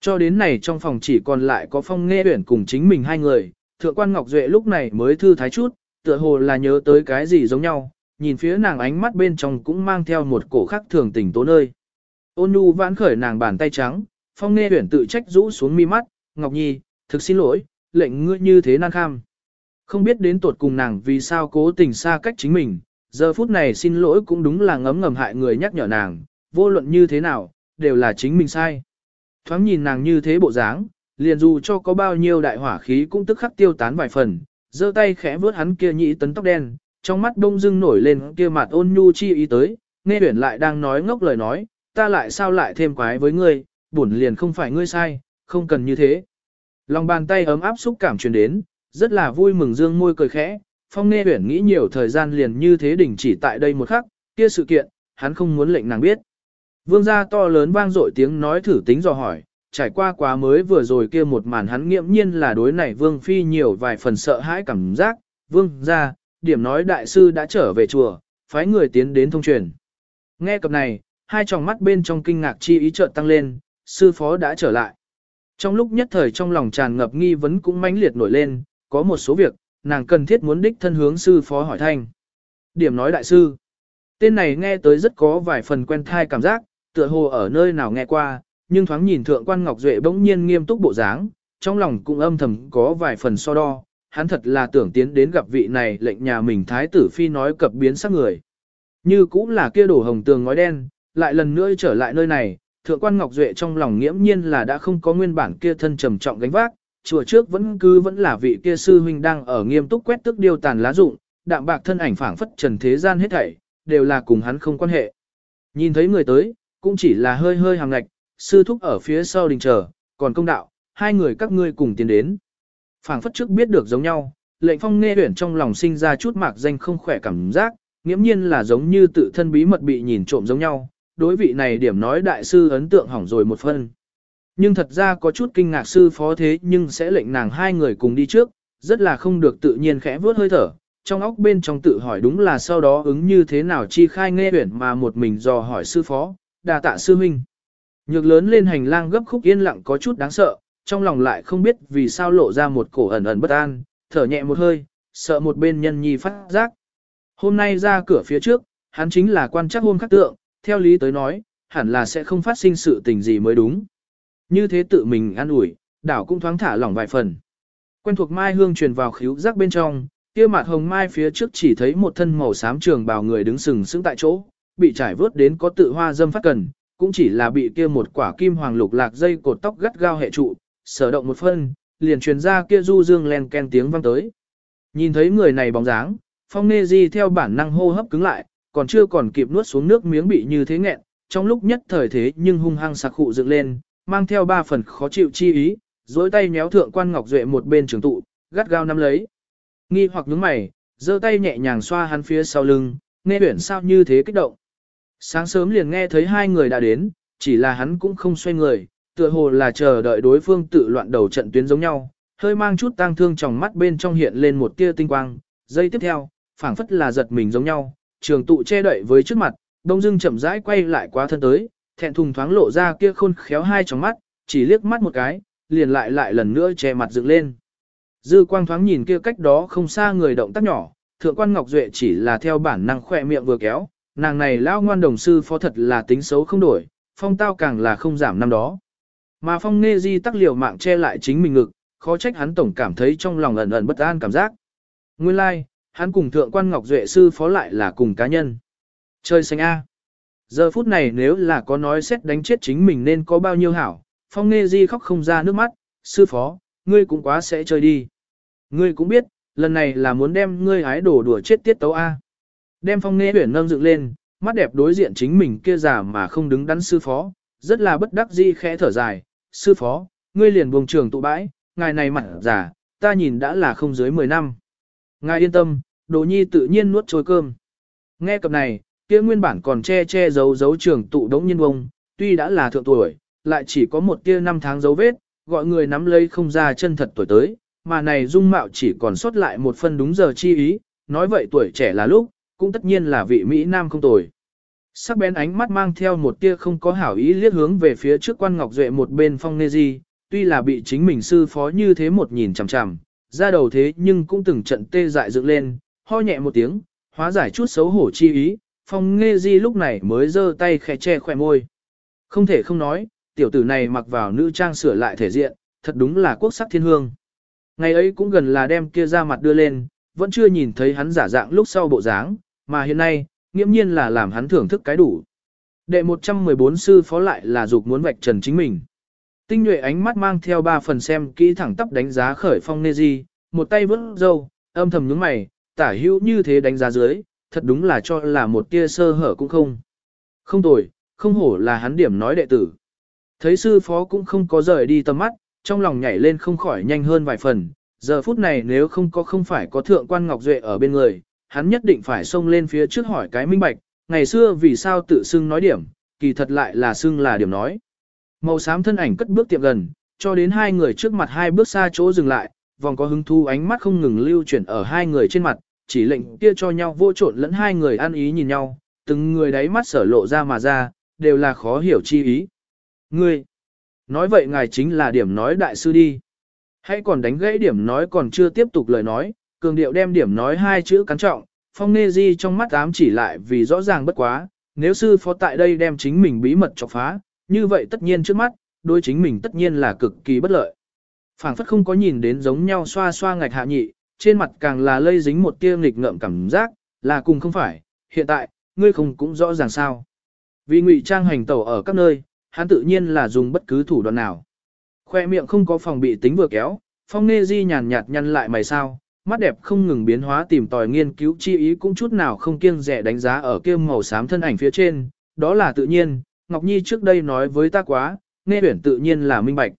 Cho đến này trong phòng chỉ còn lại có phong nghe huyển cùng chính mình hai người, thượng quan Ngọc Duệ lúc này mới thư thái chút, tựa hồ là nhớ tới cái gì giống nhau, nhìn phía nàng ánh mắt bên trong cũng mang theo một cổ khắc thường tình tố nơi. Ôn nhu vãn khởi nàng bàn tay trắng, phong nghe huyển tự trách rũ xuống mi mắt, Ngọc Nhi, thực xin lỗi, lệnh ngươi như thế nan kham. Không biết đến tuột cùng nàng vì sao cố tình xa cách chính mình, giờ phút này xin lỗi cũng đúng là ngấm ngầm hại người nhắc nhở nàng, vô luận như thế nào, đều là chính mình sai. Thoáng nhìn nàng như thế bộ dáng, liền dù cho có bao nhiêu đại hỏa khí cũng tức khắc tiêu tán vài phần, giơ tay khẽ vớt hắn kia nhị tấn tóc đen, trong mắt đông dưng nổi lên kia mặt ôn nhu chi ý tới, nghe huyển lại đang nói ngốc lời nói, ta lại sao lại thêm quái với ngươi, bổn liền không phải ngươi sai, không cần như thế. Lòng bàn tay ấm áp xúc cảm truyền đến, rất là vui mừng dương môi cười khẽ, phong nghe huyển nghĩ nhiều thời gian liền như thế đình chỉ tại đây một khắc, kia sự kiện, hắn không muốn lệnh nàng biết. Vương gia to lớn vang dội tiếng nói thử tính dò hỏi, trải qua quá mới vừa rồi kia một màn hắn nghiệm nhiên là đối này vương phi nhiều vài phần sợ hãi cảm giác, vương gia, điểm nói đại sư đã trở về chùa, phái người tiến đến thông truyền. Nghe cập này, hai tròng mắt bên trong kinh ngạc chi ý chợt tăng lên, sư phó đã trở lại. Trong lúc nhất thời trong lòng tràn ngập nghi vấn cũng mãnh liệt nổi lên, có một số việc, nàng cần thiết muốn đích thân hướng sư phó hỏi thanh. Điểm nói đại sư. Tên này nghe tới rất có vài phần quen thai cảm giác, tựa hồ ở nơi nào nghe qua, nhưng thoáng nhìn thượng quan Ngọc Duệ bỗng nhiên nghiêm túc bộ dáng, trong lòng cũng âm thầm có vài phần so đo, hắn thật là tưởng tiến đến gặp vị này lệnh nhà mình thái tử phi nói cập biến sắc người. Như cũng là kia đổ hồng tường ngói đen, lại lần nữa trở lại nơi này, thượng quan Ngọc Duệ trong lòng nghiễm nhiên là đã không có nguyên bản kia thân trầm trọng gánh vác, chùa trước vẫn cứ vẫn là vị kia sư huynh đang ở nghiêm túc quét tức điều tàn lá dụng, đạm bạc thân ảnh phảng phất trần thế gian hết thảy, đều là cùng hắn không quan hệ. Nhìn thấy người tới, cũng chỉ là hơi hơi hàng ngạch, sư thúc ở phía sau đình chờ, còn công đạo, hai người các ngươi cùng tiến đến. phảng phất trước biết được giống nhau, lệnh phong nghe huyển trong lòng sinh ra chút mạc danh không khỏe cảm giác, nghiễm nhiên là giống như tự thân bí mật bị nhìn trộm giống nhau, đối vị này điểm nói đại sư ấn tượng hỏng rồi một phân. Nhưng thật ra có chút kinh ngạc sư phó thế nhưng sẽ lệnh nàng hai người cùng đi trước, rất là không được tự nhiên khẽ vướt hơi thở, trong óc bên trong tự hỏi đúng là sau đó ứng như thế nào chi khai nghe huyển mà một mình dò hỏi sư phó, đà tạ sư huynh. Nhược lớn lên hành lang gấp khúc yên lặng có chút đáng sợ, trong lòng lại không biết vì sao lộ ra một cổ ẩn ẩn bất an, thở nhẹ một hơi, sợ một bên nhân nhi phát giác. Hôm nay ra cửa phía trước, hắn chính là quan chắc hôm khắc tượng, theo lý tới nói, hẳn là sẽ không phát sinh sự tình gì mới đúng. Như thế tự mình an ủi, đảo cũng thoáng thả lỏng vài phần. Quen thuộc mai hương truyền vào khíu giác bên trong, kia mặt hồng mai phía trước chỉ thấy một thân màu xám trường bào người đứng sừng sững tại chỗ, bị trải vớt đến có tự hoa dâm phát cần, cũng chỉ là bị kia một quả kim hoàng lục lạc dây cột tóc gắt gao hệ trụ, sở động một phân, liền truyền ra kia du dương len ken tiếng vang tới. Nhìn thấy người này bóng dáng, phong nê di theo bản năng hô hấp cứng lại, còn chưa còn kịp nuốt xuống nước miếng bị như thế nghẹn, trong lúc nhất thời thế nhưng hung hăng sặc khụ dựng lên, mang theo ba phần khó chịu chi ý, dối tay nhéo thượng quan ngọc duệ một bên trường tụ, gắt gao nắm lấy. Nghi hoặc nhướng mày, giơ tay nhẹ nhàng xoa hắn phía sau lưng, nghe huyển sao như thế kích động. Sáng sớm liền nghe thấy hai người đã đến, chỉ là hắn cũng không xoay người, tựa hồ là chờ đợi đối phương tự loạn đầu trận tuyến giống nhau, hơi mang chút tang thương trong mắt bên trong hiện lên một tia tinh quang, giây tiếp theo, phảng phất là giật mình giống nhau, trường tụ che đậy với trước mặt, đông dưng chậm rãi quay lại quá thân tới, thẹn thùng thoáng lộ ra kia khôn khéo hai trong mắt, chỉ liếc mắt một cái, liền lại lại lần nữa che mặt dựng lên. Dư quang thoáng nhìn kia cách đó không xa người động tác nhỏ, thượng quan Ngọc Duệ chỉ là theo bản năng khỏe miệng vừa kéo, nàng này lao ngoan đồng sư phó thật là tính xấu không đổi, phong tao càng là không giảm năm đó. Mà phong nghe di tắc liều mạng che lại chính mình ngực, khó trách hắn tổng cảm thấy trong lòng ẩn ẩn bất an cảm giác. Nguyên lai, like, hắn cùng thượng quan Ngọc Duệ sư phó lại là cùng cá nhân. Chơi xanh A. Giờ phút này nếu là có nói xét đánh chết chính mình nên có bao nhiêu hảo, phong nghe di khóc không ra nước mắt, sư phó, ngươi cũng quá sẽ chơi đi. Ngươi cũng biết, lần này là muốn đem ngươi hái đổ đùa chết tiết tấu A. Đem phong nghe huyển nâng dựng lên, mắt đẹp đối diện chính mình kia giả mà không đứng đắn sư phó, rất là bất đắc di khẽ thở dài, sư phó, ngươi liền buông trường tụ bãi, ngài này mặt giả, ta nhìn đã là không dưới 10 năm. Ngài yên tâm, đồ nhi tự nhiên nuốt trôi cơm. Nghe cập này, kia nguyên bản còn che che giấu giấu trường tụ đống nhiên bông, tuy đã là thượng tuổi, lại chỉ có một tia năm tháng dấu vết, gọi người nắm lấy không ra chân thật tuổi tới, mà này dung mạo chỉ còn sót lại một phân đúng giờ chi ý, nói vậy tuổi trẻ là lúc, cũng tất nhiên là vị Mỹ Nam không tồi. Sắc bén ánh mắt mang theo một tia không có hảo ý liếc hướng về phía trước quan ngọc duệ một bên phong nê di, tuy là bị chính mình sư phó như thế một nhìn chằm chằm, ra đầu thế nhưng cũng từng trận tê dại dựng lên, ho nhẹ một tiếng, hóa giải chút xấu hổ chi ý, phong nghe di lúc này mới giơ tay khẽ che khỏe môi. Không thể không nói, tiểu tử này mặc vào nữ trang sửa lại thể diện, thật đúng là quốc sắc thiên hương. Ngày ấy cũng gần là đem kia ra mặt đưa lên, vẫn chưa nhìn thấy hắn giả dạng lúc sau bộ dáng, mà hiện nay, nghiễm nhiên là làm hắn thưởng thức cái đủ. Đệ 114 sư phó lại là dục muốn vạch trần chính mình. Tinh nhuệ ánh mắt mang theo ba phần xem kỹ thẳng tắp đánh giá khởi phong nê di, một tay vớt dâu, âm thầm nhướng mày, tả hữu như thế đánh giá dưới, thật đúng là cho là một tia sơ hở cũng không. Không tồi, không hổ là hắn điểm nói đệ tử. Thấy sư phó cũng không có rời đi tầm mắt, trong lòng nhảy lên không khỏi nhanh hơn vài phần, giờ phút này nếu không có không phải có thượng quan Ngọc Duệ ở bên người, hắn nhất định phải xông lên phía trước hỏi cái minh bạch, ngày xưa vì sao tự xưng nói điểm, kỳ thật lại là xưng là điểm nói. Màu xám thân ảnh cất bước tiệm gần, cho đến hai người trước mặt hai bước xa chỗ dừng lại, vòng có hứng thu ánh mắt không ngừng lưu chuyển ở hai người trên mặt, chỉ lệnh kia cho nhau vô trộn lẫn hai người ăn ý nhìn nhau, từng người đáy mắt sở lộ ra mà ra, đều là khó hiểu chi ý. Ngươi, nói vậy ngài chính là điểm nói đại sư đi. Hãy còn đánh gãy điểm nói còn chưa tiếp tục lời nói, cường điệu đem điểm nói hai chữ cắn trọng, phong nê di trong mắt ám chỉ lại vì rõ ràng bất quá, nếu sư phó tại đây đem chính mình bí mật chọc phá, như vậy tất nhiên trước mắt, đối chính mình tất nhiên là cực kỳ bất lợi. phảng phất không có nhìn đến giống nhau xoa xoa ngạch hạ nhị, trên mặt càng là lây dính một tia nghịch ngợm cảm giác, là cùng không phải, hiện tại, ngươi không cũng rõ ràng sao. Vì ngụy trang hành tẩu ở các nơi, hắn tự nhiên là dùng bất cứ thủ đoạn nào. Khoe miệng không có phòng bị tính vừa kéo, phong nê di nhàn nhạt nhăn lại mày sao, mắt đẹp không ngừng biến hóa tìm tòi nghiên cứu chi ý cũng chút nào không kiêng rẻ đánh giá ở kia màu xám thân ảnh phía trên, đó là tự nhiên, Ngọc Nhi trước đây nói với ta quá, nghe tuyển tự nhiên là minh bạch.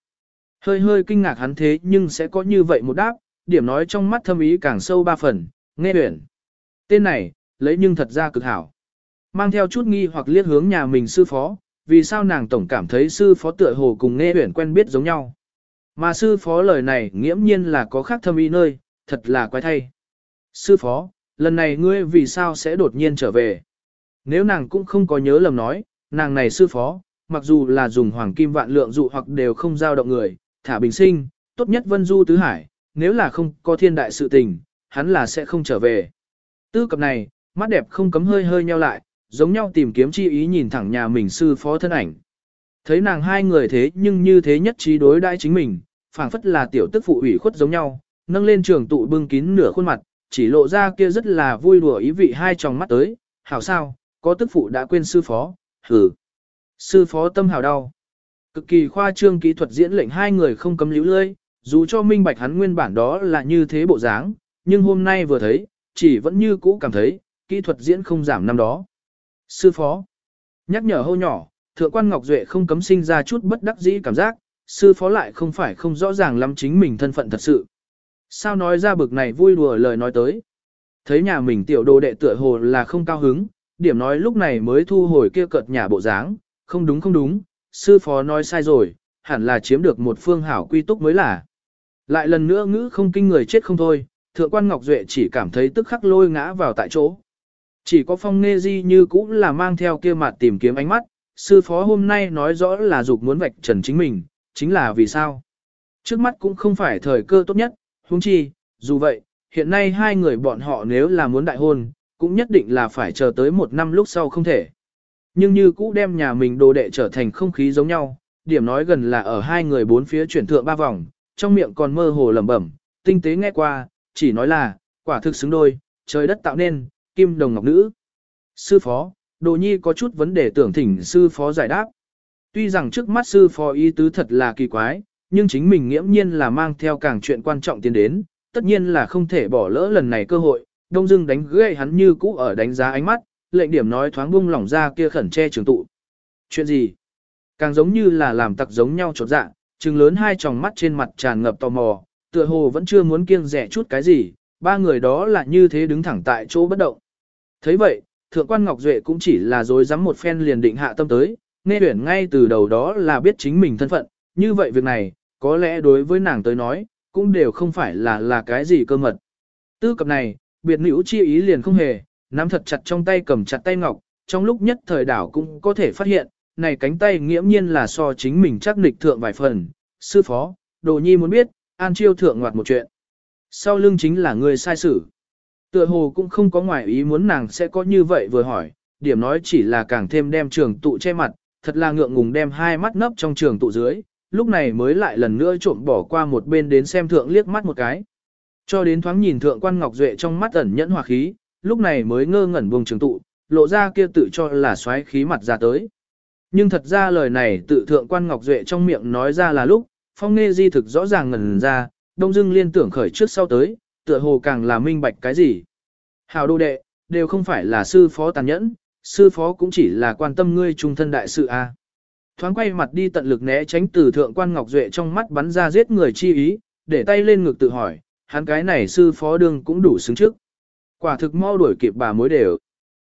Hơi hơi kinh ngạc hắn thế nhưng sẽ có như vậy một đáp, điểm nói trong mắt thâm ý càng sâu ba phần, nghe tuyển. Tên này, lấy nhưng thật ra cực hảo. Mang theo chút nghi hoặc liếc hướng nhà mình sư phó, vì sao nàng tổng cảm thấy sư phó tựa hồ cùng nghe tuyển quen biết giống nhau. Mà sư phó lời này nghiễm nhiên là có khác thâm ý nơi, thật là quái thay. Sư phó, lần này ngươi vì sao sẽ đột nhiên trở về? Nếu nàng cũng không có nhớ lầm nói, nàng này sư phó, mặc dù là dùng hoàng kim vạn lượng dụ hoặc đều không giao động người, thả bình sinh, tốt nhất vân du tứ hải, nếu là không có thiên đại sự tình, hắn là sẽ không trở về. Tư cập này, mắt đẹp không cấm hơi hơi nheo lại, giống nhau tìm kiếm chi ý nhìn thẳng nhà mình sư phó thân ảnh. Thấy nàng hai người thế nhưng như thế nhất trí đối đãi chính mình, phảng phất là tiểu tức phụ ủy khuất giống nhau, nâng lên trường tụ bưng kín nửa khuôn mặt, chỉ lộ ra kia rất là vui đùa ý vị hai tròng mắt tới, hảo sao, có tức phụ đã quên sư phó, hừ. Sư phó tâm hào đau. Cực kỳ khoa trương kỹ thuật diễn lệnh hai người không cấm líu lơi, dù cho minh bạch hắn nguyên bản đó là như thế bộ dáng, nhưng hôm nay vừa thấy, chỉ vẫn như cũ cảm thấy, kỹ thuật diễn không giảm năm đó. Sư phó, nhắc nhở hô nhỏ, thượng quan Ngọc Duệ không cấm sinh ra chút bất đắc dĩ cảm giác, sư phó lại không phải không rõ ràng lắm chính mình thân phận thật sự. Sao nói ra bực này vui đùa lời nói tới. Thấy nhà mình tiểu đồ đệ tựa hồ là không cao hứng, điểm nói lúc này mới thu hồi kia cợt nhà bộ dáng, không đúng không đúng, sư phó nói sai rồi, hẳn là chiếm được một phương hảo quy túc mới là. Lại lần nữa ngữ không kinh người chết không thôi, thượng quan Ngọc Duệ chỉ cảm thấy tức khắc lôi ngã vào tại chỗ. Chỉ có phong nghe di như cũng là mang theo kia mặt tìm kiếm ánh mắt, sư phó hôm nay nói rõ là dục muốn vạch trần chính mình, chính là vì sao. Trước mắt cũng không phải thời cơ tốt nhất, huống chi, dù vậy, hiện nay hai người bọn họ nếu là muốn đại hôn, cũng nhất định là phải chờ tới một năm lúc sau không thể. Nhưng như cũ đem nhà mình đồ đệ trở thành không khí giống nhau, điểm nói gần là ở hai người bốn phía chuyển thượng ba vòng, trong miệng còn mơ hồ lẩm bẩm, tinh tế nghe qua, chỉ nói là, quả thực xứng đôi, trời đất tạo nên, kim đồng ngọc nữ. Sư phó, đồ nhi có chút vấn đề tưởng thỉnh sư phó giải đáp. Tuy rằng trước mắt sư phó ý tứ thật là kỳ quái, nhưng chính mình nghiễm nhiên là mang theo càng chuyện quan trọng tiến đến, tất nhiên là không thể bỏ lỡ lần này cơ hội, đông dưng đánh gãy hắn như cũ ở đánh giá ánh mắt, lệnh điểm nói thoáng bung lỏng ra kia khẩn che trường tụ. Chuyện gì? Càng giống như là làm tặc giống nhau trột dạ, trừng lớn hai tròng mắt trên mặt tràn ngập tò mò, tựa hồ vẫn chưa muốn kiêng rẻ chút cái gì, ba người đó là như thế đứng thẳng tại chỗ bất động. thấy vậy, thượng quan Ngọc Duệ cũng chỉ là dối dám một phen liền định hạ tâm tới, nghe tuyển ngay từ đầu đó là biết chính mình thân phận, như vậy việc này, có lẽ đối với nàng tới nói, cũng đều không phải là là cái gì cơ mật. Tư cập này, biệt nữ chi ý liền không hề, nắm thật chặt trong tay cầm chặt tay ngọc, trong lúc nhất thời đảo cũng có thể phát hiện, này cánh tay nghiễm nhiên là so chính mình chắc nịch thượng vài phần. Sư phó, đồ nhi muốn biết, an chiêu thượng ngoặt một chuyện. Sau lưng chính là người sai sử. Tựa hồ cũng không có ngoại ý muốn nàng sẽ có như vậy vừa hỏi, điểm nói chỉ là càng thêm đem trường tụ che mặt, thật là ngượng ngùng đem hai mắt nấp trong trường tụ dưới, lúc này mới lại lần nữa trộm bỏ qua một bên đến xem thượng liếc mắt một cái. Cho đến thoáng nhìn thượng quan Ngọc Duệ trong mắt ẩn nhẫn hòa khí, lúc này mới ngơ ngẩn buông trường tụ, lộ ra kia tự cho là xoáy khí mặt ra tới. Nhưng thật ra lời này tự thượng quan Ngọc Duệ trong miệng nói ra là lúc, phong nghe di thực rõ ràng ngẩn ra, đông dưng liên tưởng khởi trước sau tới, tựa hồ càng là minh bạch cái gì. Hào đô đệ, đều không phải là sư phó tàn nhẫn, sư phó cũng chỉ là quan tâm ngươi trung thân đại sự a. Thoáng quay mặt đi tận lực né tránh từ thượng quan Ngọc Duệ trong mắt bắn ra giết người chi ý, để tay lên ngực tự hỏi, hắn cái này sư phó đương cũng đủ xứng trước. Quả thực mau đuổi kịp bà mối đều.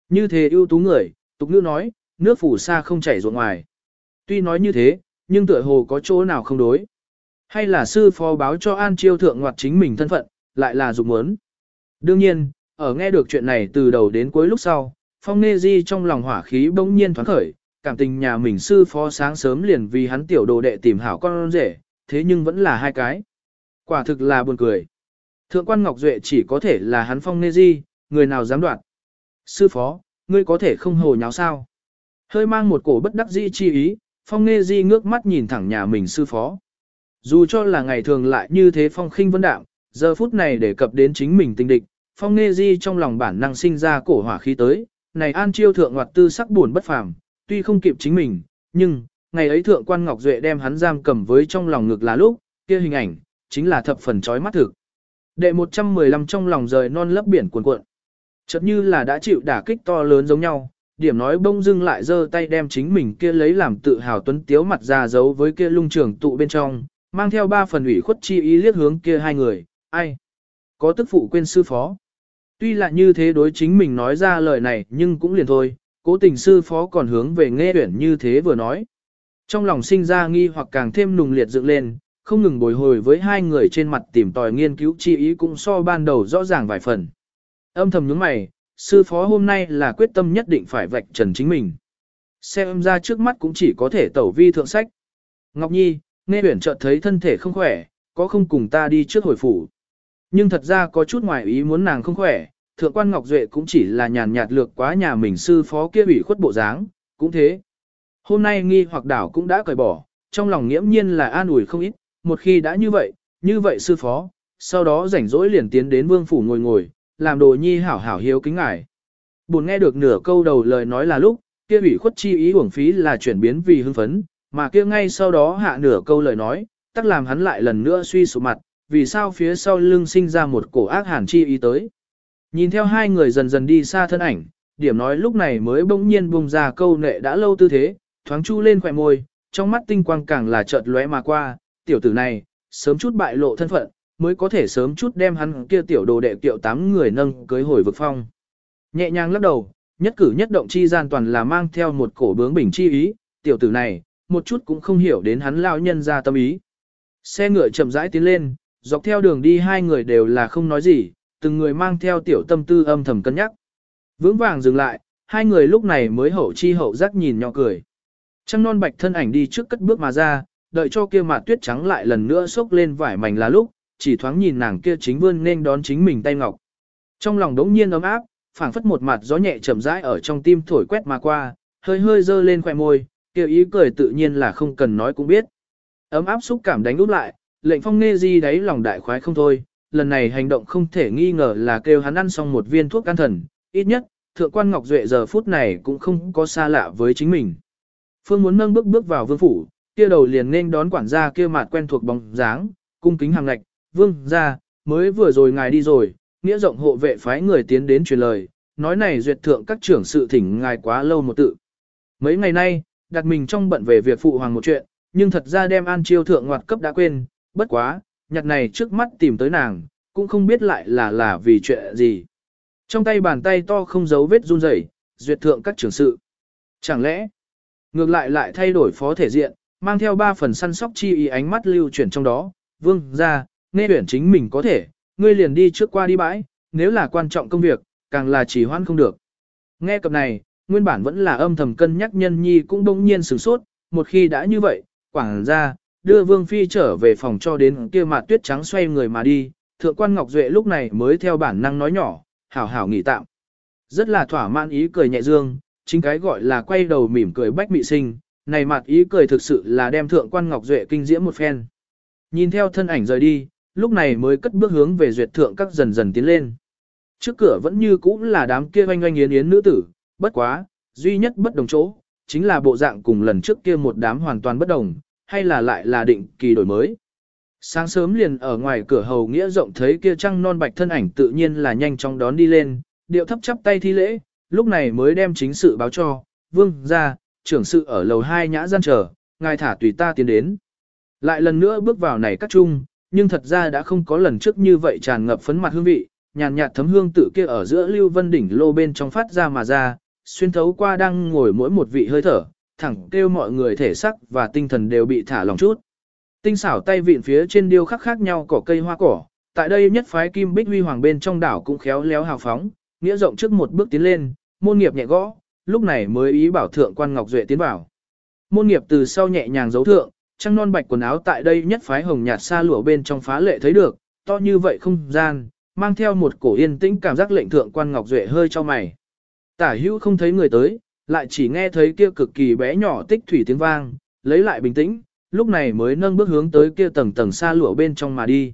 Như thế ưu tú người, tục ngữ nói, nước phủ xa không chảy ruộng ngoài. Tuy nói như thế, nhưng tựa hồ có chỗ nào không đối. Hay là sư phó báo cho An Chiêu thượng ngoặt chính mình thân phận, lại là dục muốn. Đương nhiên, ở nghe được chuyện này từ đầu đến cuối lúc sau, Phong Nê Di trong lòng hỏa khí bỗng nhiên thoáng khởi, cảm tình nhà mình sư phó sáng sớm liền vì hắn tiểu đồ đệ tìm hảo con rể, thế nhưng vẫn là hai cái. Quả thực là buồn cười. Thượng quan Ngọc Duệ chỉ có thể là hắn Phong Nê Di, người nào dám đoạt. Sư phó, ngươi có thể không hồ nháo sao? Hơi mang một cổ bất đắc dĩ chi ý, Phong Nê Di ngước mắt nhìn thẳng nhà mình sư phó. Dù cho là ngày thường lại như thế Phong khinh vân đạm, giờ phút này để cập đến chính mình tình địch, Phong Nê Di trong lòng bản năng sinh ra cổ hỏa khí tới, này an chiêu thượng hoạt tư sắc buồn bất phàm, tuy không kịp chính mình, nhưng, ngày ấy thượng quan Ngọc Duệ đem hắn giam cầm với trong lòng ngực là lúc, kia hình ảnh, chính là thập phần chói mắt thực. Đệ 115 trong lòng rời non lấp biển cuồn cuộn. Chợt như là đã chịu đả kích to lớn giống nhau, điểm nói bông dưng lại giơ tay đem chính mình kia lấy làm tự hào tuấn tiếu mặt ra giấu với kia lung trường tụ bên trong, mang theo ba phần ủy khuất chi ý liếc hướng kia hai người, ai? Có tức phụ quên sư phó. Tuy là như thế đối chính mình nói ra lời này nhưng cũng liền thôi, cố tình sư phó còn hướng về nghe tuyển như thế vừa nói. Trong lòng sinh ra nghi hoặc càng thêm nùng liệt dựng lên, không ngừng bồi hồi với hai người trên mặt tìm tòi nghiên cứu chi ý cũng so ban đầu rõ ràng vài phần. Âm thầm nhướng mày, sư phó hôm nay là quyết tâm nhất định phải vạch trần chính mình. Xem ra trước mắt cũng chỉ có thể tẩu vi thượng sách. Ngọc Nhi, nghe tuyển chợt thấy thân thể không khỏe, có không cùng ta đi trước hồi phủ. Nhưng thật ra có chút ngoài ý muốn nàng không khỏe, thượng quan Ngọc Duệ cũng chỉ là nhàn nhạt lược quá nhà mình sư phó kia ủy khuất bộ dáng, cũng thế. Hôm nay nghi hoặc đảo cũng đã cởi bỏ, trong lòng nghiễm nhiên là an ủi không ít, một khi đã như vậy, như vậy sư phó, sau đó rảnh rỗi liền tiến đến vương phủ ngồi ngồi, làm đồ nhi hảo hảo hiếu kính ngài. Buồn nghe được nửa câu đầu lời nói là lúc, kia ủy khuất chi ý uổng phí là chuyển biến vì hưng phấn, mà kia ngay sau đó hạ nửa câu lời nói, tắc làm hắn lại lần nữa suy sụp mặt, vì sao phía sau lưng sinh ra một cổ ác hàn chi ý tới. Nhìn theo hai người dần dần đi xa thân ảnh, điểm nói lúc này mới bỗng nhiên bung ra câu nệ đã lâu tư thế, thoáng chu lên khỏe môi, trong mắt tinh quang càng là chợt lóe mà qua, tiểu tử này, sớm chút bại lộ thân phận, mới có thể sớm chút đem hắn kia tiểu đồ đệ tiểu tám người nâng cưới hồi vực phong. Nhẹ nhàng lắc đầu, nhất cử nhất động chi gian toàn là mang theo một cổ bướng bình chi ý, tiểu tử này, một chút cũng không hiểu đến hắn lao nhân ra tâm ý. Xe ngựa chậm rãi tiến lên, dọc theo đường đi hai người đều là không nói gì, từng người mang theo tiểu tâm tư âm thầm cân nhắc. Vững vàng dừng lại, hai người lúc này mới hậu chi hậu giác nhìn nhỏ cười. Trăng non bạch thân ảnh đi trước cất bước mà ra, đợi cho kia mặt tuyết trắng lại lần nữa xốc lên vải mảnh là lúc, chỉ thoáng nhìn nàng kia chính vươn nên đón chính mình tay ngọc. Trong lòng đống nhiên ấm áp, phảng phất một mặt gió nhẹ chậm rãi ở trong tim thổi quét mà qua, hơi hơi dơ lên khỏe môi, kia ý cười tự nhiên là không cần nói cũng biết. Ấm áp xúc cảm đánh úp lại, lệnh phong nghe di đáy lòng đại khoái không thôi, lần này hành động không thể nghi ngờ là kêu hắn ăn xong một viên thuốc can thần, ít nhất, thượng quan Ngọc Duệ giờ phút này cũng không có xa lạ với chính mình. Phương muốn nâng bước bước vào vương phủ, kia đầu liền nên đón quản gia kia mặt quen thuộc bóng dáng, cung kính hàng lạch, vương ra, mới vừa rồi ngài đi rồi, nghĩa rộng hộ vệ phái người tiến đến truyền lời, nói này duyệt thượng các trưởng sự thỉnh ngài quá lâu một tự. Mấy ngày nay, đặt mình trong bận về việc phụ hoàng một chuyện, nhưng thật ra đem an chiêu thượng ngoặt cấp đã quên, bất quá, nhặt này trước mắt tìm tới nàng, cũng không biết lại là là vì chuyện gì. Trong tay bàn tay to không giấu vết run rẩy, duyệt thượng các trưởng sự. Chẳng lẽ, ngược lại lại thay đổi phó thể diện, mang theo ba phần săn sóc chi ý ánh mắt lưu chuyển trong đó, vương ra, nghe tuyển chính mình có thể, ngươi liền đi trước qua đi bãi, nếu là quan trọng công việc, càng là chỉ hoan không được. Nghe cập này, nguyên bản vẫn là âm thầm cân nhắc nhân nhi cũng đông nhiên sửng sốt, một khi đã như vậy, quảng ra, đưa Vương Phi trở về phòng cho đến kia mặt tuyết trắng xoay người mà đi, thượng quan Ngọc Duệ lúc này mới theo bản năng nói nhỏ, hảo hảo nghỉ tạm. Rất là thỏa mãn ý cười nhẹ dương, chính cái gọi là quay đầu mỉm cười bách mị sinh, này mặt ý cười thực sự là đem thượng quan Ngọc Duệ kinh diễm một phen. Nhìn theo thân ảnh rời đi, lúc này mới cất bước hướng về duyệt thượng các dần dần tiến lên. Trước cửa vẫn như cũ là đám kia oanh oanh yến yến nữ tử, bất quá, duy nhất bất đồng chỗ, chính là bộ dạng cùng lần trước kia một đám hoàn toàn bất đồng, hay là lại là định kỳ đổi mới. Sáng sớm liền ở ngoài cửa hầu nghĩa rộng thấy kia trăng non bạch thân ảnh tự nhiên là nhanh chóng đón đi lên, điệu thấp chắp tay thi lễ, lúc này mới đem chính sự báo cho, vương ra, trưởng sự ở lầu hai nhã gian chờ, ngài thả tùy ta tiến đến. Lại lần nữa bước vào này các chung, nhưng thật ra đã không có lần trước như vậy tràn ngập phấn mặt hương vị, nhàn nhạt thấm hương tự kia ở giữa lưu vân đỉnh lô bên trong phát ra mà ra, xuyên thấu qua đang ngồi mỗi một vị hơi thở, thẳng kêu mọi người thể sắc và tinh thần đều bị thả lòng chút. Tinh xảo tay vịn phía trên điêu khắc khác nhau cỏ cây hoa cỏ, tại đây nhất phái kim bích huy hoàng bên trong đảo cũng khéo léo hào phóng, nghĩa rộng trước một bước tiến lên, môn nghiệp nhẹ gõ, lúc này mới ý bảo thượng quan Ngọc Duệ tiến vào. Môn nghiệp từ sau nhẹ nhàng dấu thượng, trăng non bạch quần áo tại đây nhất phái hồng nhạt xa lụa bên trong phá lệ thấy được, to như vậy không gian, mang theo một cổ yên tĩnh cảm giác lệnh thượng quan Ngọc Duệ hơi cho mày. Tả hữu không thấy người tới, lại chỉ nghe thấy kia cực kỳ bé nhỏ tích thủy tiếng vang, lấy lại bình tĩnh, lúc này mới nâng bước hướng tới kia tầng tầng xa lụa bên trong mà đi.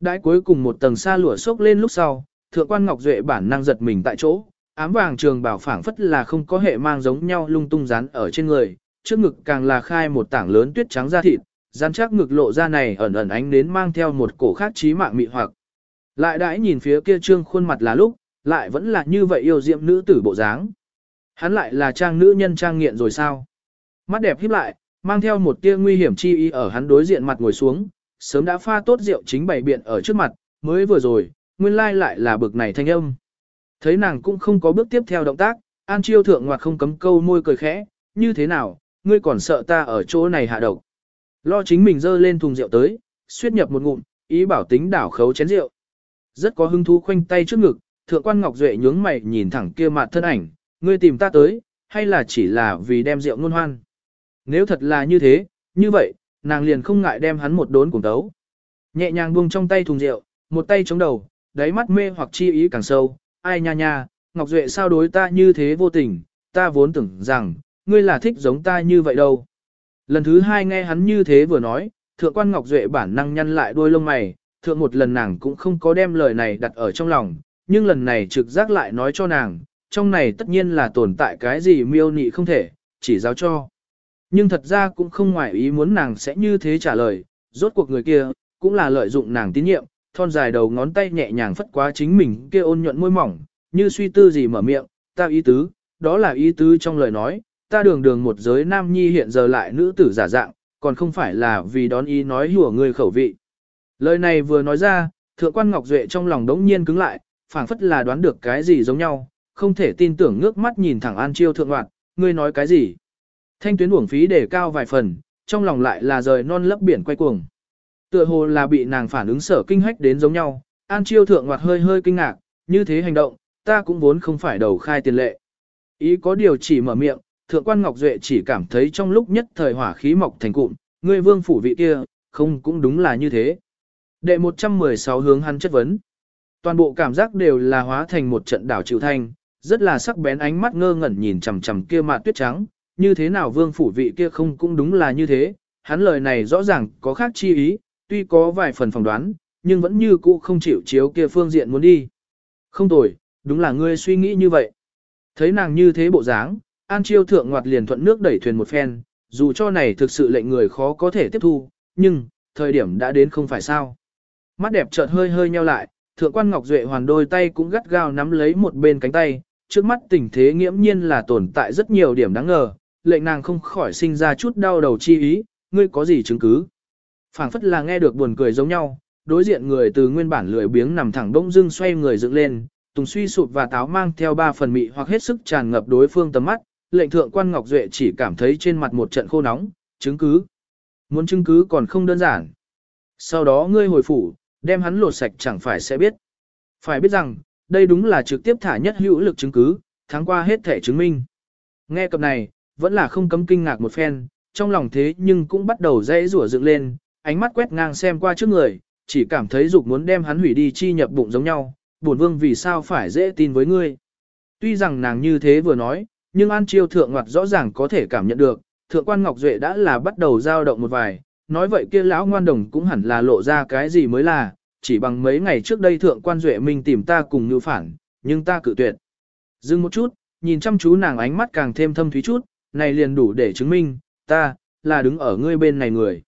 Đãi cuối cùng một tầng xa lụa xốc lên lúc sau, thượng quan Ngọc Duệ bản năng giật mình tại chỗ, ám vàng trường bảo phảng phất là không có hệ mang giống nhau lung tung rán ở trên người, trước ngực càng là khai một tảng lớn tuyết trắng da thịt, rán chắc ngực lộ ra này ẩn ẩn ánh đến mang theo một cổ khác trí mạng mị hoặc. Lại đãi nhìn phía kia trương khuôn mặt là lúc, lại vẫn là như vậy yêu diệm nữ tử bộ dáng. Hắn lại là trang nữ nhân trang nghiện rồi sao? Mắt đẹp híp lại, mang theo một tia nguy hiểm chi ý ở hắn đối diện mặt ngồi xuống, sớm đã pha tốt rượu chính bày biện ở trước mặt, mới vừa rồi, nguyên lai lại là bực này thanh âm. Thấy nàng cũng không có bước tiếp theo động tác, An Chiêu thượng ngoạc không cấm câu môi cười khẽ, như thế nào, ngươi còn sợ ta ở chỗ này hạ độc. Lo chính mình dơ lên thùng rượu tới, suýt nhập một ngụm, ý bảo tính đảo khấu chén rượu. Rất có hứng thú khoanh tay trước ngực, thượng quan Ngọc Duệ nhướng mày nhìn thẳng kia mặt thân ảnh, ngươi tìm ta tới, hay là chỉ là vì đem rượu ngôn hoan. Nếu thật là như thế, như vậy, nàng liền không ngại đem hắn một đốn cùng tấu. Nhẹ nhàng buông trong tay thùng rượu, một tay chống đầu, đáy mắt mê hoặc chi ý càng sâu, ai nha nha, Ngọc Duệ sao đối ta như thế vô tình, ta vốn tưởng rằng, ngươi là thích giống ta như vậy đâu. Lần thứ hai nghe hắn như thế vừa nói, thượng quan Ngọc Duệ bản năng nhăn lại đôi lông mày, thượng một lần nàng cũng không có đem lời này đặt ở trong lòng, nhưng lần này trực giác lại nói cho nàng, trong này tất nhiên là tồn tại cái gì miêu nị không thể, chỉ giáo cho. Nhưng thật ra cũng không ngoài ý muốn nàng sẽ như thế trả lời, rốt cuộc người kia, cũng là lợi dụng nàng tín nhiệm, thon dài đầu ngón tay nhẹ nhàng phất quá chính mình kia ôn nhuận môi mỏng, như suy tư gì mở miệng, ta ý tứ, đó là ý tứ trong lời nói, ta đường đường một giới nam nhi hiện giờ lại nữ tử giả dạng, còn không phải là vì đón ý nói hùa người khẩu vị. Lời này vừa nói ra, thượng quan Ngọc Duệ trong lòng đống nhiên cứng lại, phảng phất là đoán được cái gì giống nhau, không thể tin tưởng ngước mắt nhìn thẳng An Chiêu thượng loạt, ngươi nói cái gì? Thanh tuyến uổng phí để cao vài phần, trong lòng lại là rời non lấp biển quay cuồng. Tựa hồ là bị nàng phản ứng sở kinh hách đến giống nhau, An Chiêu thượng ngoặt hơi hơi kinh ngạc, như thế hành động, ta cũng vốn không phải đầu khai tiền lệ. Ý có điều chỉ mở miệng, thượng quan Ngọc Duệ chỉ cảm thấy trong lúc nhất thời hỏa khí mọc thành cụm, ngươi vương phủ vị kia, không cũng đúng là như thế. Đệ 116 hướng hắn chất vấn. Toàn bộ cảm giác đều là hóa thành một trận đảo chịu thanh, rất là sắc bén ánh mắt ngơ ngẩn nhìn chằm chằm kia mạt tuyết trắng, như thế nào vương phủ vị kia không cũng đúng là như thế, hắn lời này rõ ràng có khác chi ý, tuy có vài phần phỏng đoán, nhưng vẫn như cũ không chịu chiếu kia phương diện muốn đi. Không tồi, đúng là ngươi suy nghĩ như vậy. Thấy nàng như thế bộ dáng, An Chiêu thượng ngoặt liền thuận nước đẩy thuyền một phen, dù cho này thực sự lệnh người khó có thể tiếp thu, nhưng, thời điểm đã đến không phải sao. Mắt đẹp chợt hơi hơi nheo lại, thượng quan Ngọc Duệ hoàn đôi tay cũng gắt gao nắm lấy một bên cánh tay, trước mắt tình thế nghiễm nhiên là tồn tại rất nhiều điểm đáng ngờ, lệnh nàng không khỏi sinh ra chút đau đầu chi ý, ngươi có gì chứng cứ. phảng phất là nghe được buồn cười giống nhau, đối diện người từ nguyên bản lười biếng nằm thẳng bỗng dưng xoay người dựng lên, tùng suy sụp và táo mang theo ba phần mị hoặc hết sức tràn ngập đối phương tầm mắt, lệnh thượng quan Ngọc Duệ chỉ cảm thấy trên mặt một trận khô nóng, chứng cứ. Muốn chứng cứ còn không đơn giản. Sau đó ngươi hồi phủ, đem hắn lột sạch chẳng phải sẽ biết. Phải biết rằng, đây đúng là trực tiếp thả nhất hữu lực chứng cứ, tháng qua hết thể chứng minh. Nghe cập này, vẫn là không cấm kinh ngạc một phen, trong lòng thế nhưng cũng bắt đầu dễ rủa dựng lên, ánh mắt quét ngang xem qua trước người, chỉ cảm thấy dục muốn đem hắn hủy đi chi nhập bụng giống nhau, bổn vương vì sao phải dễ tin với ngươi. Tuy rằng nàng như thế vừa nói, nhưng An Chiêu thượng ngoặt rõ ràng có thể cảm nhận được, thượng quan Ngọc Duệ đã là bắt đầu dao động một vài, nói vậy kia lão ngoan đồng cũng hẳn là lộ ra cái gì mới là, chỉ bằng mấy ngày trước đây thượng quan Duệ Minh tìm ta cùng như phản, nhưng ta cự tuyệt. Dừng một chút, nhìn chăm chú nàng ánh mắt càng thêm thâm thúy chút, này liền đủ để chứng minh, ta, là đứng ở ngươi bên này người.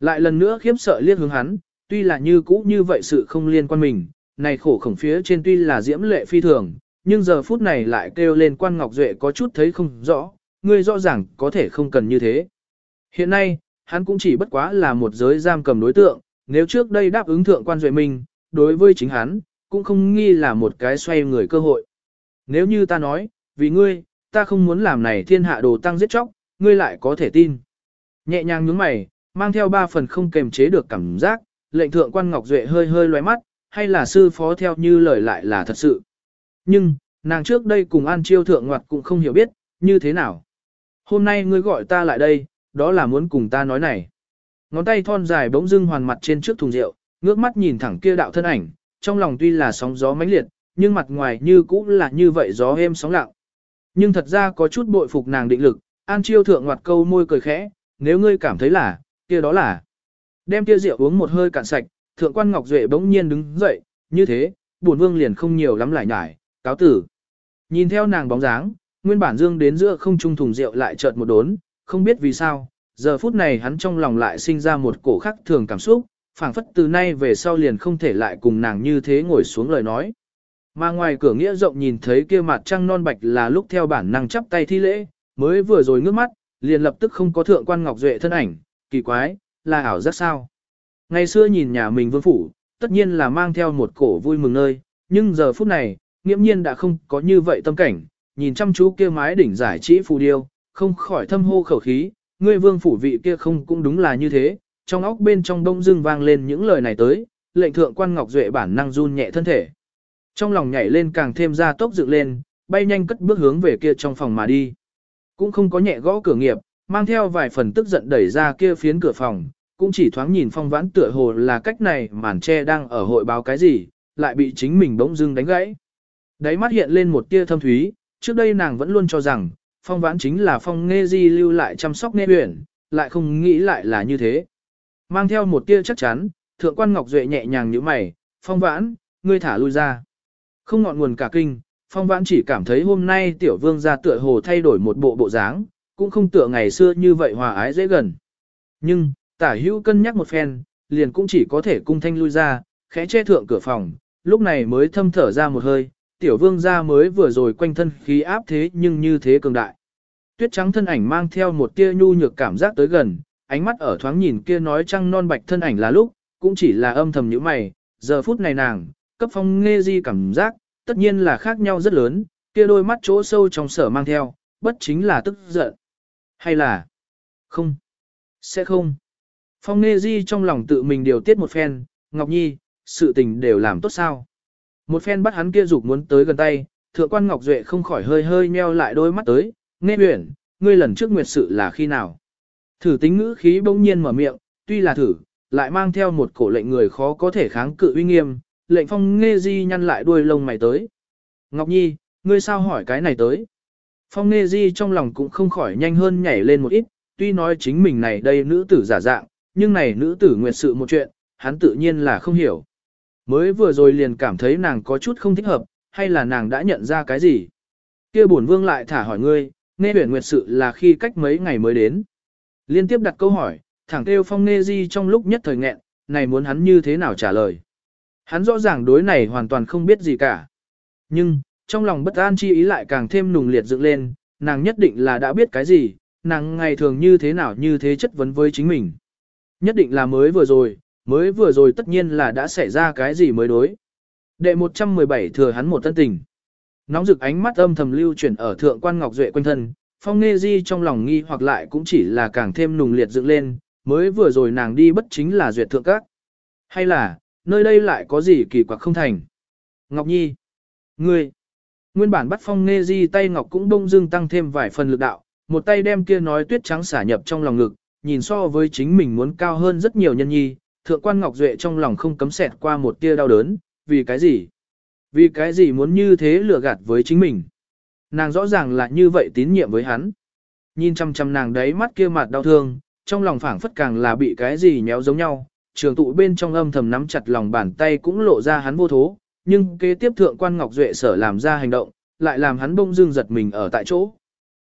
Lại lần nữa khiếp sợ liếc hướng hắn, tuy là như cũ như vậy sự không liên quan mình, này khổ khổng phía trên tuy là diễm lệ phi thường, nhưng giờ phút này lại kêu lên quan Ngọc Duệ có chút thấy không rõ, ngươi rõ ràng có thể không cần như thế. Hiện nay, hắn cũng chỉ bất quá là một giới giam cầm đối tượng, nếu trước đây đáp ứng thượng quan Duệ Minh, đối với chính hắn, cũng không nghi là một cái xoay người cơ hội. Nếu như ta nói, vì ngươi, ta không muốn làm này thiên hạ đồ tăng giết chóc, ngươi lại có thể tin. Nhẹ nhàng nhướng mày, mang theo ba phần không kềm chế được cảm giác, lệnh thượng quan Ngọc Duệ hơi hơi loé mắt, hay là sư phó theo như lời lại là thật sự. Nhưng, nàng trước đây cùng An Chiêu thượng ngoặt cũng không hiểu biết, như thế nào. Hôm nay ngươi gọi ta lại đây, đó là muốn cùng ta nói này. Ngón tay thon dài bỗng dưng hoàn mặt trên trước thùng rượu, ngước mắt nhìn thẳng kia đạo thân ảnh, trong lòng tuy là sóng gió mãnh liệt, nhưng mặt ngoài như cũng là như vậy gió êm sóng lặng. Nhưng thật ra có chút bội phục nàng định lực, An Chiêu thượng ngoặt câu môi cười khẽ, nếu ngươi cảm thấy là, kia đó là. Đem kia rượu uống một hơi cạn sạch, thượng quan Ngọc Duệ bỗng nhiên đứng dậy, như thế, bổn vương liền không nhiều lắm lại nhải, cáo tử. Nhìn theo nàng bóng dáng, nguyên bản dương đến giữa không trung thùng rượu lại chợt một đốn, không biết vì sao, giờ phút này hắn trong lòng lại sinh ra một cổ khắc thường cảm xúc, phảng phất từ nay về sau liền không thể lại cùng nàng như thế ngồi xuống lời nói. Mà ngoài cửa nghĩa rộng nhìn thấy kia mặt trăng non bạch là lúc theo bản năng chắp tay thi lễ, mới vừa rồi ngước mắt, liền lập tức không có thượng quan ngọc duệ thân ảnh, kỳ quái, là ảo giác sao. Ngày xưa nhìn nhà mình vương phủ, tất nhiên là mang theo một cổ vui mừng nơi, nhưng giờ phút này, nghiễm nhiên đã không có như vậy tâm cảnh, nhìn chăm chú kia mái đỉnh giải trí phù điêu, không khỏi thâm hô khẩu khí, ngươi vương phủ vị kia không cũng đúng là như thế, trong óc bên trong đông dưng vang lên những lời này tới, lệnh thượng quan ngọc duệ bản năng run nhẹ thân thể. Trong lòng nhảy lên càng thêm ra tốc dựng lên, bay nhanh cất bước hướng về kia trong phòng mà đi. Cũng không có nhẹ gõ cửa nghiệp, mang theo vài phần tức giận đẩy ra kia phiến cửa phòng, cũng chỉ thoáng nhìn phong vãn tựa hồ là cách này màn che đang ở hội báo cái gì, lại bị chính mình bỗng dưng đánh gãy. Đáy mắt hiện lên một tia thâm thúy, trước đây nàng vẫn luôn cho rằng, phong vãn chính là phong nghe di lưu lại chăm sóc nghe uyển, lại không nghĩ lại là như thế. Mang theo một tia chắc chắn, thượng quan Ngọc Duệ nhẹ nhàng như mày, phong vãn, ngươi thả lui ra. Không ngọn nguồn cả kinh, phong vãn chỉ cảm thấy hôm nay tiểu vương gia tựa hồ thay đổi một bộ bộ dáng, cũng không tựa ngày xưa như vậy hòa ái dễ gần. Nhưng, tả hữu cân nhắc một phen, liền cũng chỉ có thể cung thanh lui ra, khẽ che thượng cửa phòng, lúc này mới thâm thở ra một hơi, tiểu vương gia mới vừa rồi quanh thân khí áp thế nhưng như thế cường đại. Tuyết trắng thân ảnh mang theo một tia nhu nhược cảm giác tới gần, ánh mắt ở thoáng nhìn kia nói trăng non bạch thân ảnh là lúc, cũng chỉ là âm thầm như mày, giờ phút này nàng, cấp phong nghe di cảm giác, tất nhiên là khác nhau rất lớn, kia đôi mắt chỗ sâu trong sở mang theo, bất chính là tức giận. Hay là, không, sẽ không. Phong nghe di trong lòng tự mình điều tiết một phen, Ngọc Nhi, sự tình đều làm tốt sao. Một phen bắt hắn kia dục muốn tới gần tay, thượng quan Ngọc Duệ không khỏi hơi hơi nheo lại đôi mắt tới, nghe huyển, ngươi lần trước nguyệt sự là khi nào. Thử tính ngữ khí bỗng nhiên mở miệng, tuy là thử, lại mang theo một cổ lệnh người khó có thể kháng cự uy nghiêm, lệnh phong nghe di nhăn lại đuôi lông mày tới. Ngọc Nhi, ngươi sao hỏi cái này tới? Phong nghe di trong lòng cũng không khỏi nhanh hơn nhảy lên một ít, tuy nói chính mình này đây nữ tử giả dạng, nhưng này nữ tử nguyệt sự một chuyện, hắn tự nhiên là không hiểu. Mới vừa rồi liền cảm thấy nàng có chút không thích hợp, hay là nàng đã nhận ra cái gì? kia bổn vương lại thả hỏi ngươi, nghe huyền nguyệt sự là khi cách mấy ngày mới đến. Liên tiếp đặt câu hỏi, thẳng kêu phong nghe di trong lúc nhất thời nghẹn, này muốn hắn như thế nào trả lời. Hắn rõ ràng đối này hoàn toàn không biết gì cả. Nhưng, trong lòng bất an chi ý lại càng thêm nùng liệt dựng lên, nàng nhất định là đã biết cái gì, nàng ngày thường như thế nào như thế chất vấn với chính mình. Nhất định là mới vừa rồi, mới vừa rồi tất nhiên là đã xảy ra cái gì mới đối. Đệ 117 thừa hắn một tân tình. Nóng rực ánh mắt âm thầm lưu chuyển ở thượng quan Ngọc Duệ quanh thân, phong nghe di trong lòng nghi hoặc lại cũng chỉ là càng thêm nùng liệt dựng lên, mới vừa rồi nàng đi bất chính là duyệt thượng các. Hay là, nơi đây lại có gì kỳ quặc không thành. Ngọc Nhi, ngươi, nguyên bản bắt phong nghe di tay Ngọc cũng đông dưng tăng thêm vài phần lực đạo, một tay đem kia nói tuyết trắng xả nhập trong lòng ngực, nhìn so với chính mình muốn cao hơn rất nhiều nhân nhi, thượng quan Ngọc Duệ trong lòng không cấm xẹt qua một tia đau đớn, vì cái gì? Vì cái gì muốn như thế lừa gạt với chính mình? Nàng rõ ràng là như vậy tín nhiệm với hắn. Nhìn chăm chăm nàng đấy mắt kia mặt đau thương, trong lòng phảng phất càng là bị cái gì nhéo giống nhau, trường tụ bên trong âm thầm nắm chặt lòng bàn tay cũng lộ ra hắn vô thố, nhưng kế tiếp thượng quan Ngọc Duệ sở làm ra hành động, lại làm hắn bông dưng giật mình ở tại chỗ.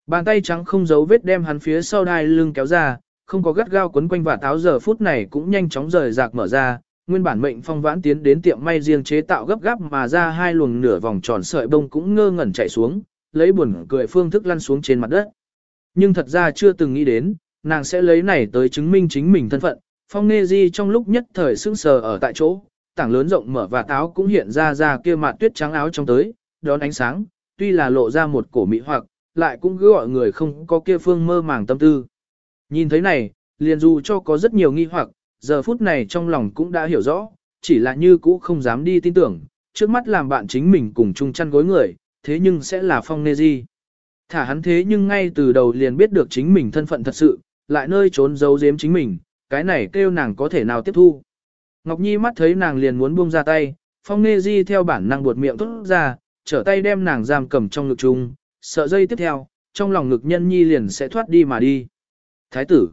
Bàn tay trắng không giấu vết đem hắn phía sau đai lưng kéo ra, không có gắt gao quấn quanh và táo giờ phút này cũng nhanh chóng rời rạc mở ra, nguyên bản mệnh phong vãn tiến đến tiệm may riêng chế tạo gấp gáp mà ra hai luồng nửa vòng tròn sợi bông cũng ngơ ngẩn chạy xuống, lấy buồn cười phương thức lăn xuống trên mặt đất. Nhưng thật ra chưa từng nghĩ đến, nàng sẽ lấy này tới chứng minh chính mình thân phận, phong nê di trong lúc nhất thời sững sờ ở tại chỗ, tảng lớn rộng mở và táo cũng hiện ra ra kia mặt tuyết trắng áo trong tới, đón ánh sáng, tuy là lộ ra một cổ mỹ hoặc, lại cũng cứ gọi người không có kia phương mơ màng tâm tư. Nhìn thấy này, liền dù cho có rất nhiều nghi hoặc, giờ phút này trong lòng cũng đã hiểu rõ, chỉ là như cũ không dám đi tin tưởng, trước mắt làm bạn chính mình cùng chung chăn gối người, thế nhưng sẽ là phong nê di. Thả hắn thế nhưng ngay từ đầu liền biết được chính mình thân phận thật sự, lại nơi trốn giấu giếm chính mình, cái này kêu nàng có thể nào tiếp thu. Ngọc Nhi mắt thấy nàng liền muốn buông ra tay, phong nê di theo bản năng buột miệng thốt ra, trở tay đem nàng giam cầm trong ngực chung, sợ dây tiếp theo, trong lòng ngực nhân nhi liền sẽ thoát đi mà đi. Thái tử,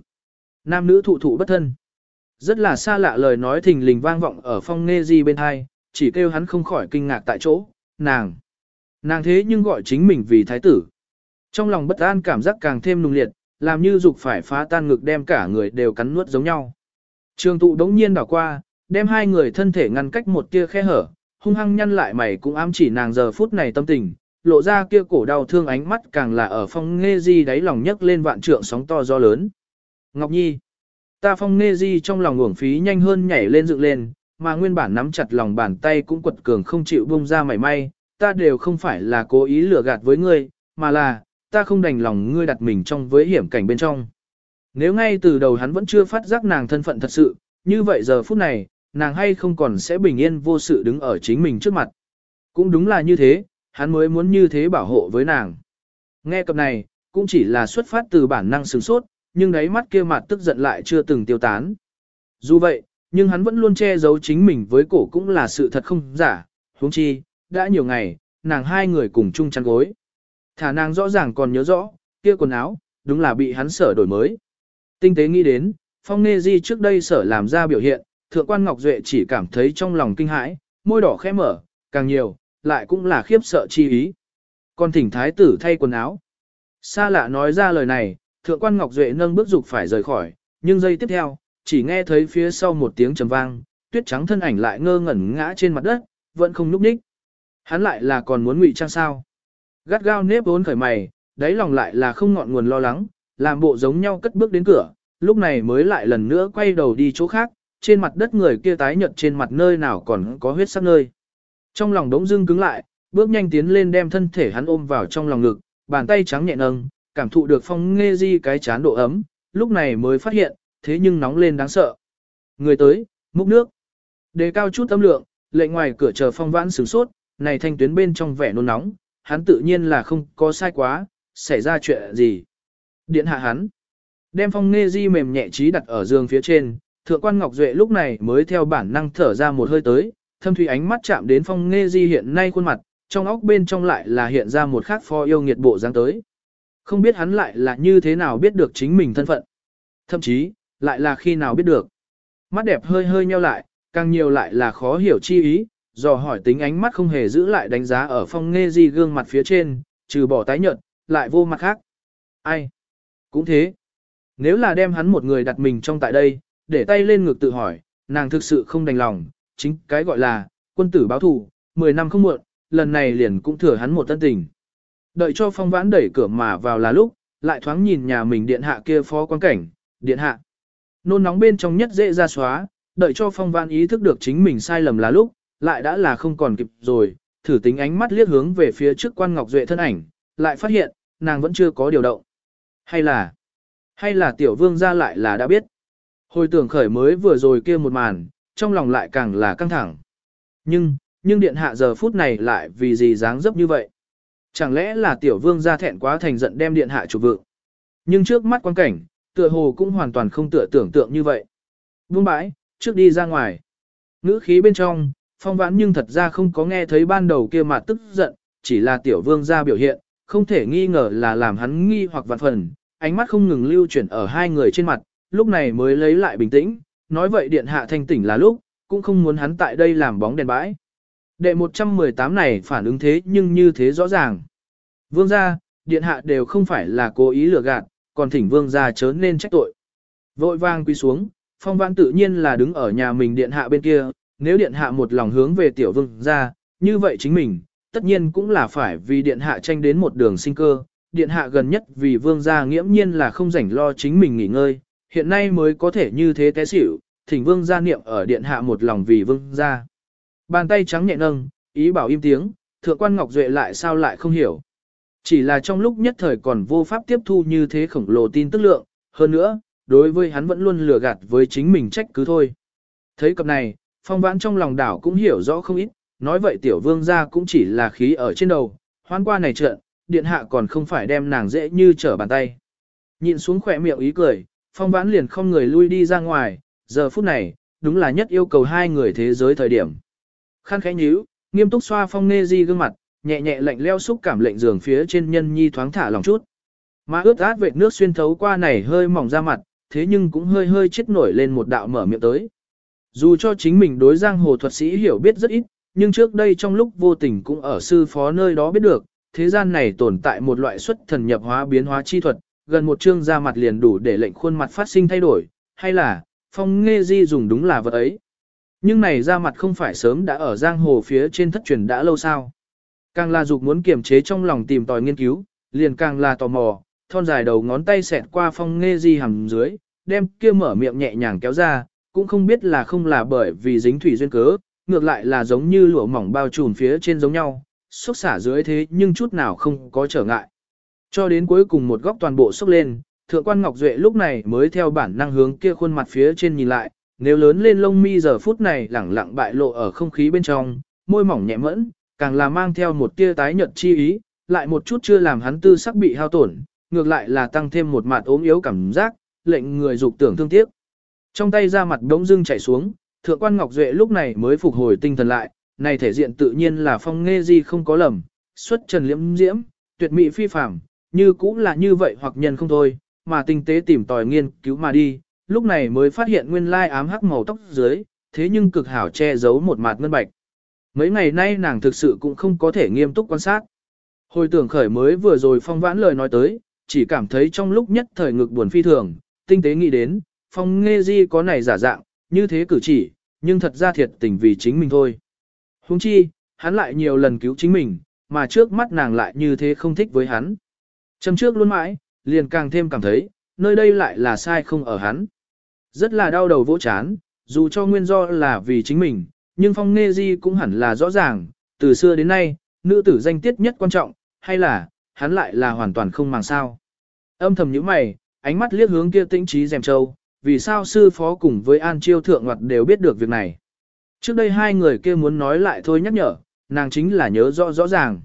nam nữ thụ thụ bất thân. Rất là xa lạ lời nói thình lình vang vọng ở phong nghe di bên hai, chỉ kêu hắn không khỏi kinh ngạc tại chỗ, nàng. Nàng thế nhưng gọi chính mình vì thái tử. Trong lòng bất an cảm giác càng thêm nung liệt, làm như dục phải phá tan ngực đem cả người đều cắn nuốt giống nhau. Trường tụ đống nhiên đảo qua, đem hai người thân thể ngăn cách một tia khe hở, hung hăng nhăn lại mày cũng ám chỉ nàng giờ phút này tâm tình, lộ ra kia cổ đau thương ánh mắt càng là ở phong nghe di đáy lòng nhấc lên vạn trượng sóng to gió lớn. Ngọc Nhi, ta phong nghe di trong lòng uổng phí nhanh hơn nhảy lên dựng lên, mà nguyên bản nắm chặt lòng bàn tay cũng quật cường không chịu buông ra mảy may, ta đều không phải là cố ý lừa gạt với ngươi, mà là, ta không đành lòng ngươi đặt mình trong với hiểm cảnh bên trong. Nếu ngay từ đầu hắn vẫn chưa phát giác nàng thân phận thật sự, như vậy giờ phút này, nàng hay không còn sẽ bình yên vô sự đứng ở chính mình trước mặt. Cũng đúng là như thế, hắn mới muốn như thế bảo hộ với nàng. Nghe cập này, cũng chỉ là xuất phát từ bản năng sừng sốt, nhưng đáy mắt kia mặt tức giận lại chưa từng tiêu tán. Dù vậy, nhưng hắn vẫn luôn che giấu chính mình với cổ cũng là sự thật không giả, huống chi, đã nhiều ngày, nàng hai người cùng chung chăn gối. Thả nàng rõ ràng còn nhớ rõ, kia quần áo, đúng là bị hắn sở đổi mới. Tinh tế nghĩ đến, phong nê di trước đây sở làm ra biểu hiện, thượng quan Ngọc Duệ chỉ cảm thấy trong lòng kinh hãi, môi đỏ khẽ mở, càng nhiều, lại cũng là khiếp sợ chi ý. Còn thỉnh thái tử thay quần áo. Sa lạ nói ra lời này, thượng quan Ngọc Duệ nâng bước dục phải rời khỏi, nhưng giây tiếp theo, chỉ nghe thấy phía sau một tiếng trầm vang, tuyết trắng thân ảnh lại ngơ ngẩn ngã trên mặt đất, vẫn không nhúc nhích. Hắn lại là còn muốn ngụy trang sao. Gắt gao nếp vốn khởi mày, đáy lòng lại là không ngọn nguồn lo lắng, làm bộ giống nhau cất bước đến cửa, lúc này mới lại lần nữa quay đầu đi chỗ khác, trên mặt đất người kia tái nhợt trên mặt nơi nào còn có huyết sắc nơi. Trong lòng đống dưng cứng lại, bước nhanh tiến lên đem thân thể hắn ôm vào trong lòng ngực, bàn tay trắng nhẹ nâng, cảm thụ được phong nghe di cái chán độ ấm, lúc này mới phát hiện, thế nhưng nóng lên đáng sợ. Người tới, múc nước. Đề cao chút âm lượng, lệnh ngoài cửa chờ phong vãn sửng sốt, này thanh tuyến bên trong vẻ nôn nóng, hắn tự nhiên là không có sai quá, xảy ra chuyện gì. Điện hạ hắn. Đem phong nghe di mềm nhẹ trí đặt ở giường phía trên, thượng quan Ngọc Duệ lúc này mới theo bản năng thở ra một hơi tới, thâm thủy ánh mắt chạm đến phong nghe di hiện nay khuôn mặt, trong óc bên trong lại là hiện ra một khác pho yêu nghiệt bộ dáng tới. Không biết hắn lại là như thế nào biết được chính mình thân phận. Thậm chí, lại là khi nào biết được. Mắt đẹp hơi hơi nheo lại, càng nhiều lại là khó hiểu chi ý, dò hỏi tính ánh mắt không hề giữ lại đánh giá ở phong nghe di gương mặt phía trên, trừ bỏ tái nhợt, lại vô mặt khác. Ai? Cũng thế. Nếu là đem hắn một người đặt mình trong tại đây, để tay lên ngực tự hỏi, nàng thực sự không đành lòng, chính cái gọi là, quân tử báo thù, 10 năm không muộn, lần này liền cũng thừa hắn một tân tình. Đợi cho phong vãn đẩy cửa mà vào là lúc, lại thoáng nhìn nhà mình điện hạ kia phó quan cảnh, điện hạ. Nôn nóng bên trong nhất dễ ra xóa, đợi cho phong vãn ý thức được chính mình sai lầm là lúc, lại đã là không còn kịp rồi, thử tính ánh mắt liếc hướng về phía trước quan ngọc duệ thân ảnh, lại phát hiện, nàng vẫn chưa có điều động. Hay là, hay là tiểu vương ra lại là đã biết. Hồi tưởng khởi mới vừa rồi kia một màn, trong lòng lại càng là căng thẳng. Nhưng, nhưng điện hạ giờ phút này lại vì gì dáng dấp như vậy? Chẳng lẽ là tiểu vương ra thẹn quá thành giận đem điện hạ chủ vượng? Nhưng trước mắt quan cảnh, tựa hồ cũng hoàn toàn không tựa tưởng tượng như vậy. Vương bãi, trước đi ra ngoài. Ngữ khí bên trong, phong vãn nhưng thật ra không có nghe thấy ban đầu kia mà tức giận, chỉ là tiểu vương ra biểu hiện, không thể nghi ngờ là làm hắn nghi hoặc vạn phần, ánh mắt không ngừng lưu chuyển ở hai người trên mặt, lúc này mới lấy lại bình tĩnh, nói vậy điện hạ thanh tỉnh là lúc, cũng không muốn hắn tại đây làm bóng đèn bãi. Đệ 118 này phản ứng thế nhưng như thế rõ ràng. Vương gia, điện hạ đều không phải là cố ý lừa gạt, còn thỉnh vương gia chớ nên trách tội. Vội vang quy xuống, phong vãn tự nhiên là đứng ở nhà mình điện hạ bên kia, nếu điện hạ một lòng hướng về tiểu vương gia, như vậy chính mình, tất nhiên cũng là phải vì điện hạ tranh đến một đường sinh cơ. Điện hạ gần nhất vì vương gia nghiễm nhiên là không rảnh lo chính mình nghỉ ngơi, hiện nay mới có thể như thế té xỉu, thỉnh vương gia niệm ở điện hạ một lòng vì vương gia. Bàn tay trắng nhẹ nâng, ý bảo im tiếng, thượng quan Ngọc Duệ lại sao lại không hiểu. Chỉ là trong lúc nhất thời còn vô pháp tiếp thu như thế khổng lồ tin tức lượng, hơn nữa, đối với hắn vẫn luôn lừa gạt với chính mình trách cứ thôi. Thấy cặp này, phong vãn trong lòng đảo cũng hiểu rõ không ít, nói vậy tiểu vương gia cũng chỉ là khí ở trên đầu, hoan qua này trợn điện hạ còn không phải đem nàng dễ như trở bàn tay. Nhìn xuống khỏe miệng ý cười, phong vãn liền không người lui đi ra ngoài, giờ phút này, đúng là nhất yêu cầu hai người thế giới thời điểm. Khăn khẽ nhíu, nghiêm túc xoa phong nê di gương mặt, nhẹ nhẹ lạnh leo xúc cảm lệnh giường phía trên nhân nhi thoáng thả lòng chút. Mà ướt át vệt nước xuyên thấu qua này hơi mỏng ra mặt, thế nhưng cũng hơi hơi chết nổi lên một đạo mở miệng tới. Dù cho chính mình đối giang hồ thuật sĩ hiểu biết rất ít, nhưng trước đây trong lúc vô tình cũng ở sư phó nơi đó biết được, thế gian này tồn tại một loại xuất thần nhập hóa biến hóa chi thuật, gần một chương ra mặt liền đủ để lệnh khuôn mặt phát sinh thay đổi, hay là, phong nghe di dùng đúng là vật ấy. Nhưng này ra mặt không phải sớm đã ở giang hồ phía trên thất truyền đã lâu sao. Càng là dục muốn kiềm chế trong lòng tìm tòi nghiên cứu, liền càng là tò mò, thon dài đầu ngón tay xẹt qua phong nghe di hằng dưới, đem kia mở miệng nhẹ nhàng kéo ra, cũng không biết là không là bởi vì dính thủy duyên cớ, ngược lại là giống như lụa mỏng bao trùm phía trên giống nhau, xúc xả dưới thế nhưng chút nào không có trở ngại. Cho đến cuối cùng một góc toàn bộ sốc lên, thượng quan Ngọc Duệ lúc này mới theo bản năng hướng kia khuôn mặt phía trên nhìn lại, nếu lớn lên lông mi giờ phút này lẳng lặng bại lộ ở không khí bên trong, môi mỏng nhẹ mẫn, càng là mang theo một tia tái nhợt chi ý, lại một chút chưa làm hắn tư sắc bị hao tổn, ngược lại là tăng thêm một mặt ốm yếu cảm giác, lệnh người dục tưởng thương tiếc. Trong tay ra mặt đống dưng chảy xuống, thượng quan Ngọc Duệ lúc này mới phục hồi tinh thần lại, này thể diện tự nhiên là phong nghe gì không có lầm, xuất trần liễm diễm, tuyệt mỹ phi phàm, như cũng là như vậy hoặc nhân không thôi, mà tinh tế tìm tòi nghiên cứu mà đi, lúc này mới phát hiện nguyên lai ám hắc màu tóc dưới, thế nhưng cực hảo che giấu một mặt ngân bạch. Mấy ngày nay nàng thực sự cũng không có thể nghiêm túc quan sát. Hồi tưởng khởi mới vừa rồi phong vãn lời nói tới, chỉ cảm thấy trong lúc nhất thời ngực buồn phi thường, tinh tế nghĩ đến, phong nghe di có này giả dạng, như thế cử chỉ, nhưng thật ra thiệt tình vì chính mình thôi. Huống chi, hắn lại nhiều lần cứu chính mình, mà trước mắt nàng lại như thế không thích với hắn. Châm trước luôn mãi, liền càng thêm cảm thấy, nơi đây lại là sai không ở hắn. Rất là đau đầu vỗ chán, dù cho nguyên do là vì chính mình, nhưng phong nê di cũng hẳn là rõ ràng, từ xưa đến nay, nữ tử danh tiết nhất quan trọng, hay là, hắn lại là hoàn toàn không màng sao. Âm thầm những mày, ánh mắt liếc hướng kia tĩnh trí dèm châu, vì sao sư phó cùng với An Chiêu Thượng Ngoặt đều biết được việc này. Trước đây hai người kia muốn nói lại thôi nhắc nhở, nàng chính là nhớ rõ rõ ràng.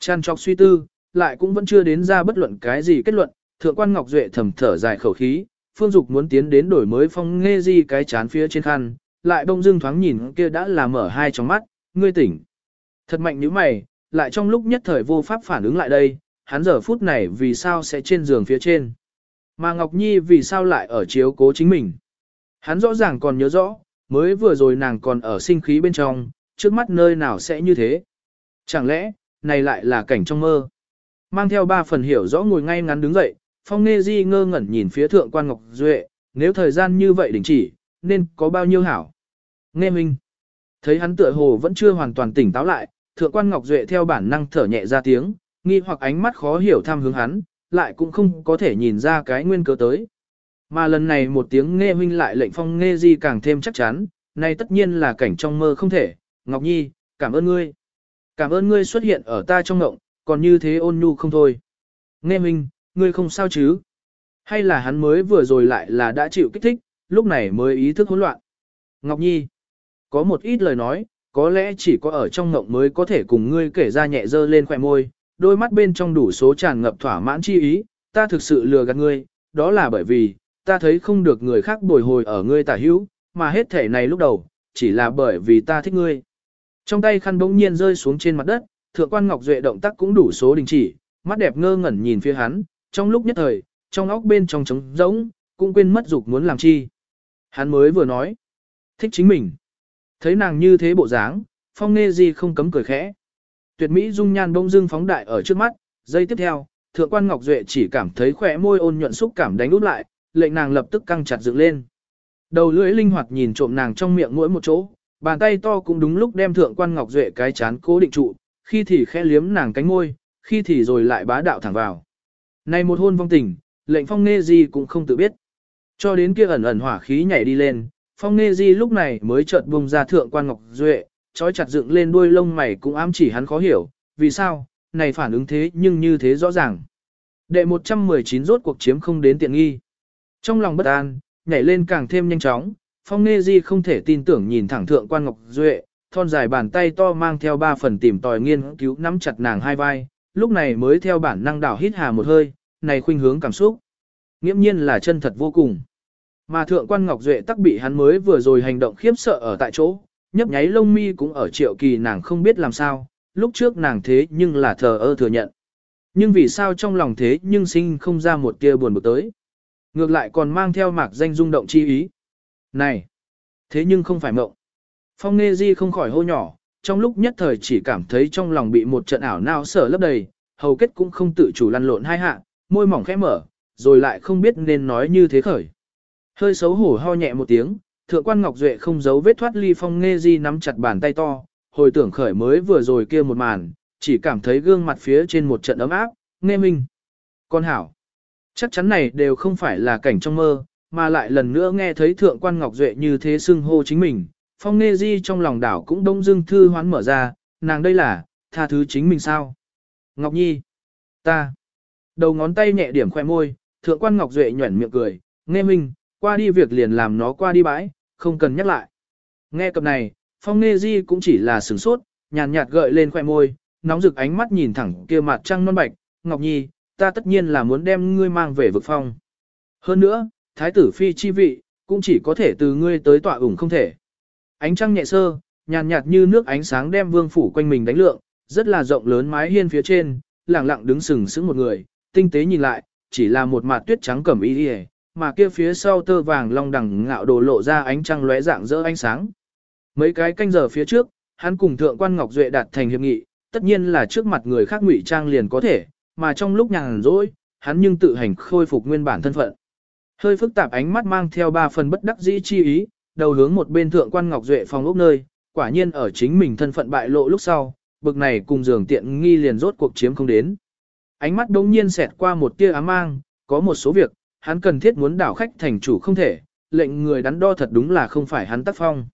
Chăn trọc suy tư, lại cũng vẫn chưa đến ra bất luận cái gì kết luận, Thượng quan Ngọc Duệ thầm thở dài khẩu khí, Phương Dục muốn tiến đến đổi mới phong nghe gì cái chán phía trên khăn, lại đông dưng thoáng nhìn kia đã là mở hai trong mắt, ngươi tỉnh. Thật mạnh như mày, lại trong lúc nhất thời vô pháp phản ứng lại đây, hắn giờ phút này vì sao sẽ trên giường phía trên. Mà Ngọc Nhi vì sao lại ở chiếu cố chính mình. Hắn rõ ràng còn nhớ rõ, mới vừa rồi nàng còn ở sinh khí bên trong, trước mắt nơi nào sẽ như thế. Chẳng lẽ, này lại là cảnh trong mơ. Mang theo ba phần hiểu rõ ngồi ngay ngắn đứng dậy, Phong Nê Di ngơ ngẩn nhìn phía thượng quan Ngọc Duệ, nếu thời gian như vậy đình chỉ, nên có bao nhiêu hảo. Nghe minh, thấy hắn tựa hồ vẫn chưa hoàn toàn tỉnh táo lại, thượng quan Ngọc Duệ theo bản năng thở nhẹ ra tiếng, nghi hoặc ánh mắt khó hiểu tham hướng hắn, lại cũng không có thể nhìn ra cái nguyên cớ tới. Mà lần này một tiếng nghe minh lại lệnh Phong Nê Di càng thêm chắc chắn, Nay tất nhiên là cảnh trong mơ không thể, Ngọc Nhi, cảm ơn ngươi. Cảm ơn ngươi xuất hiện ở ta trong ngộng, còn như thế ôn nhu không thôi. Nghe minh, ngươi không sao chứ? Hay là hắn mới vừa rồi lại là đã chịu kích thích, lúc này mới ý thức hỗn loạn? Ngọc Nhi, có một ít lời nói, có lẽ chỉ có ở trong ngộng mới có thể cùng ngươi kể ra nhẹ dơ lên khỏe môi, đôi mắt bên trong đủ số tràn ngập thỏa mãn chi ý, ta thực sự lừa gạt ngươi, đó là bởi vì, ta thấy không được người khác bồi hồi ở ngươi tả hữu, mà hết thể này lúc đầu, chỉ là bởi vì ta thích ngươi. Trong tay khăn bỗng nhiên rơi xuống trên mặt đất, thượng quan Ngọc Duệ động tác cũng đủ số đình chỉ, mắt đẹp ngơ ngẩn nhìn phía hắn, trong lúc nhất thời, trong óc bên trong trống rỗng, cũng quên mất dục muốn làm chi. Hắn mới vừa nói, thích chính mình. Thấy nàng như thế bộ dáng, phong nghe gì không cấm cười khẽ. Tuyệt mỹ dung nhan bông dưng phóng đại ở trước mắt, giây tiếp theo, thượng quan Ngọc Duệ chỉ cảm thấy khỏe môi ôn nhuận xúc cảm đánh út lại, lệnh nàng lập tức căng chặt dựng lên. Đầu lưỡi linh hoạt nhìn trộm nàng trong miệng mỗi một chỗ, bàn tay to cũng đúng lúc đem thượng quan Ngọc Duệ cái chán cố định trụ, khi thì khẽ liếm nàng cánh môi, khi thì rồi lại bá đạo thẳng vào. Này một hôn vong tình, lệnh phong nghe gì cũng không tự biết. Cho đến kia ẩn ẩn hỏa khí nhảy đi lên, phong nghe di lúc này mới chợt bùng ra thượng quan ngọc duệ, trói chặt dựng lên đuôi lông mày cũng ám chỉ hắn khó hiểu, vì sao, này phản ứng thế nhưng như thế rõ ràng. Đệ 119 rốt cuộc chiếm không đến tiện nghi. Trong lòng bất an, nhảy lên càng thêm nhanh chóng, phong nghe di không thể tin tưởng nhìn thẳng thượng quan ngọc duệ, thon dài bàn tay to mang theo ba phần tìm tòi nghiên cứu nắm chặt nàng hai vai, lúc này mới theo bản năng đảo hít hà một hơi, này khuynh hướng cảm xúc. Nghiễm nhiên là chân thật vô cùng. Mà thượng quan Ngọc Duệ tắc bị hắn mới vừa rồi hành động khiếp sợ ở tại chỗ, nhấp nháy lông mi cũng ở triệu kỳ nàng không biết làm sao, lúc trước nàng thế nhưng là thờ ơ thừa nhận. Nhưng vì sao trong lòng thế nhưng sinh không ra một tia buồn bực tới. Ngược lại còn mang theo mạc danh rung động chi ý. Này! Thế nhưng không phải mộng. Phong Nghê Di không khỏi hô nhỏ, trong lúc nhất thời chỉ cảm thấy trong lòng bị một trận ảo nao sở lấp đầy, hầu kết cũng không tự chủ lăn lộn hai hạ, môi mỏng khẽ mở, rồi lại không biết nên nói như thế khởi. Hơi xấu hổ ho nhẹ một tiếng, thượng quan Ngọc Duệ không giấu vết thoát ly phong nghe di nắm chặt bàn tay to, hồi tưởng khởi mới vừa rồi kia một màn, chỉ cảm thấy gương mặt phía trên một trận ấm áp, nghe minh. Con hảo, chắc chắn này đều không phải là cảnh trong mơ, mà lại lần nữa nghe thấy thượng quan Ngọc Duệ như thế xưng hô chính mình, phong nghe di trong lòng đảo cũng đông dưng thư hoán mở ra, nàng đây là, tha thứ chính mình sao? Ngọc Nhi, ta, đầu ngón tay nhẹ điểm khoe môi, thượng quan Ngọc Duệ nhuẩn miệng cười, nghe minh, qua đi việc liền làm nó qua đi bãi, không cần nhắc lại. Nghe cập này, phong nghe di cũng chỉ là sửng sốt, nhàn nhạt gợi lên khoe môi, nóng rực ánh mắt nhìn thẳng kia mặt trăng non bạch, Ngọc Nhi, ta tất nhiên là muốn đem ngươi mang về vực phong. Hơn nữa, thái tử phi chi vị, cũng chỉ có thể từ ngươi tới tọa ủng không thể. Ánh trăng nhẹ sơ, nhàn nhạt như nước ánh sáng đem vương phủ quanh mình đánh lượng, rất là rộng lớn mái hiên phía trên, lặng lặng đứng sừng sững một người, tinh tế nhìn lại, chỉ là một mặt tuyết trắng cẩm y đi mà kia phía sau tơ vàng long đẳng ngạo đồ lộ ra ánh trăng lóe dạng dỡ ánh sáng. Mấy cái canh giờ phía trước, hắn cùng thượng quan Ngọc Duệ đạt thành hiệp nghị, tất nhiên là trước mặt người khác ngụy trang liền có thể, mà trong lúc nhàn rỗi, hắn nhưng tự hành khôi phục nguyên bản thân phận. Hơi phức tạp ánh mắt mang theo ba phần bất đắc dĩ chi ý, đầu hướng một bên thượng quan Ngọc Duệ phòng ốc nơi, quả nhiên ở chính mình thân phận bại lộ lúc sau, bực này cùng giường tiện nghi liền rốt cuộc chiếm không đến. ánh mắt đống nhiên xẹt qua một tia ám mang, có một số việc, hắn cần thiết muốn đảo khách thành chủ không thể, lệnh người đắn đo thật đúng là không phải hắn tác phong.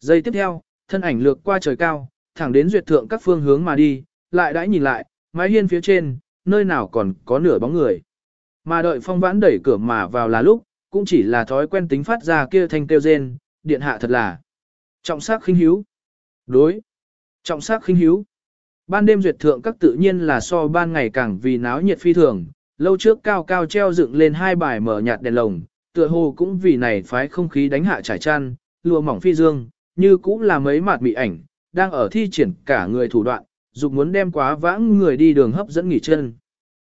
Giây tiếp theo, thân ảnh lược qua trời cao, thẳng đến duyệt thượng các phương hướng mà đi, lại đãi nhìn lại, mái hiên phía trên, nơi nào còn có nửa bóng người. Mà đợi phong vãn đẩy cửa mà vào là lúc, cũng chỉ là thói quen tính phát ra kia thanh kêu rên, điện hạ thật là trọng sắc khinh hiếu. Đối, trọng sắc khinh hiếu. Ban đêm duyệt thượng các tự nhiên là so ban ngày càng vì náo nhiệt phi thường, lâu trước cao cao treo dựng lên hai bài mở nhạt đèn lồng, tựa hồ cũng vì này phái không khí đánh hạ trải chăn, lùa mỏng phi dương, như cũng là mấy mạt bị ảnh, đang ở thi triển cả người thủ đoạn, dục muốn đem quá vãng người đi đường hấp dẫn nghỉ chân.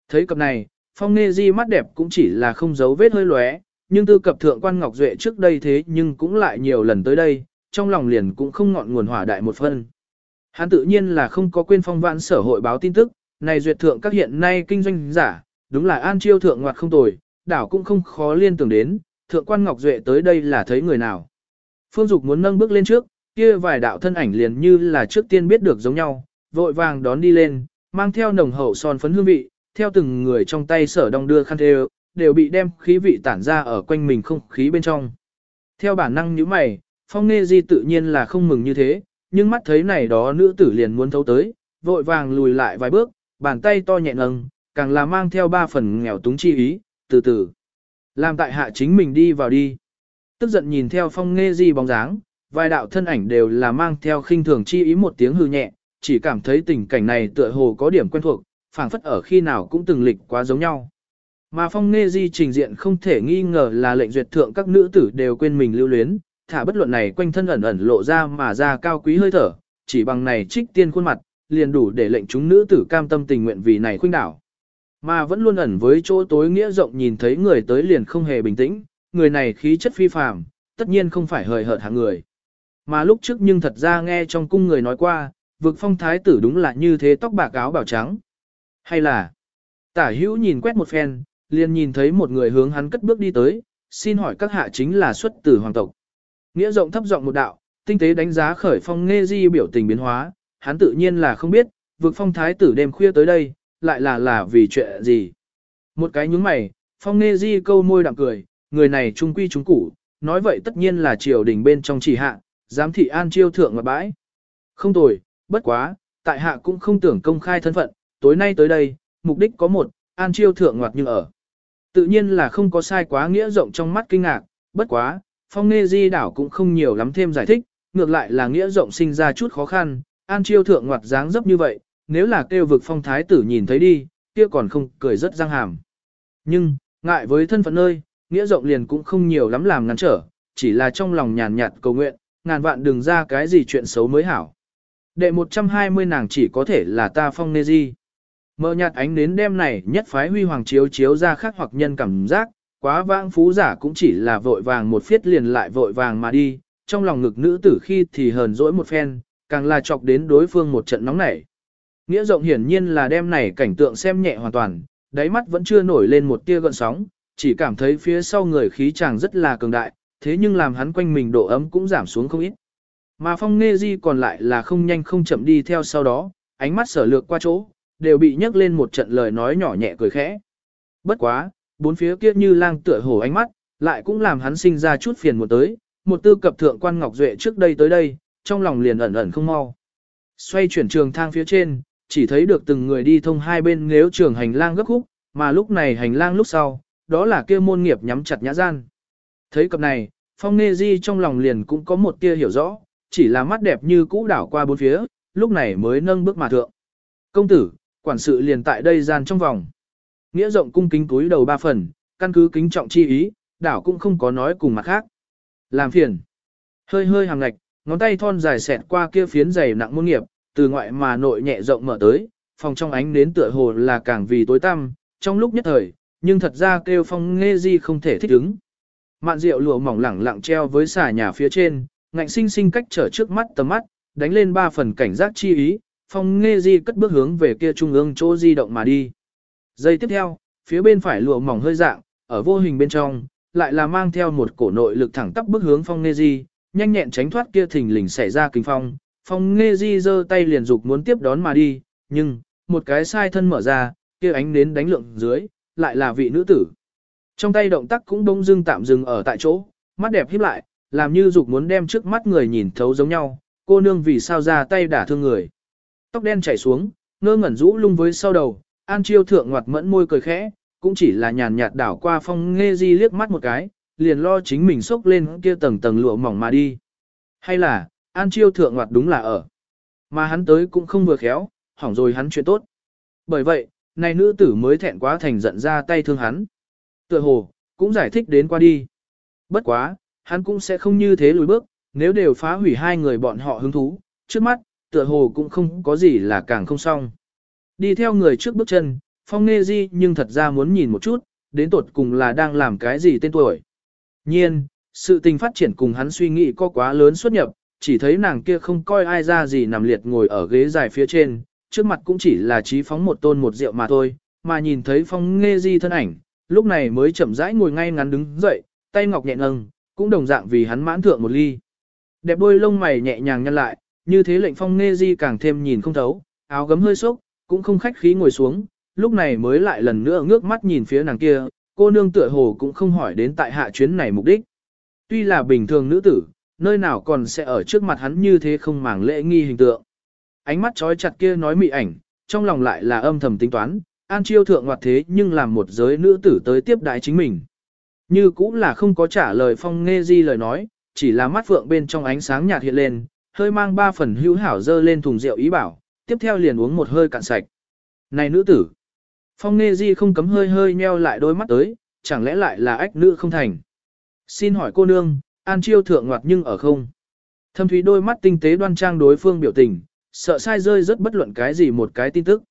Thấy cặp này, phong nê di mắt đẹp cũng chỉ là không giấu vết hơi lóe, nhưng tư cập thượng quan ngọc duệ trước đây thế nhưng cũng lại nhiều lần tới đây, trong lòng liền cũng không ngọn nguồn hỏa đại một phân. Hắn tự nhiên là không có quên phong vãn sở hội báo tin tức, này duyệt thượng các hiện nay kinh doanh giả, đúng là an chiêu thượng ngoặt không tồi, đảo cũng không khó liên tưởng đến, thượng quan ngọc duệ tới đây là thấy người nào. Phương Dục muốn nâng bước lên trước, kia vài đạo thân ảnh liền như là trước tiên biết được giống nhau, vội vàng đón đi lên, mang theo nồng hậu son phấn hương vị, theo từng người trong tay sở đong đưa khăn thêu, đều bị đem khí vị tản ra ở quanh mình không khí bên trong. Theo bản năng như mày, phong nghe di tự nhiên là không mừng như thế, nhưng mắt thấy này đó nữ tử liền muốn thấu tới, vội vàng lùi lại vài bước, bàn tay to nhẹ nâng, càng là mang theo ba phần nghèo túng chi ý, từ từ. Làm tại hạ chính mình đi vào đi. Tức giận nhìn theo phong nghe di bóng dáng, vài đạo thân ảnh đều là mang theo khinh thường chi ý một tiếng hư nhẹ, chỉ cảm thấy tình cảnh này tựa hồ có điểm quen thuộc, phảng phất ở khi nào cũng từng lịch quá giống nhau. Mà phong nghe di trình diện không thể nghi ngờ là lệnh duyệt thượng các nữ tử đều quên mình lưu luyến, thả bất luận này quanh thân ẩn ẩn lộ ra mà ra cao quý hơi thở, chỉ bằng này trích tiên khuôn mặt, liền đủ để lệnh chúng nữ tử cam tâm tình nguyện vì này khuynh đảo. Mà vẫn luôn ẩn với chỗ tối nghĩa rộng nhìn thấy người tới liền không hề bình tĩnh, người này khí chất phi phàm, tất nhiên không phải hời hợt hạng người. Mà lúc trước nhưng thật ra nghe trong cung người nói qua, vực phong thái tử đúng là như thế tóc bạc áo bảo trắng. Hay là, tả hữu nhìn quét một phen, liền nhìn thấy một người hướng hắn cất bước đi tới, xin hỏi các hạ chính là xuất tử hoàng tộc. Nghĩa rộng thấp giọng một đạo, tinh tế đánh giá khởi phong nghe di biểu tình biến hóa, hắn tự nhiên là không biết, vực phong thái tử đêm khuya tới đây, lại là là vì chuyện gì. Một cái nhúng mày, phong nghe di câu môi đạm cười, người này trung quy trung củ, nói vậy tất nhiên là triều đình bên trong chỉ hạ, giám thị an chiêu thượng mà bãi. Không tồi, bất quá, tại hạ cũng không tưởng công khai thân phận, tối nay tới đây, mục đích có một, an chiêu thượng ngoặt như ở. Tự nhiên là không có sai quá nghĩa rộng trong mắt kinh ngạc, bất quá, phong nê di đảo cũng không nhiều lắm thêm giải thích, ngược lại là nghĩa rộng sinh ra chút khó khăn, an chiêu thượng ngoặt dáng dấp như vậy, nếu là kêu vực phong thái tử nhìn thấy đi, kia còn không cười rất răng hàm. Nhưng, ngại với thân phận nơi, nghĩa rộng liền cũng không nhiều lắm làm ngăn trở, chỉ là trong lòng nhàn nhạt cầu nguyện, ngàn vạn đừng ra cái gì chuyện xấu mới hảo. Đệ 120 nàng chỉ có thể là ta phong nê di. Mờ nhạt ánh nến đêm này nhất phái huy hoàng chiếu chiếu ra khác hoặc nhân cảm giác, quá vãng phú giả cũng chỉ là vội vàng một phiết liền lại vội vàng mà đi, trong lòng ngực nữ tử khi thì hờn dỗi một phen, càng là chọc đến đối phương một trận nóng nảy. Nghĩa rộng hiển nhiên là đêm này cảnh tượng xem nhẹ hoàn toàn, đáy mắt vẫn chưa nổi lên một tia gợn sóng, chỉ cảm thấy phía sau người khí chàng rất là cường đại, thế nhưng làm hắn quanh mình độ ấm cũng giảm xuống không ít. Mà phong nghe di còn lại là không nhanh không chậm đi theo sau đó, ánh mắt sở lược qua chỗ, đều bị nhấc lên một trận lời nói nhỏ nhẹ cười khẽ. Bất quá, bốn phía kia như lang tựa hổ ánh mắt, lại cũng làm hắn sinh ra chút phiền một tới, một tư cập thượng quan ngọc duệ trước đây tới đây, trong lòng liền ẩn ẩn không mau. Xoay chuyển trường thang phía trên, chỉ thấy được từng người đi thông hai bên nếu trường hành lang gấp khúc, mà lúc này hành lang lúc sau, đó là kia môn nghiệp nhắm chặt nhã gian. Thấy cặp này, phong nê di trong lòng liền cũng có một tia hiểu rõ, chỉ là mắt đẹp như cũ đảo qua bốn phía, lúc này mới nâng bước mà thượng. Công tử, quản sự liền tại đây gian trong vòng. Nghĩa rộng cung kính túi đầu ba phần, căn cứ kính trọng chi ý, đảo cũng không có nói cùng mặt khác. Làm phiền. Hơi hơi hàng ngạch, ngón tay thon dài xẹt qua kia phiến dày nặng môn nghiệp, từ ngoại mà nội nhẹ rộng mở tới, phòng trong ánh nến tựa hồ là càng vì tối tăm, trong lúc nhất thời, nhưng thật ra kêu phong nghe di không thể thích ứng. Mạn rượu lụa mỏng lẳng lặng treo với xà nhà phía trên, ngạnh sinh sinh cách trở trước mắt tầm mắt, đánh lên ba phần cảnh giác chi ý, phong nghe di cất bước hướng về kia trung ương chỗ di động mà đi. Giây tiếp theo, phía bên phải lụa mỏng hơi dạng, ở vô hình bên trong, lại là mang theo một cổ nội lực thẳng tắp bước hướng phong nghe di, nhanh nhẹn tránh thoát kia thình lình xảy ra kinh phong. Phong nghe di giơ tay liền dục muốn tiếp đón mà đi, nhưng, một cái sai thân mở ra, kia ánh nến đánh lượng dưới, lại là vị nữ tử. Trong tay động tác cũng đông dưng tạm dừng ở tại chỗ, mắt đẹp híp lại, làm như dục muốn đem trước mắt người nhìn thấu giống nhau, cô nương vì sao ra tay đả thương người. Tóc đen chảy xuống, ngơ ngẩn rũ lung với sau đầu, An Chiêu thượng ngoặt mẫn môi cười khẽ, cũng chỉ là nhàn nhạt đảo qua phong nghe di liếc mắt một cái, liền lo chính mình sốc lên kia tầng tầng lụa mỏng mà đi. Hay là, An Chiêu thượng ngoặt đúng là ở. Mà hắn tới cũng không vừa khéo, hỏng rồi hắn chuyện tốt. Bởi vậy, này nữ tử mới thẹn quá thành giận ra tay thương hắn. Tựa hồ, cũng giải thích đến qua đi. Bất quá, hắn cũng sẽ không như thế lùi bước, nếu đều phá hủy hai người bọn họ hứng thú, trước mắt, tựa hồ cũng không có gì là càng không xong. Đi theo người trước bước chân, phong nghe di nhưng thật ra muốn nhìn một chút, đến tột cùng là đang làm cái gì tên tuổi. Nhiên, sự tình phát triển cùng hắn suy nghĩ có quá lớn xuất nhập, chỉ thấy nàng kia không coi ai ra gì nằm liệt ngồi ở ghế dài phía trên, trước mặt cũng chỉ là trí phóng một tôn một rượu mà thôi, mà nhìn thấy phong nghe di thân ảnh, lúc này mới chậm rãi ngồi ngay ngắn đứng dậy, tay ngọc nhẹ ngâng, cũng đồng dạng vì hắn mãn thượng một ly. Đẹp đôi lông mày nhẹ nhàng nhăn lại, như thế lệnh phong nghe di càng thêm nhìn không thấu, áo gấm hơi sốc, cũng không khách khí ngồi xuống, lúc này mới lại lần nữa ngước mắt nhìn phía nàng kia, cô nương tựa hồ cũng không hỏi đến tại hạ chuyến này mục đích. Tuy là bình thường nữ tử, nơi nào còn sẽ ở trước mặt hắn như thế không màng lễ nghi hình tượng. Ánh mắt trói chặt kia nói mị ảnh, trong lòng lại là âm thầm tính toán, an chiêu thượng ngoặt thế nhưng làm một giới nữ tử tới tiếp đại chính mình. Như cũng là không có trả lời phong nghe di lời nói, chỉ là mắt phượng bên trong ánh sáng nhạt hiện lên, hơi mang ba phần hữu hảo dơ lên thùng rượu ý bảo, tiếp theo liền uống một hơi cạn sạch. Này nữ tử! Phong nghe di không cấm hơi hơi nheo lại đôi mắt tới, chẳng lẽ lại là ách nữ không thành. Xin hỏi cô nương, an chiêu thượng ngoặt nhưng ở không? Thâm thúy đôi mắt tinh tế đoan trang đối phương biểu tình, sợ sai rơi rất bất luận cái gì một cái tin tức.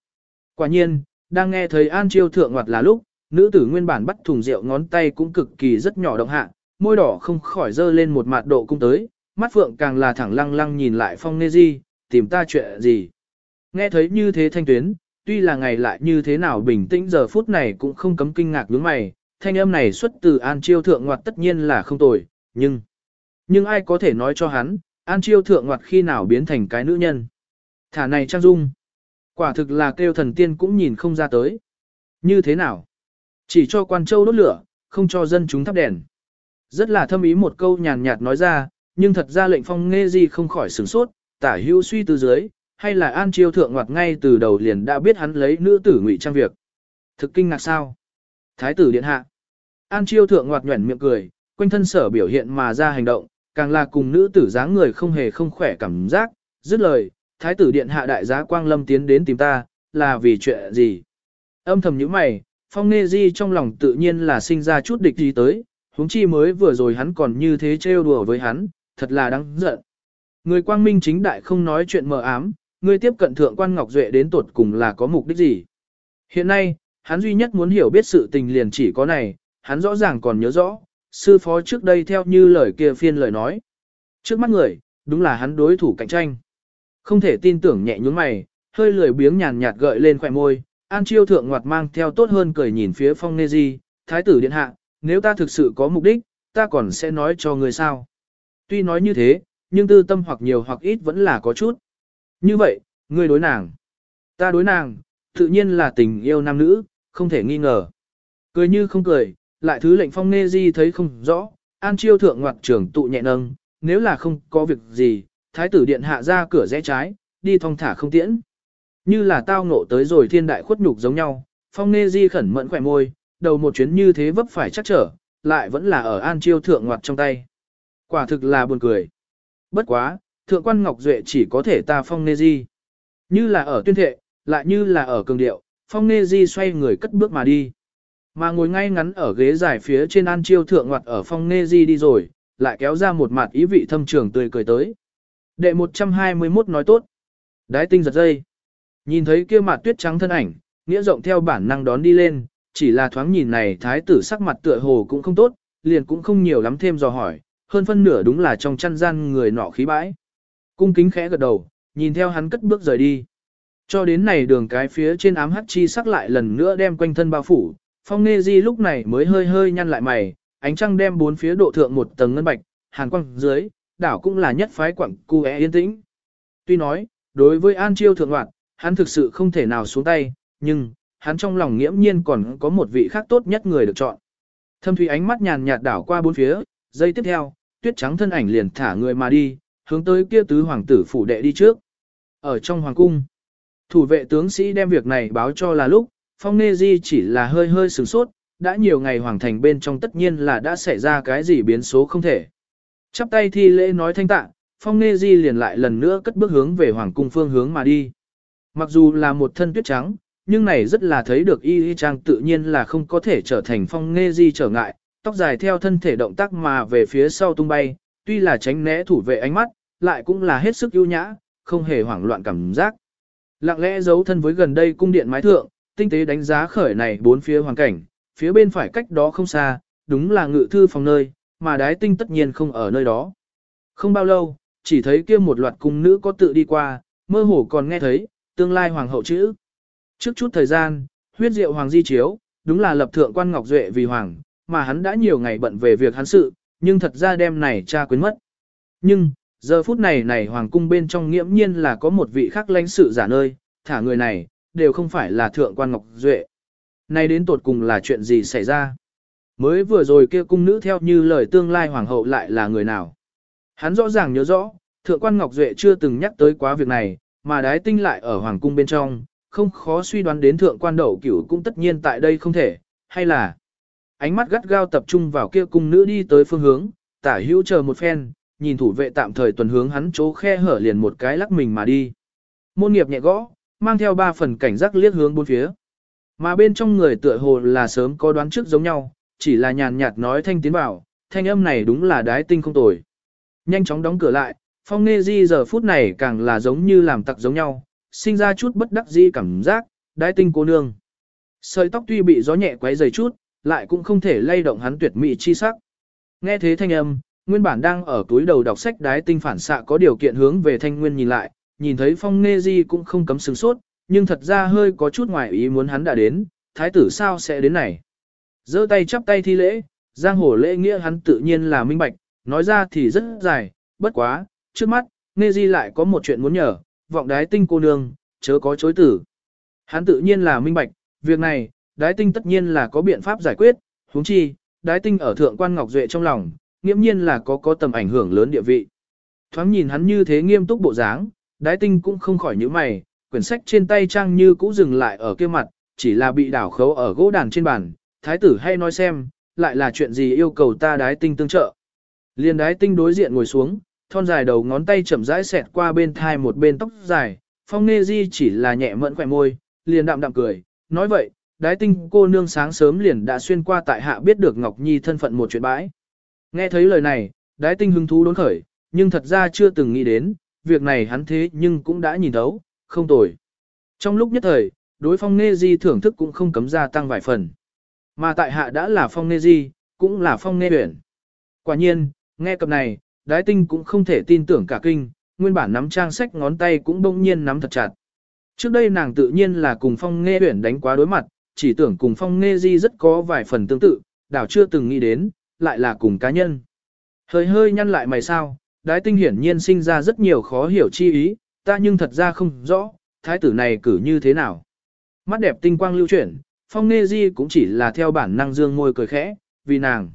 Quả nhiên, đang nghe thấy an chiêu thượng ngoặt là lúc, nữ tử nguyên bản bắt thùng rượu ngón tay cũng cực kỳ rất nhỏ động hạ, môi đỏ không khỏi dơ lên một mạt độ cung tới, mắt phượng càng là thẳng lăng lăng nhìn lại phong nê di, tìm ta chuyện gì. Nghe thấy như thế thanh tuyến, tuy là ngày lại như thế nào bình tĩnh giờ phút này cũng không cấm kinh ngạc nhướng mày, thanh âm này xuất từ An Chiêu Thượng Ngoạt tất nhiên là không tồi, nhưng... Nhưng ai có thể nói cho hắn, An Chiêu Thượng Ngoạt khi nào biến thành cái nữ nhân? Thả này trang dung. Quả thực là kêu thần tiên cũng nhìn không ra tới. Như thế nào? Chỉ cho quan châu đốt lửa, không cho dân chúng thắp đèn. Rất là thâm ý một câu nhàn nhạt nói ra, nhưng thật ra lệnh phong nghe gì không khỏi sửng sốt, tả hữu suy từ dưới, hay là an chiêu thượng ngoặt ngay từ đầu liền đã biết hắn lấy nữ tử ngụy trang việc. Thực kinh ngạc sao? Thái tử điện hạ. An chiêu thượng ngoặt nhuẩn miệng cười, quanh thân sở biểu hiện mà ra hành động, càng là cùng nữ tử dáng người không hề không khỏe cảm giác, dứt lời, thái tử điện hạ đại giá quang lâm tiến đến tìm ta, là vì chuyện gì? Âm thầm những mày, phong nghe di trong lòng tự nhiên là sinh ra chút địch gì tới, huống chi mới vừa rồi hắn còn như thế trêu đùa với hắn, thật là đáng giận. Người quang minh chính đại không nói chuyện mờ ám, người tiếp cận thượng quan Ngọc Duệ đến tuột cùng là có mục đích gì. Hiện nay, hắn duy nhất muốn hiểu biết sự tình liền chỉ có này, hắn rõ ràng còn nhớ rõ, sư phó trước đây theo như lời kia phiên lời nói. Trước mắt người, đúng là hắn đối thủ cạnh tranh. Không thể tin tưởng nhẹ nhúng mày, hơi lười biếng nhàn nhạt gợi lên khỏe môi, An Chiêu thượng ngoặt mang theo tốt hơn cười nhìn phía Phong Nê Di, Thái tử điện hạ, nếu ta thực sự có mục đích, ta còn sẽ nói cho người sao. Tuy nói như thế, nhưng tư tâm hoặc nhiều hoặc ít vẫn là có chút. Như vậy, ngươi đối nàng. Ta đối nàng, tự nhiên là tình yêu nam nữ, không thể nghi ngờ. Cười như không cười, lại thứ lệnh phong nê di thấy không rõ, an chiêu thượng ngoặt trưởng tụ nhẹ nâng, nếu là không có việc gì, thái tử điện hạ ra cửa rẽ trái, đi thong thả không tiễn. Như là tao ngộ tới rồi thiên đại khuất nhục giống nhau, phong nê di khẩn mẫn khỏe môi, đầu một chuyến như thế vấp phải chắc trở, lại vẫn là ở an chiêu thượng ngoặt trong tay. Quả thực là buồn cười. Bất quá, thượng quan Ngọc Duệ chỉ có thể ta phong nê di. Như là ở tuyên thệ, lại như là ở cường điệu, phong nê di xoay người cất bước mà đi. Mà ngồi ngay ngắn ở ghế dài phía trên an chiêu thượng ngoặt ở phong nê di đi rồi, lại kéo ra một mặt ý vị thâm trường tươi cười tới. Đệ 121 nói tốt. Đái tinh giật dây. Nhìn thấy kia mặt tuyết trắng thân ảnh, nghĩa rộng theo bản năng đón đi lên, chỉ là thoáng nhìn này thái tử sắc mặt tựa hồ cũng không tốt, liền cũng không nhiều lắm thêm dò hỏi, hơn phân nửa đúng là trong chăn gian người nọ khí bãi. Cung kính khẽ gật đầu, nhìn theo hắn cất bước rời đi. Cho đến này đường cái phía trên ám hắc chi sắc lại lần nữa đem quanh thân bao phủ, phong nghe di lúc này mới hơi hơi nhăn lại mày, ánh trăng đem bốn phía độ thượng một tầng ngân bạch, hàn quang dưới, đảo cũng là nhất phái quặng cu é yên tĩnh. Tuy nói, đối với An Chiêu thượng loạn, hắn thực sự không thể nào xuống tay, nhưng, hắn trong lòng nghiễm nhiên còn có một vị khác tốt nhất người được chọn. Thâm thủy ánh mắt nhàn nhạt đảo qua bốn phía, giây tiếp theo, tuyết trắng thân ảnh liền thả người mà đi, hướng tới kia tứ hoàng tử phủ đệ đi trước. Ở trong hoàng cung, thủ vệ tướng sĩ đem việc này báo cho là lúc, phong nê di chỉ là hơi hơi sửng sốt, đã nhiều ngày hoàng thành bên trong tất nhiên là đã xảy ra cái gì biến số không thể. Chắp tay thi lễ nói thanh tạ, phong nê di liền lại lần nữa cất bước hướng về hoàng cung phương hướng mà đi. Mặc dù là một thân tuyết trắng, nhưng này rất là thấy được y y trang tự nhiên là không có thể trở thành phong nê di trở ngại, tóc dài theo thân thể động tác mà về phía sau tung bay, tuy là tránh né thủ vệ ánh mắt, lại cũng là hết sức ưu nhã, không hề hoảng loạn cảm giác. Lặng lẽ giấu thân với gần đây cung điện mái thượng, tinh tế đánh giá khởi này bốn phía hoàn cảnh, phía bên phải cách đó không xa, đúng là ngự thư phòng nơi, mà đái tinh tất nhiên không ở nơi đó. Không bao lâu, chỉ thấy kia một loạt cung nữ có tự đi qua, mơ hồ còn nghe thấy, tương lai hoàng hậu chữ. Trước chút thời gian, huyết diệu hoàng di chiếu, đúng là lập thượng quan Ngọc Duệ vì hoàng, mà hắn đã nhiều ngày bận về việc hắn sự, nhưng thật ra đêm này cha quên mất. Nhưng, giờ phút này này hoàng cung bên trong nghiễm nhiên là có một vị khác lãnh sự giả nơi, thả người này, đều không phải là thượng quan Ngọc Duệ. Nay đến tột cùng là chuyện gì xảy ra? Mới vừa rồi kia cung nữ theo như lời tương lai hoàng hậu lại là người nào? Hắn rõ ràng nhớ rõ, thượng quan Ngọc Duệ chưa từng nhắc tới quá việc này, mà đái tinh lại ở hoàng cung bên trong, không khó suy đoán đến thượng quan đậu cửu cũng tất nhiên tại đây không thể, hay là ánh mắt gắt gao tập trung vào kia cung nữ đi tới phương hướng, tả hữu chờ một phen, nhìn thủ vệ tạm thời tuần hướng hắn chỗ khe hở liền một cái lắc mình mà đi. Môn nghiệp nhẹ gõ, mang theo ba phần cảnh giác liếc hướng bốn phía. Mà bên trong người tựa hồ là sớm có đoán trước giống nhau, chỉ là nhàn nhạt nói thanh tiến bảo, thanh âm này đúng là đái tinh không tồi. Nhanh chóng đóng cửa lại, phong nê di giờ phút này càng là giống như làm tặc giống nhau, sinh ra chút bất đắc di cảm giác, đái tinh cô nương. Sợi tóc tuy bị gió nhẹ quấy dày chút, lại cũng không thể lay động hắn tuyệt mỹ chi sắc. Nghe thế thanh âm, nguyên bản đang ở túi đầu đọc sách đái tinh phản xạ có điều kiện hướng về thanh nguyên nhìn lại, nhìn thấy phong nghe di cũng không cấm sừng sốt, nhưng thật ra hơi có chút ngoài ý muốn hắn đã đến, thái tử sao sẽ đến này. giơ tay chắp tay thi lễ, giang hồ lễ nghĩa hắn tự nhiên là minh bạch, nói ra thì rất dài, bất quá, trước mắt, nghe di lại có một chuyện muốn nhờ, vọng đái tinh cô nương, chớ có chối tử. Hắn tự nhiên là minh bạch, việc này, đái tinh tất nhiên là có biện pháp giải quyết, huống chi, đái tinh ở thượng quan ngọc duệ trong lòng, nghiễm nhiên là có có tầm ảnh hưởng lớn địa vị. Thoáng nhìn hắn như thế nghiêm túc bộ dáng, đái tinh cũng không khỏi nhíu mày, quyển sách trên tay trang như cũ dừng lại ở kia mặt, chỉ là bị đảo khấu ở gỗ đàn trên bàn, thái tử hay nói xem, lại là chuyện gì yêu cầu ta đái tinh tương trợ. Liên đái tinh đối diện ngồi xuống, thon dài đầu ngón tay chậm rãi xẹt qua bên thai một bên tóc dài, phong nê di chỉ là nhẹ mẫn khỏe môi, liền đạm đạm cười, nói vậy, đái tinh cô nương sáng sớm liền đã xuyên qua tại hạ biết được Ngọc Nhi thân phận một chuyện bãi. Nghe thấy lời này, đái tinh hứng thú đốn khởi, nhưng thật ra chưa từng nghĩ đến, việc này hắn thế nhưng cũng đã nhìn thấu, không tồi. Trong lúc nhất thời, đối phong nê di thưởng thức cũng không cấm gia tăng vài phần. Mà tại hạ đã là phong nê di, cũng là phong nê huyển. Quả nhiên, nghe cập này, đái tinh cũng không thể tin tưởng cả kinh, nguyên bản nắm trang sách ngón tay cũng bỗng nhiên nắm thật chặt. Trước đây nàng tự nhiên là cùng phong nghe huyển đánh quá đối mặt, chỉ tưởng cùng phong nghe di rất có vài phần tương tự, đảo chưa từng nghĩ đến, lại là cùng cá nhân. Hơi hơi nhăn lại mày sao, đái tinh hiển nhiên sinh ra rất nhiều khó hiểu chi ý, ta nhưng thật ra không rõ, thái tử này cử như thế nào. Mắt đẹp tinh quang lưu chuyển, phong nghe di cũng chỉ là theo bản năng dương môi cười khẽ, vì nàng.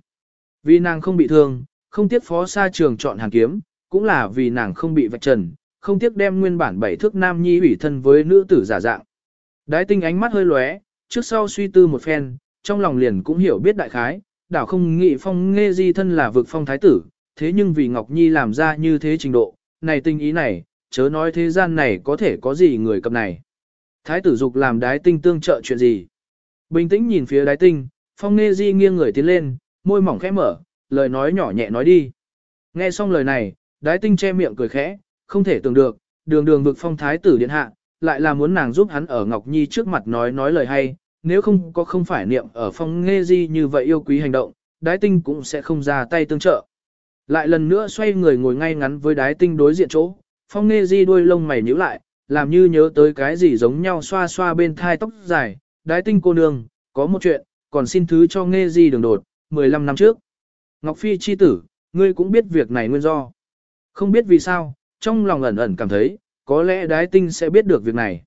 Vì nàng không bị thương, không tiếc phó xa trường chọn hàng kiếm, cũng là vì nàng không bị vạch trần, không tiếc đem nguyên bản bảy thước nam nhi ủy thân với nữ tử giả dạng. Đái tinh ánh mắt hơi lóe, trước sau suy tư một phen, trong lòng liền cũng hiểu biết đại khái, đảo không nghĩ phong nghe di thân là vực phong thái tử, thế nhưng vì Ngọc Nhi làm ra như thế trình độ, này tinh ý này, chớ nói thế gian này có thể có gì người cập này. Thái tử dục làm đái tinh tương trợ chuyện gì. Bình tĩnh nhìn phía đái tinh, phong nghe di nghiêng người tiến lên, môi mỏng khẽ mở, lời nói nhỏ nhẹ nói đi. Nghe xong lời này, đái tinh che miệng cười khẽ, không thể tưởng được, đường đường vực phong thái tử điện hạ, lại là muốn nàng giúp hắn ở Ngọc Nhi trước mặt nói nói lời hay, nếu không có không phải niệm ở phong nghe di như vậy yêu quý hành động, đái tinh cũng sẽ không ra tay tương trợ. Lại lần nữa xoay người ngồi ngay ngắn với đái tinh đối diện chỗ, phong nghe di đuôi lông mày nhíu lại, làm như nhớ tới cái gì giống nhau xoa xoa bên thai tóc dài, đái tinh cô nương, có một chuyện, còn xin thứ cho nghe di đường đột, 15 năm trước. Ngọc Phi chi tử, ngươi cũng biết việc này nguyên do. Không biết vì sao, trong lòng ẩn ẩn cảm thấy, có lẽ đái tinh sẽ biết được việc này.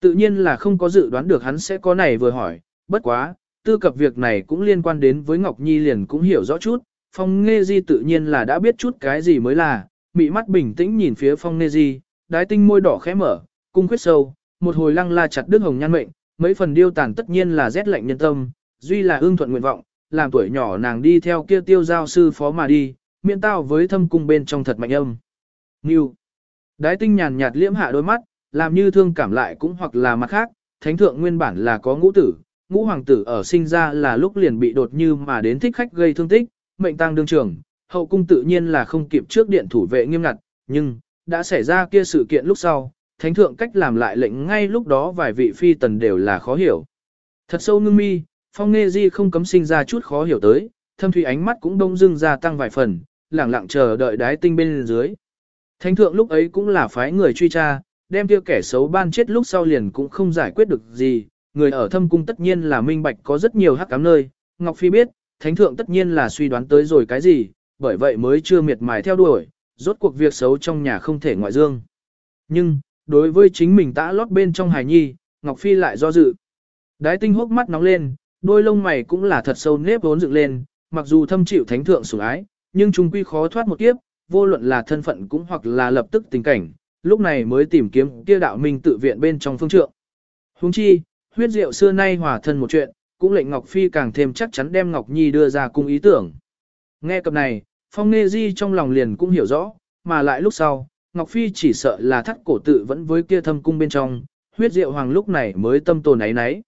Tự nhiên là không có dự đoán được hắn sẽ có này vừa hỏi, bất quá, tư cập việc này cũng liên quan đến với Ngọc Nhi liền cũng hiểu rõ chút, Phong Nghê Di tự nhiên là đã biết chút cái gì mới là, mị mắt bình tĩnh nhìn phía Phong Nghê Di, đái tinh môi đỏ khẽ mở, cung khuyết sâu, một hồi lăng la chặt đứt hồng nhan mệnh, mấy phần điêu tàn tất nhiên là rét lạnh nhân tâm, duy là ương thuận nguyện vọng, làm tuổi nhỏ nàng đi theo kia tiêu giao sư phó mà đi, miễn tao với thâm cung bên trong thật mạnh âm. Ngưu. Đái tinh nhàn nhạt liễm hạ đôi mắt, làm như thương cảm lại cũng hoặc là mặt khác, thánh thượng nguyên bản là có ngũ tử, ngũ hoàng tử ở sinh ra là lúc liền bị đột như mà đến thích khách gây thương tích, mệnh tăng đương trường, hậu cung tự nhiên là không kịp trước điện thủ vệ nghiêm ngặt, nhưng, đã xảy ra kia sự kiện lúc sau, thánh thượng cách làm lại lệnh ngay lúc đó vài vị phi tần đều là khó hiểu. Thật sâu ngưng mi, phong nghe di không cấm sinh ra chút khó hiểu tới, thâm thủy ánh mắt cũng đông dưng ra tăng vài phần, lẳng lặng chờ đợi đái tinh bên dưới. Thánh thượng lúc ấy cũng là phái người truy tra, đem kia kẻ xấu ban chết lúc sau liền cũng không giải quyết được gì, người ở thâm cung tất nhiên là minh bạch có rất nhiều hắc cám nơi, Ngọc Phi biết, thánh thượng tất nhiên là suy đoán tới rồi cái gì, bởi vậy mới chưa miệt mài theo đuổi, rốt cuộc việc xấu trong nhà không thể ngoại dương. Nhưng, đối với chính mình tã lót bên trong hài nhi, Ngọc Phi lại do dự. Đái tinh hốc mắt nóng lên, đôi lông mày cũng là thật sâu nếp vốn dựng lên, mặc dù thâm chịu thánh thượng sủng ái, nhưng trung quy khó thoát một kiếp, vô luận là thân phận cũng hoặc là lập tức tình cảnh, lúc này mới tìm kiếm kia đạo minh tự viện bên trong phương trượng. Huống chi, huyết rượu xưa nay hòa thân một chuyện, cũng lệnh Ngọc Phi càng thêm chắc chắn đem Ngọc Nhi đưa ra cung ý tưởng. Nghe cập này, Phong Nghê Di trong lòng liền cũng hiểu rõ, mà lại lúc sau, Ngọc Phi chỉ sợ là thắt cổ tự vẫn với kia thâm cung bên trong, huyết rượu hoàng lúc này mới tâm tồn ấy nấy.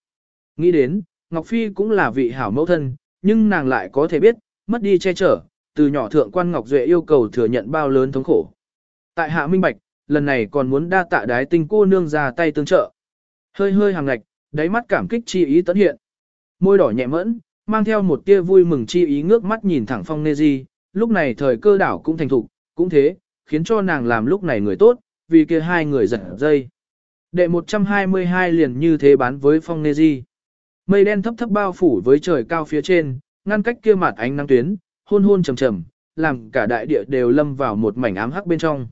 Nghĩ đến, Ngọc Phi cũng là vị hảo mẫu thân, nhưng nàng lại có thể biết, mất đi che chở, từ nhỏ thượng quan Ngọc Duệ yêu cầu thừa nhận bao lớn thống khổ. Tại hạ minh bạch, lần này còn muốn đa tạ đái tinh cô nương ra tay tương trợ. Hơi hơi hàng ngạch, đáy mắt cảm kích chi ý tấn hiện. Môi đỏ nhẹ mẫn, mang theo một tia vui mừng chi ý ngước mắt nhìn thẳng phong nê di, lúc này thời cơ đảo cũng thành thục, cũng thế, khiến cho nàng làm lúc này người tốt, vì kia hai người giật dây. Đệ 122 liền như thế bán với phong nê di. Mây đen thấp thấp bao phủ với trời cao phía trên, ngăn cách kia mặt ánh nắng tuyến, hôn hôn trầm trầm, làm cả đại địa đều lâm vào một mảnh ám hắc bên trong.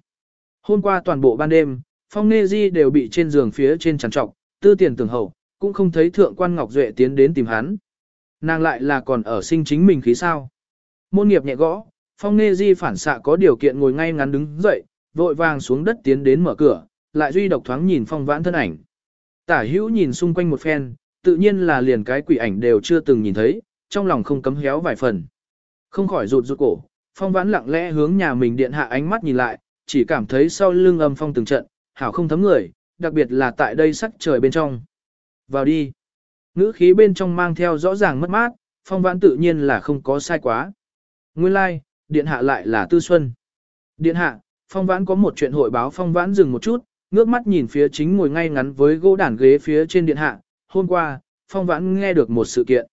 Hôm qua toàn bộ ban đêm, phong nghe di đều bị trên giường phía trên trằn trọc, tư tiền tưởng hậu, cũng không thấy thượng quan Ngọc Duệ tiến đến tìm hắn. Nàng lại là còn ở sinh chính mình khí sao. Môn nghiệp nhẹ gõ, phong nghe di phản xạ có điều kiện ngồi ngay ngắn đứng dậy, vội vàng xuống đất tiến đến mở cửa, lại duy độc thoáng nhìn phong vãn thân ảnh. Tả hữu nhìn xung quanh một phen, tự nhiên là liền cái quỷ ảnh đều chưa từng nhìn thấy, trong lòng không cấm héo vài phần. Không khỏi rụt rụt cổ, phong vãn lặng lẽ hướng nhà mình điện hạ ánh mắt nhìn lại, chỉ cảm thấy sau lưng âm phong từng trận, hảo không thấm người, đặc biệt là tại đây sắc trời bên trong. Vào đi. Ngữ khí bên trong mang theo rõ ràng mất mát, phong vãn tự nhiên là không có sai quá. Nguyên lai, like, điện hạ lại là tư xuân. Điện hạ, phong vãn có một chuyện hội báo phong vãn dừng một chút, ngước mắt nhìn phía chính ngồi ngay ngắn với gỗ đàn ghế phía trên điện hạ. Hôm qua, phong vãn nghe được một sự kiện.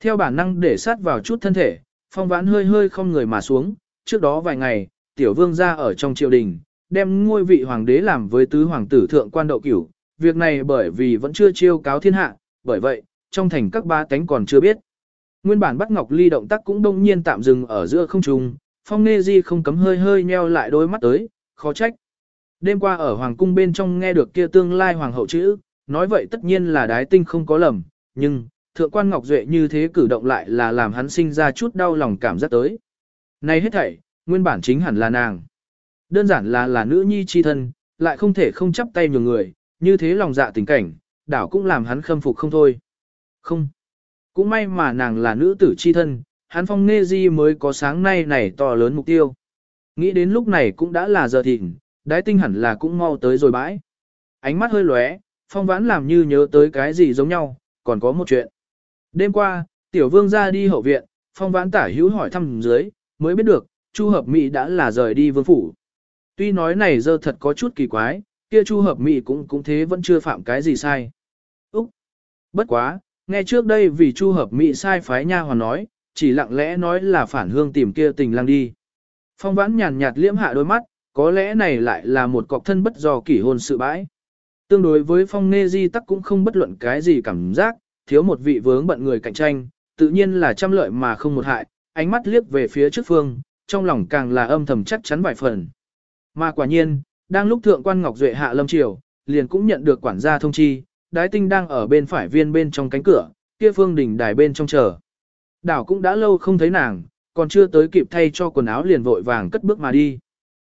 Theo bản năng để sát vào chút thân thể, phong vãn hơi hơi không người mà xuống. Trước đó vài ngày, tiểu vương ra ở trong triều đình, đem ngôi vị hoàng đế làm với tứ hoàng tử thượng quan đậu cửu, việc này bởi vì vẫn chưa chiêu cáo thiên hạ, bởi vậy, trong thành các ba cánh còn chưa biết. Nguyên bản bắt Ngọc Ly động tác cũng đông nhiên tạm dừng ở giữa không trung, phong nê di không cấm hơi hơi nheo lại đôi mắt tới, khó trách. Đêm qua ở hoàng cung bên trong nghe được kia tương lai hoàng hậu chữ, nói vậy tất nhiên là đái tinh không có lầm, nhưng, thượng quan Ngọc Duệ như thế cử động lại là làm hắn sinh ra chút đau lòng cảm giác tới. Này hết thảy, nguyên bản chính hẳn là nàng. Đơn giản là là nữ nhi chi thân, lại không thể không chấp tay nhường người, như thế lòng dạ tình cảnh, đảo cũng làm hắn khâm phục không thôi. Không. Cũng may mà nàng là nữ tử chi thân, hắn phong nê di mới có sáng nay này to lớn mục tiêu. Nghĩ đến lúc này cũng đã là giờ thịnh, đái tinh hẳn là cũng mau tới rồi bãi. Ánh mắt hơi lóe, phong vãn làm như nhớ tới cái gì giống nhau, còn có một chuyện. Đêm qua, tiểu vương ra đi hậu viện, phong vãn tả hữu hỏi thăm dưới, mới biết được, chu hợp mỹ đã là rời đi vương phủ. Tuy nói này giờ thật có chút kỳ quái, kia Chu Hợp Mỹ cũng cũng thế vẫn chưa phạm cái gì sai. Úc! Bất quá, nghe trước đây vì Chu Hợp Mỹ sai phái nha hoàn nói, chỉ lặng lẽ nói là phản hương tìm kia tình lang đi. Phong vãn nhàn nhạt liễm hạ đôi mắt, có lẽ này lại là một cọc thân bất do kỷ hôn sự bãi. Tương đối với phong nghe di tắc cũng không bất luận cái gì cảm giác, thiếu một vị vướng bận người cạnh tranh, tự nhiên là trăm lợi mà không một hại, ánh mắt liếc về phía trước phương, trong lòng càng là âm thầm chắc chắn vài phần. Mà quả nhiên, đang lúc thượng quan Ngọc Duệ hạ lâm triều, liền cũng nhận được quản gia thông chi, đái tinh đang ở bên phải viên bên trong cánh cửa, kia phương đỉnh đài bên trong chờ. Đảo cũng đã lâu không thấy nàng, còn chưa tới kịp thay cho quần áo liền vội vàng cất bước mà đi.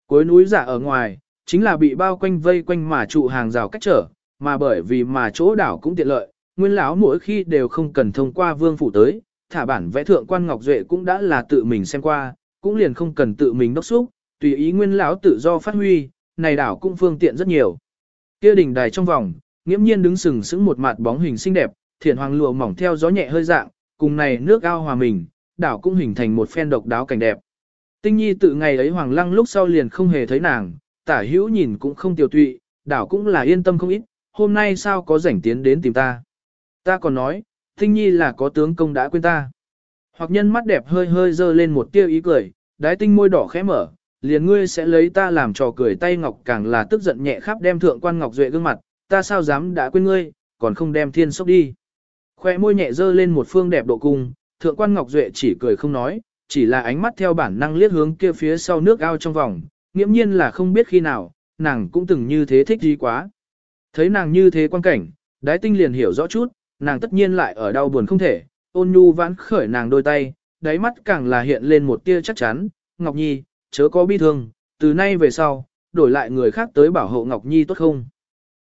Cuối núi giả ở ngoài, chính là bị bao quanh vây quanh mà trụ hàng rào cách trở, mà bởi vì mà chỗ đảo cũng tiện lợi, nguyên lão mỗi khi đều không cần thông qua vương phủ tới, thả bản vẽ thượng quan ngọc duệ cũng đã là tự mình xem qua, cũng liền không cần tự mình đốc xúc, tùy ý nguyên lão tự do phát huy, này đảo cũng phương tiện rất nhiều. Kia đỉnh đài trong vòng, nghiễm nhiên đứng sừng sững một mặt bóng hình xinh đẹp, thiền hoàng lụa mỏng theo gió nhẹ hơi dạng, cùng này nước ao hòa mình, đảo cũng hình thành một phen độc đáo cảnh đẹp. Tinh nhi tự ngày ấy hoàng lăng lúc sau liền không hề thấy nàng, tả hữu nhìn cũng không tiêu tụy, đảo cũng là yên tâm không ít, hôm nay sao có rảnh tiến đến tìm ta. Ta còn nói, tinh nhi là có tướng công đã quên ta. Hoặc nhân mắt đẹp hơi hơi dơ lên một tia ý cười, đái tinh môi đỏ khẽ mở, liền ngươi sẽ lấy ta làm trò cười tay ngọc càng là tức giận nhẹ khắp đem thượng quan ngọc duệ gương mặt, ta sao dám đã quên ngươi, còn không đem thiên sốc đi. Khoe môi nhẹ dơ lên một phương đẹp độ cung, thượng quan ngọc duệ chỉ cười không nói, chỉ là ánh mắt theo bản năng liếc hướng kia phía sau nước ao trong vòng, nghiễm nhiên là không biết khi nào, nàng cũng từng như thế thích gì quá. Thấy nàng như thế quan cảnh, đái tinh liền hiểu rõ chút, nàng tất nhiên lại ở đau buồn không thể, ôn nhu vãn khởi nàng đôi tay, đáy mắt càng là hiện lên một tia chắc chắn, Ngọc Nhi, chớ có bi thương, từ nay về sau, đổi lại người khác tới bảo hộ Ngọc Nhi tốt không.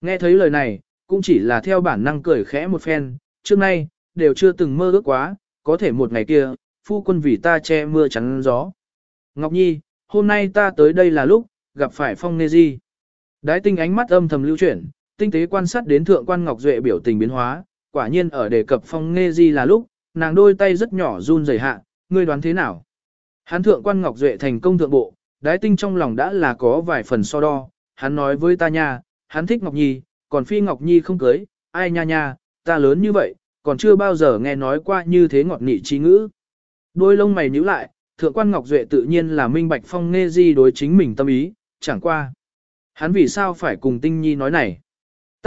Nghe thấy lời này, cũng chỉ là theo bản năng cười khẽ một phen, trước nay, đều chưa từng mơ ước quá, có thể một ngày kia, phu quân vì ta che mưa chắn gió. Ngọc Nhi, hôm nay ta tới đây là lúc, gặp phải phong nê di. Đái tinh ánh mắt âm thầm lưu chuyển, tinh tế quan sát đến thượng quan Ngọc Duệ biểu tình biến hóa, quả nhiên ở đề cập phong Nghe di là lúc, nàng đôi tay rất nhỏ run rẩy hạ, ngươi đoán thế nào? Hắn thượng quan Ngọc Duệ thành công thượng bộ, đái tinh trong lòng đã là có vài phần so đo, hắn nói với ta nha, hắn thích Ngọc Nhi, còn phi Ngọc Nhi không cưới, ai nha nha, ta lớn như vậy, còn chưa bao giờ nghe nói qua như thế ngọt nị trí ngữ. Đôi lông mày nhíu lại, thượng quan Ngọc Duệ tự nhiên là minh bạch phong nghe di đối chính mình tâm ý, chẳng qua. Hắn vì sao phải cùng tinh nhi nói này?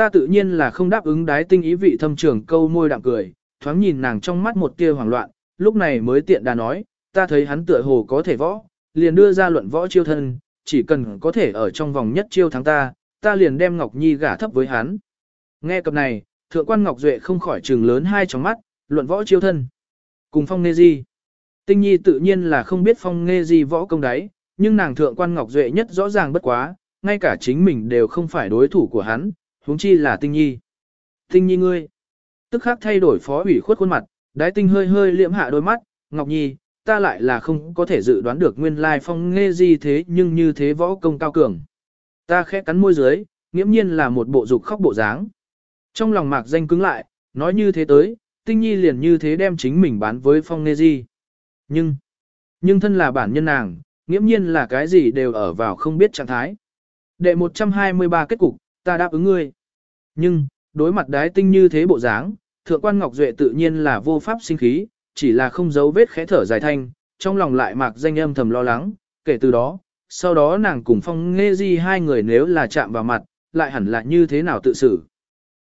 Ta tự nhiên là không đáp ứng đái tinh ý vị thâm trưởng câu môi đạm cười, thoáng nhìn nàng trong mắt một tia hoảng loạn, lúc này mới tiện đà nói, ta thấy hắn tựa hồ có thể võ, liền đưa ra luận võ chiêu thân, chỉ cần có thể ở trong vòng nhất chiêu thắng ta, ta liền đem Ngọc Nhi gả thấp với hắn. Nghe cập này, thượng quan Ngọc Duệ không khỏi trừng lớn hai tròng mắt, luận võ chiêu thân. Cùng phong nê di. Tinh Nhi tự nhiên là không biết phong nê di võ công đấy, nhưng nàng thượng quan Ngọc Duệ nhất rõ ràng bất quá, ngay cả chính mình đều không phải đối thủ của hắn, huống chi là Tinh Nhi. Tinh Nhi ngươi. Tức khắc thay đổi phó ủy khuất khuôn mặt, đái tinh hơi hơi liễm hạ đôi mắt, Ngọc Nhi, ta lại là không có thể dự đoán được nguyên lai phong nghe gì thế nhưng như thế võ công cao cường. Ta khẽ cắn môi dưới, nghiễm nhiên là một bộ dục khóc bộ dáng. Trong lòng mạc danh cứng lại, nói như thế tới, tinh nhi liền như thế đem chính mình bán với phong nghe gì. Nhưng, nhưng thân là bản nhân nàng, nghiễm nhiên là cái gì đều ở vào không biết trạng thái. Đệ 123 kết cục, ta đáp ứng ngươi. Nhưng, đối mặt đái tinh như thế bộ dáng, thượng quan Ngọc Duệ tự nhiên là vô pháp sinh khí, chỉ là không giấu vết khẽ thở dài thanh, trong lòng lại mạc danh âm thầm lo lắng, kể từ đó, sau đó nàng cùng phong nghe di hai người nếu là chạm vào mặt, lại hẳn là như thế nào tự xử.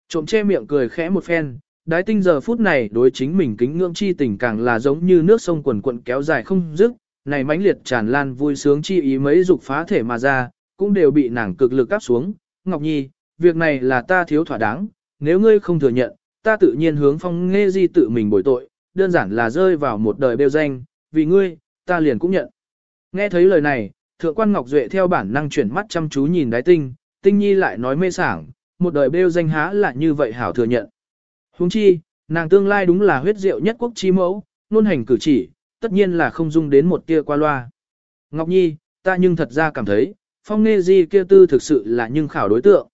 Trộm che miệng cười khẽ một phen, đái tinh giờ phút này đối chính mình kính ngưỡng chi tình càng là giống như nước sông quần quận kéo dài không dứt, này mãnh liệt tràn lan vui sướng chi ý mấy dục phá thể mà ra, cũng đều bị nàng cực lực áp xuống. Ngọc Nhi, việc này là ta thiếu thỏa đáng, nếu ngươi không thừa nhận, ta tự nhiên hướng phong nghe di tự mình bồi tội, đơn giản là rơi vào một đời bêu danh, vì ngươi, ta liền cũng nhận. Nghe thấy lời này, thượng quan Ngọc Duệ theo bản năng chuyển mắt chăm chú nhìn đái tinh, tinh nhi lại nói mê sảng, một đời bêu danh há là như vậy hảo thừa nhận. Huống chi, nàng tương lai đúng là huyết diệu nhất quốc chi mẫu, luôn hành cử chỉ, tất nhiên là không dung đến một tia qua loa. Ngọc Nhi, ta nhưng thật ra cảm thấy, phong nghe di kia tư thực sự là nhưng khảo đối tượng.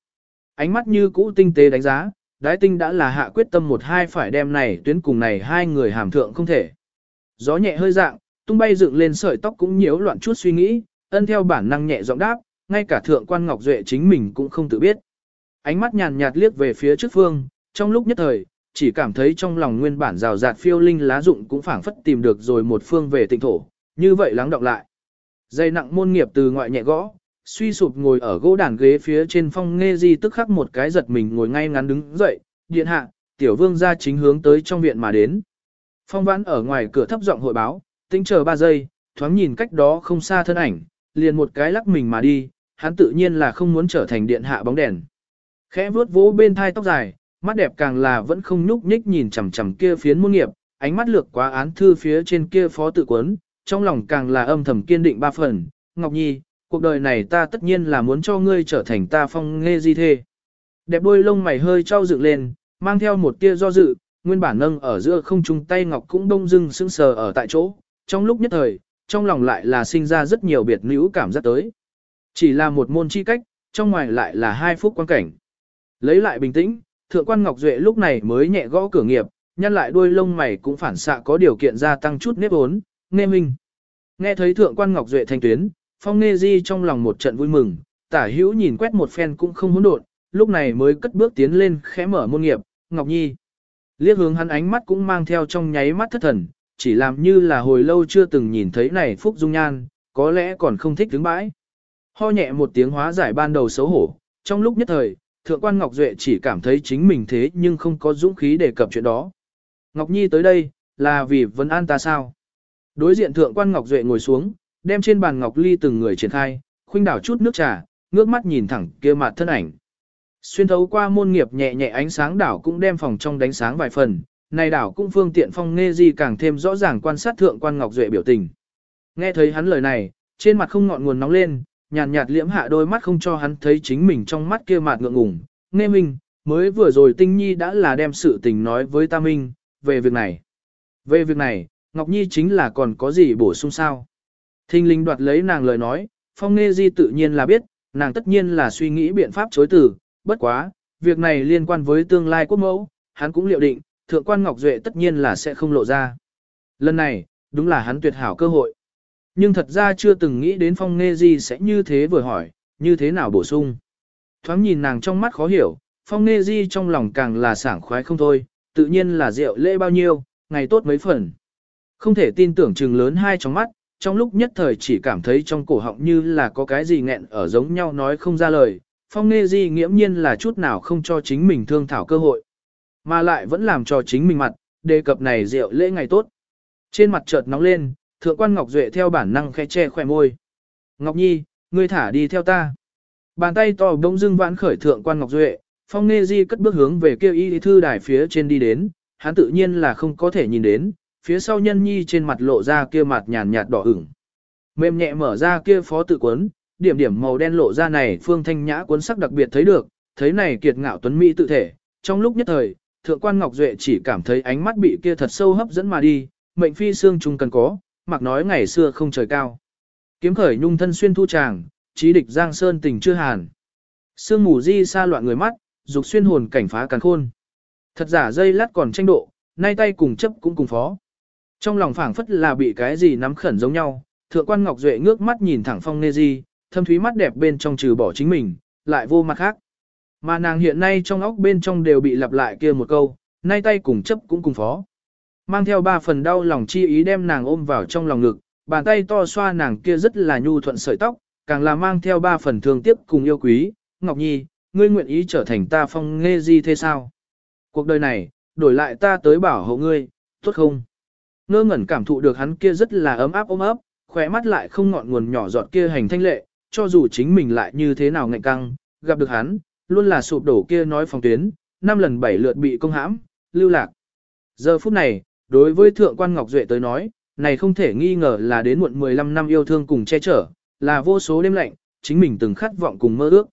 Ánh mắt như cũ tinh tế đánh giá, đái tinh đã là hạ quyết tâm một hai phải đem này tuyến cùng này hai người hàm thượng không thể. Gió nhẹ hơi dạng, tung bay dựng lên sợi tóc cũng nhiễu loạn chút suy nghĩ, ân theo bản năng nhẹ giọng đáp, ngay cả thượng quan Ngọc Duệ chính mình cũng không tự biết. Ánh mắt nhàn nhạt liếc về phía trước phương, trong lúc nhất thời, chỉ cảm thấy trong lòng nguyên bản rào rạt phiêu linh lá dụng cũng phảng phất tìm được rồi một phương về tịnh thổ, như vậy lắng đọng lại. Dây nặng môn nghiệp từ ngoại nhẹ gõ, suy sụp ngồi ở gỗ đàn ghế phía trên phong nghe di tức khắc một cái giật mình ngồi ngay ngắn đứng dậy, điện hạ, tiểu vương ra chính hướng tới trong viện mà đến. Phong vãn ở ngoài cửa thấp giọng hội báo, tính chờ ba giây, thoáng nhìn cách đó không xa thân ảnh, liền một cái lắc mình mà đi, hắn tự nhiên là không muốn trở thành điện hạ bóng đèn. Khẽ vuốt vỗ bên thai tóc dài, mắt đẹp càng là vẫn không nhúc nhích nhìn chằm chằm kia phiến môn nghiệp, ánh mắt lược quá án thư phía trên kia phó tự quấn, trong lòng càng là âm thầm kiên định ba phần, Ngọc Nhi, cuộc đời này ta tất nhiên là muốn cho ngươi trở thành ta phong nghe di thê. Đẹp đôi lông mày hơi trao dựng lên, mang theo một tia do dự, nguyên bản nâng ở giữa không trung tay ngọc cũng đông dưng sững sờ ở tại chỗ, trong lúc nhất thời, trong lòng lại là sinh ra rất nhiều biệt nữ cảm giác tới. Chỉ là một môn chi cách, trong ngoài lại là hai phút quan cảnh. Lấy lại bình tĩnh, thượng quan Ngọc Duệ lúc này mới nhẹ gõ cửa nghiệp, nhăn lại đuôi lông mày cũng phản xạ có điều kiện gia tăng chút nếp ốn, nghe minh. Nghe thấy thượng quan Ngọc Duệ thanh tuyến, phong Nê di trong lòng một trận vui mừng, tả hữu nhìn quét một phen cũng không hỗn độn, lúc này mới cất bước tiến lên khẽ mở môn nghiệp, Ngọc Nhi. Liếc hướng hắn ánh mắt cũng mang theo trong nháy mắt thất thần, chỉ làm như là hồi lâu chưa từng nhìn thấy này phúc dung nhan, có lẽ còn không thích đứng bãi. Ho nhẹ một tiếng hóa giải ban đầu xấu hổ, trong lúc nhất thời, thượng quan Ngọc Duệ chỉ cảm thấy chính mình thế nhưng không có dũng khí để cập chuyện đó. Ngọc Nhi tới đây, là vì vấn an ta sao? Đối diện thượng quan Ngọc Duệ ngồi xuống, đem trên bàn Ngọc Ly từng người triển khai, khuynh đảo chút nước trà, ngước mắt nhìn thẳng kia mặt thân ảnh. Xuyên thấu qua môn nghiệp nhẹ nhẹ ánh sáng đảo cũng đem phòng trong đánh sáng vài phần, này đảo cũng phương tiện phong nghe gì càng thêm rõ ràng quan sát thượng quan Ngọc Duệ biểu tình. Nghe thấy hắn lời này, trên mặt không ngọn nguồn nóng lên, nhàn nhạt, nhạt liễm hạ đôi mắt không cho hắn thấy chính mình trong mắt kia mặt ngượng ngùng. Nghe minh, mới vừa rồi tinh nhi đã là đem sự tình nói với ta minh, về việc này. Về việc này, Ngọc Nhi chính là còn có gì bổ sung sao. Thinh linh đoạt lấy nàng lời nói, phong nghe di tự nhiên là biết, nàng tất nhiên là suy nghĩ biện pháp chối từ, bất quá, việc này liên quan với tương lai quốc mẫu, hắn cũng liệu định, thượng quan Ngọc Duệ tất nhiên là sẽ không lộ ra. Lần này, đúng là hắn tuyệt hảo cơ hội. Nhưng thật ra chưa từng nghĩ đến phong nghe Di sẽ như thế vừa hỏi, như thế nào bổ sung. Thoáng nhìn nàng trong mắt khó hiểu, phong nghe di trong lòng càng là sảng khoái không thôi, tự nhiên là rượu lễ bao nhiêu, ngày tốt mấy phần. Không thể tin tưởng chừng lớn hai trong mắt, trong lúc nhất thời chỉ cảm thấy trong cổ họng như là có cái gì nghẹn ở giống nhau nói không ra lời, phong nghe di nghiễm nhiên là chút nào không cho chính mình thương thảo cơ hội. Mà lại vẫn làm cho chính mình mặt, đề cập này rượu lễ ngày tốt. Trên mặt chợt nóng lên, thượng quan Ngọc Duệ theo bản năng khẽ che khỏe môi. Ngọc Nhi, ngươi thả đi theo ta. Bàn tay to bỗng dưng vãn khởi thượng quan Ngọc Duệ, phong nghe di cất bước hướng về kêu y thư đài phía trên đi đến, hắn tự nhiên là không có thể nhìn đến, phía sau nhân nhi trên mặt lộ ra kia mặt nhàn nhạt đỏ ửng. Mềm nhẹ mở ra kia phó tự quấn, điểm điểm màu đen lộ ra này phương thanh nhã cuốn sắc đặc biệt thấy được, thấy này kiệt ngạo tuấn mỹ tự thể, trong lúc nhất thời, thượng quan Ngọc Duệ chỉ cảm thấy ánh mắt bị kia thật sâu hấp dẫn mà đi, mệnh phi xương trung cần có, mặc nói ngày xưa không trời cao. Kiếm khởi nhung thân xuyên thu tràng, trí địch giang sơn tình chưa hàn. Sương mù di xa loạn người mắt, dục xuyên hồn cảnh phá càn khôn. Thật giả dây lát còn tranh độ, nay tay cùng chấp cũng cùng phó. Trong lòng phảng phất là bị cái gì nắm khẩn giống nhau, thượng quan Ngọc Duệ ngước mắt nhìn thẳng phong nê di, thâm thúy mắt đẹp bên trong trừ bỏ chính mình, lại vô mặt khác. Mà nàng hiện nay trong óc bên trong đều bị lặp lại kia một câu, nay tay cùng chấp cũng cùng phó. Mang theo ba phần đau lòng chi ý đem nàng ôm vào trong lòng ngực, bàn tay to xoa nàng kia rất là nhu thuận sợi tóc, càng là mang theo ba phần thương tiếc cùng yêu quý. Ngọc Nhi, ngươi nguyện ý trở thành ta phong nghe Di thế sao? Cuộc đời này, đổi lại ta tới bảo hộ ngươi, tốt không? Ngơ ngẩn cảm thụ được hắn kia rất là ấm áp ôm ấp, khỏe mắt lại không ngọn nguồn nhỏ giọt kia hành thanh lệ, cho dù chính mình lại như thế nào ngạnh căng, gặp được hắn, luôn là sụp đổ kia nói phòng tuyến, năm lần bảy lượt bị công hãm, lưu lạc. Giờ phút này, đối với Thượng quan Ngọc Duệ tới nói, này không thể nghi ngờ là đến muộn 15 năm yêu thương cùng che chở, là vô số đêm lạnh, chính mình từng khát vọng cùng mơ ước.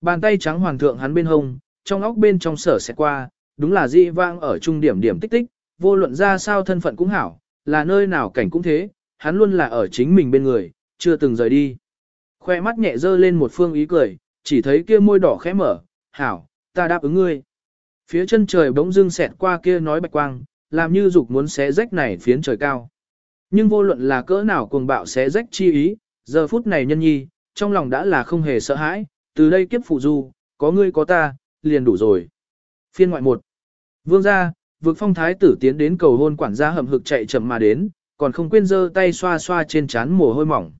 Bàn tay trắng hoàng thượng hắn bên hông, trong óc bên trong sở sẽ qua, đúng là dị vang ở trung điểm điểm tích tích, vô luận ra sao thân phận cũng hảo, là nơi nào cảnh cũng thế, hắn luôn là ở chính mình bên người, chưa từng rời đi. Khoe mắt nhẹ dơ lên một phương ý cười, chỉ thấy kia môi đỏ khẽ mở, hảo, ta đáp ứng ngươi. Phía chân trời bỗng dưng xẹt qua kia nói bạch quang, làm như dục muốn xé rách này phiến trời cao. Nhưng vô luận là cỡ nào cuồng bạo xé rách chi ý, giờ phút này nhân nhi, trong lòng đã là không hề sợ hãi, từ đây kiếp phụ du, có ngươi có ta, liền đủ rồi. Phiên ngoại một Vương gia, vực phong thái tử tiến đến cầu hôn quản gia hầm hực chạy chậm mà đến, còn không quên giơ tay xoa xoa trên trán mồ hôi mỏng.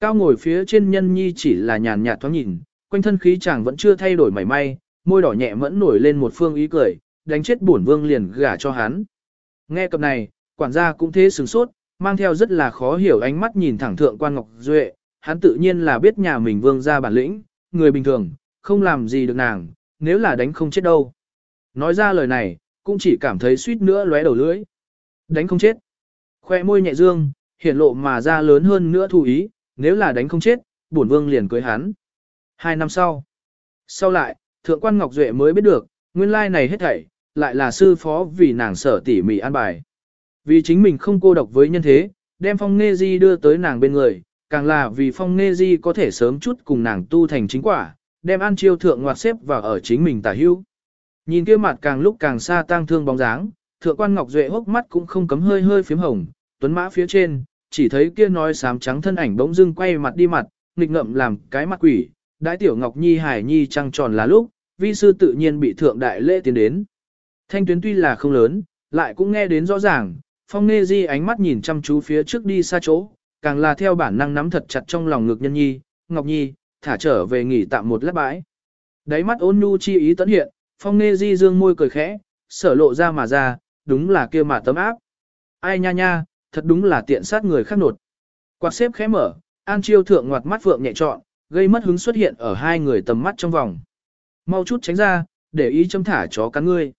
Cao ngồi phía trên nhân nhi chỉ là nhàn nhạt thoáng nhìn, quanh thân khí chàng vẫn chưa thay đổi mảy may, môi đỏ nhẹ mẫn nổi lên một phương ý cười, đánh chết bổn vương liền gả cho hắn. Nghe cập này, quản gia cũng thế sửng sốt, mang theo rất là khó hiểu ánh mắt nhìn thẳng thượng quan Ngọc Duệ, hắn tự nhiên là biết nhà mình vương gia bản lĩnh, người bình thường, không làm gì được nàng, nếu là đánh không chết đâu. Nói ra lời này, cũng chỉ cảm thấy suýt nữa lóe đầu lưỡi. Đánh không chết. Khoe môi nhẹ dương, hiện lộ mà ra lớn hơn nữa thù ý, nếu là đánh không chết, bổn vương liền cưới hắn. Hai năm sau. Sau lại, thượng quan Ngọc Duệ mới biết được, nguyên lai này hết thảy, lại là sư phó vì nàng sở tỉ mỉ an bài. Vì chính mình không cô độc với nhân thế, đem phong nghe di đưa tới nàng bên người, càng là vì phong nghe di có thể sớm chút cùng nàng tu thành chính quả, đem an chiêu thượng ngoặt xếp vào ở chính mình tả hữu. Nhìn kia mặt càng lúc càng xa tang thương bóng dáng, thượng quan Ngọc Duệ hốc mắt cũng không cấm hơi hơi phím hồng, tuấn mã phía trên, chỉ thấy kia nói xám trắng thân ảnh bỗng dưng quay mặt đi mặt, nghịch ngậm làm cái mặt quỷ, đại tiểu Ngọc Nhi hải nhi trăng tròn là lúc, vi sư tự nhiên bị thượng đại lễ tiến đến. Thanh tuyến tuy là không lớn, lại cũng nghe đến rõ ràng, phong nê di ánh mắt nhìn chăm chú phía trước đi xa chỗ, càng là theo bản năng nắm thật chặt trong lòng ngực nhân nhi, Ngọc Nhi, thả trở về nghỉ tạm một lát bãi. Đáy mắt ôn nhu chi ý tấn hiện, phong nghe di dương môi cười khẽ, sở lộ ra mà ra, đúng là kia mà tấm áp. Ai nha nha, thật đúng là tiện sát người khác nột. Quạt xếp khẽ mở, An Chiêu thượng ngoặt mắt vượng nhẹ trọn, gây mất hứng xuất hiện ở hai người tầm mắt trong vòng. Mau chút tránh ra, để ý châm thả chó cắn ngươi.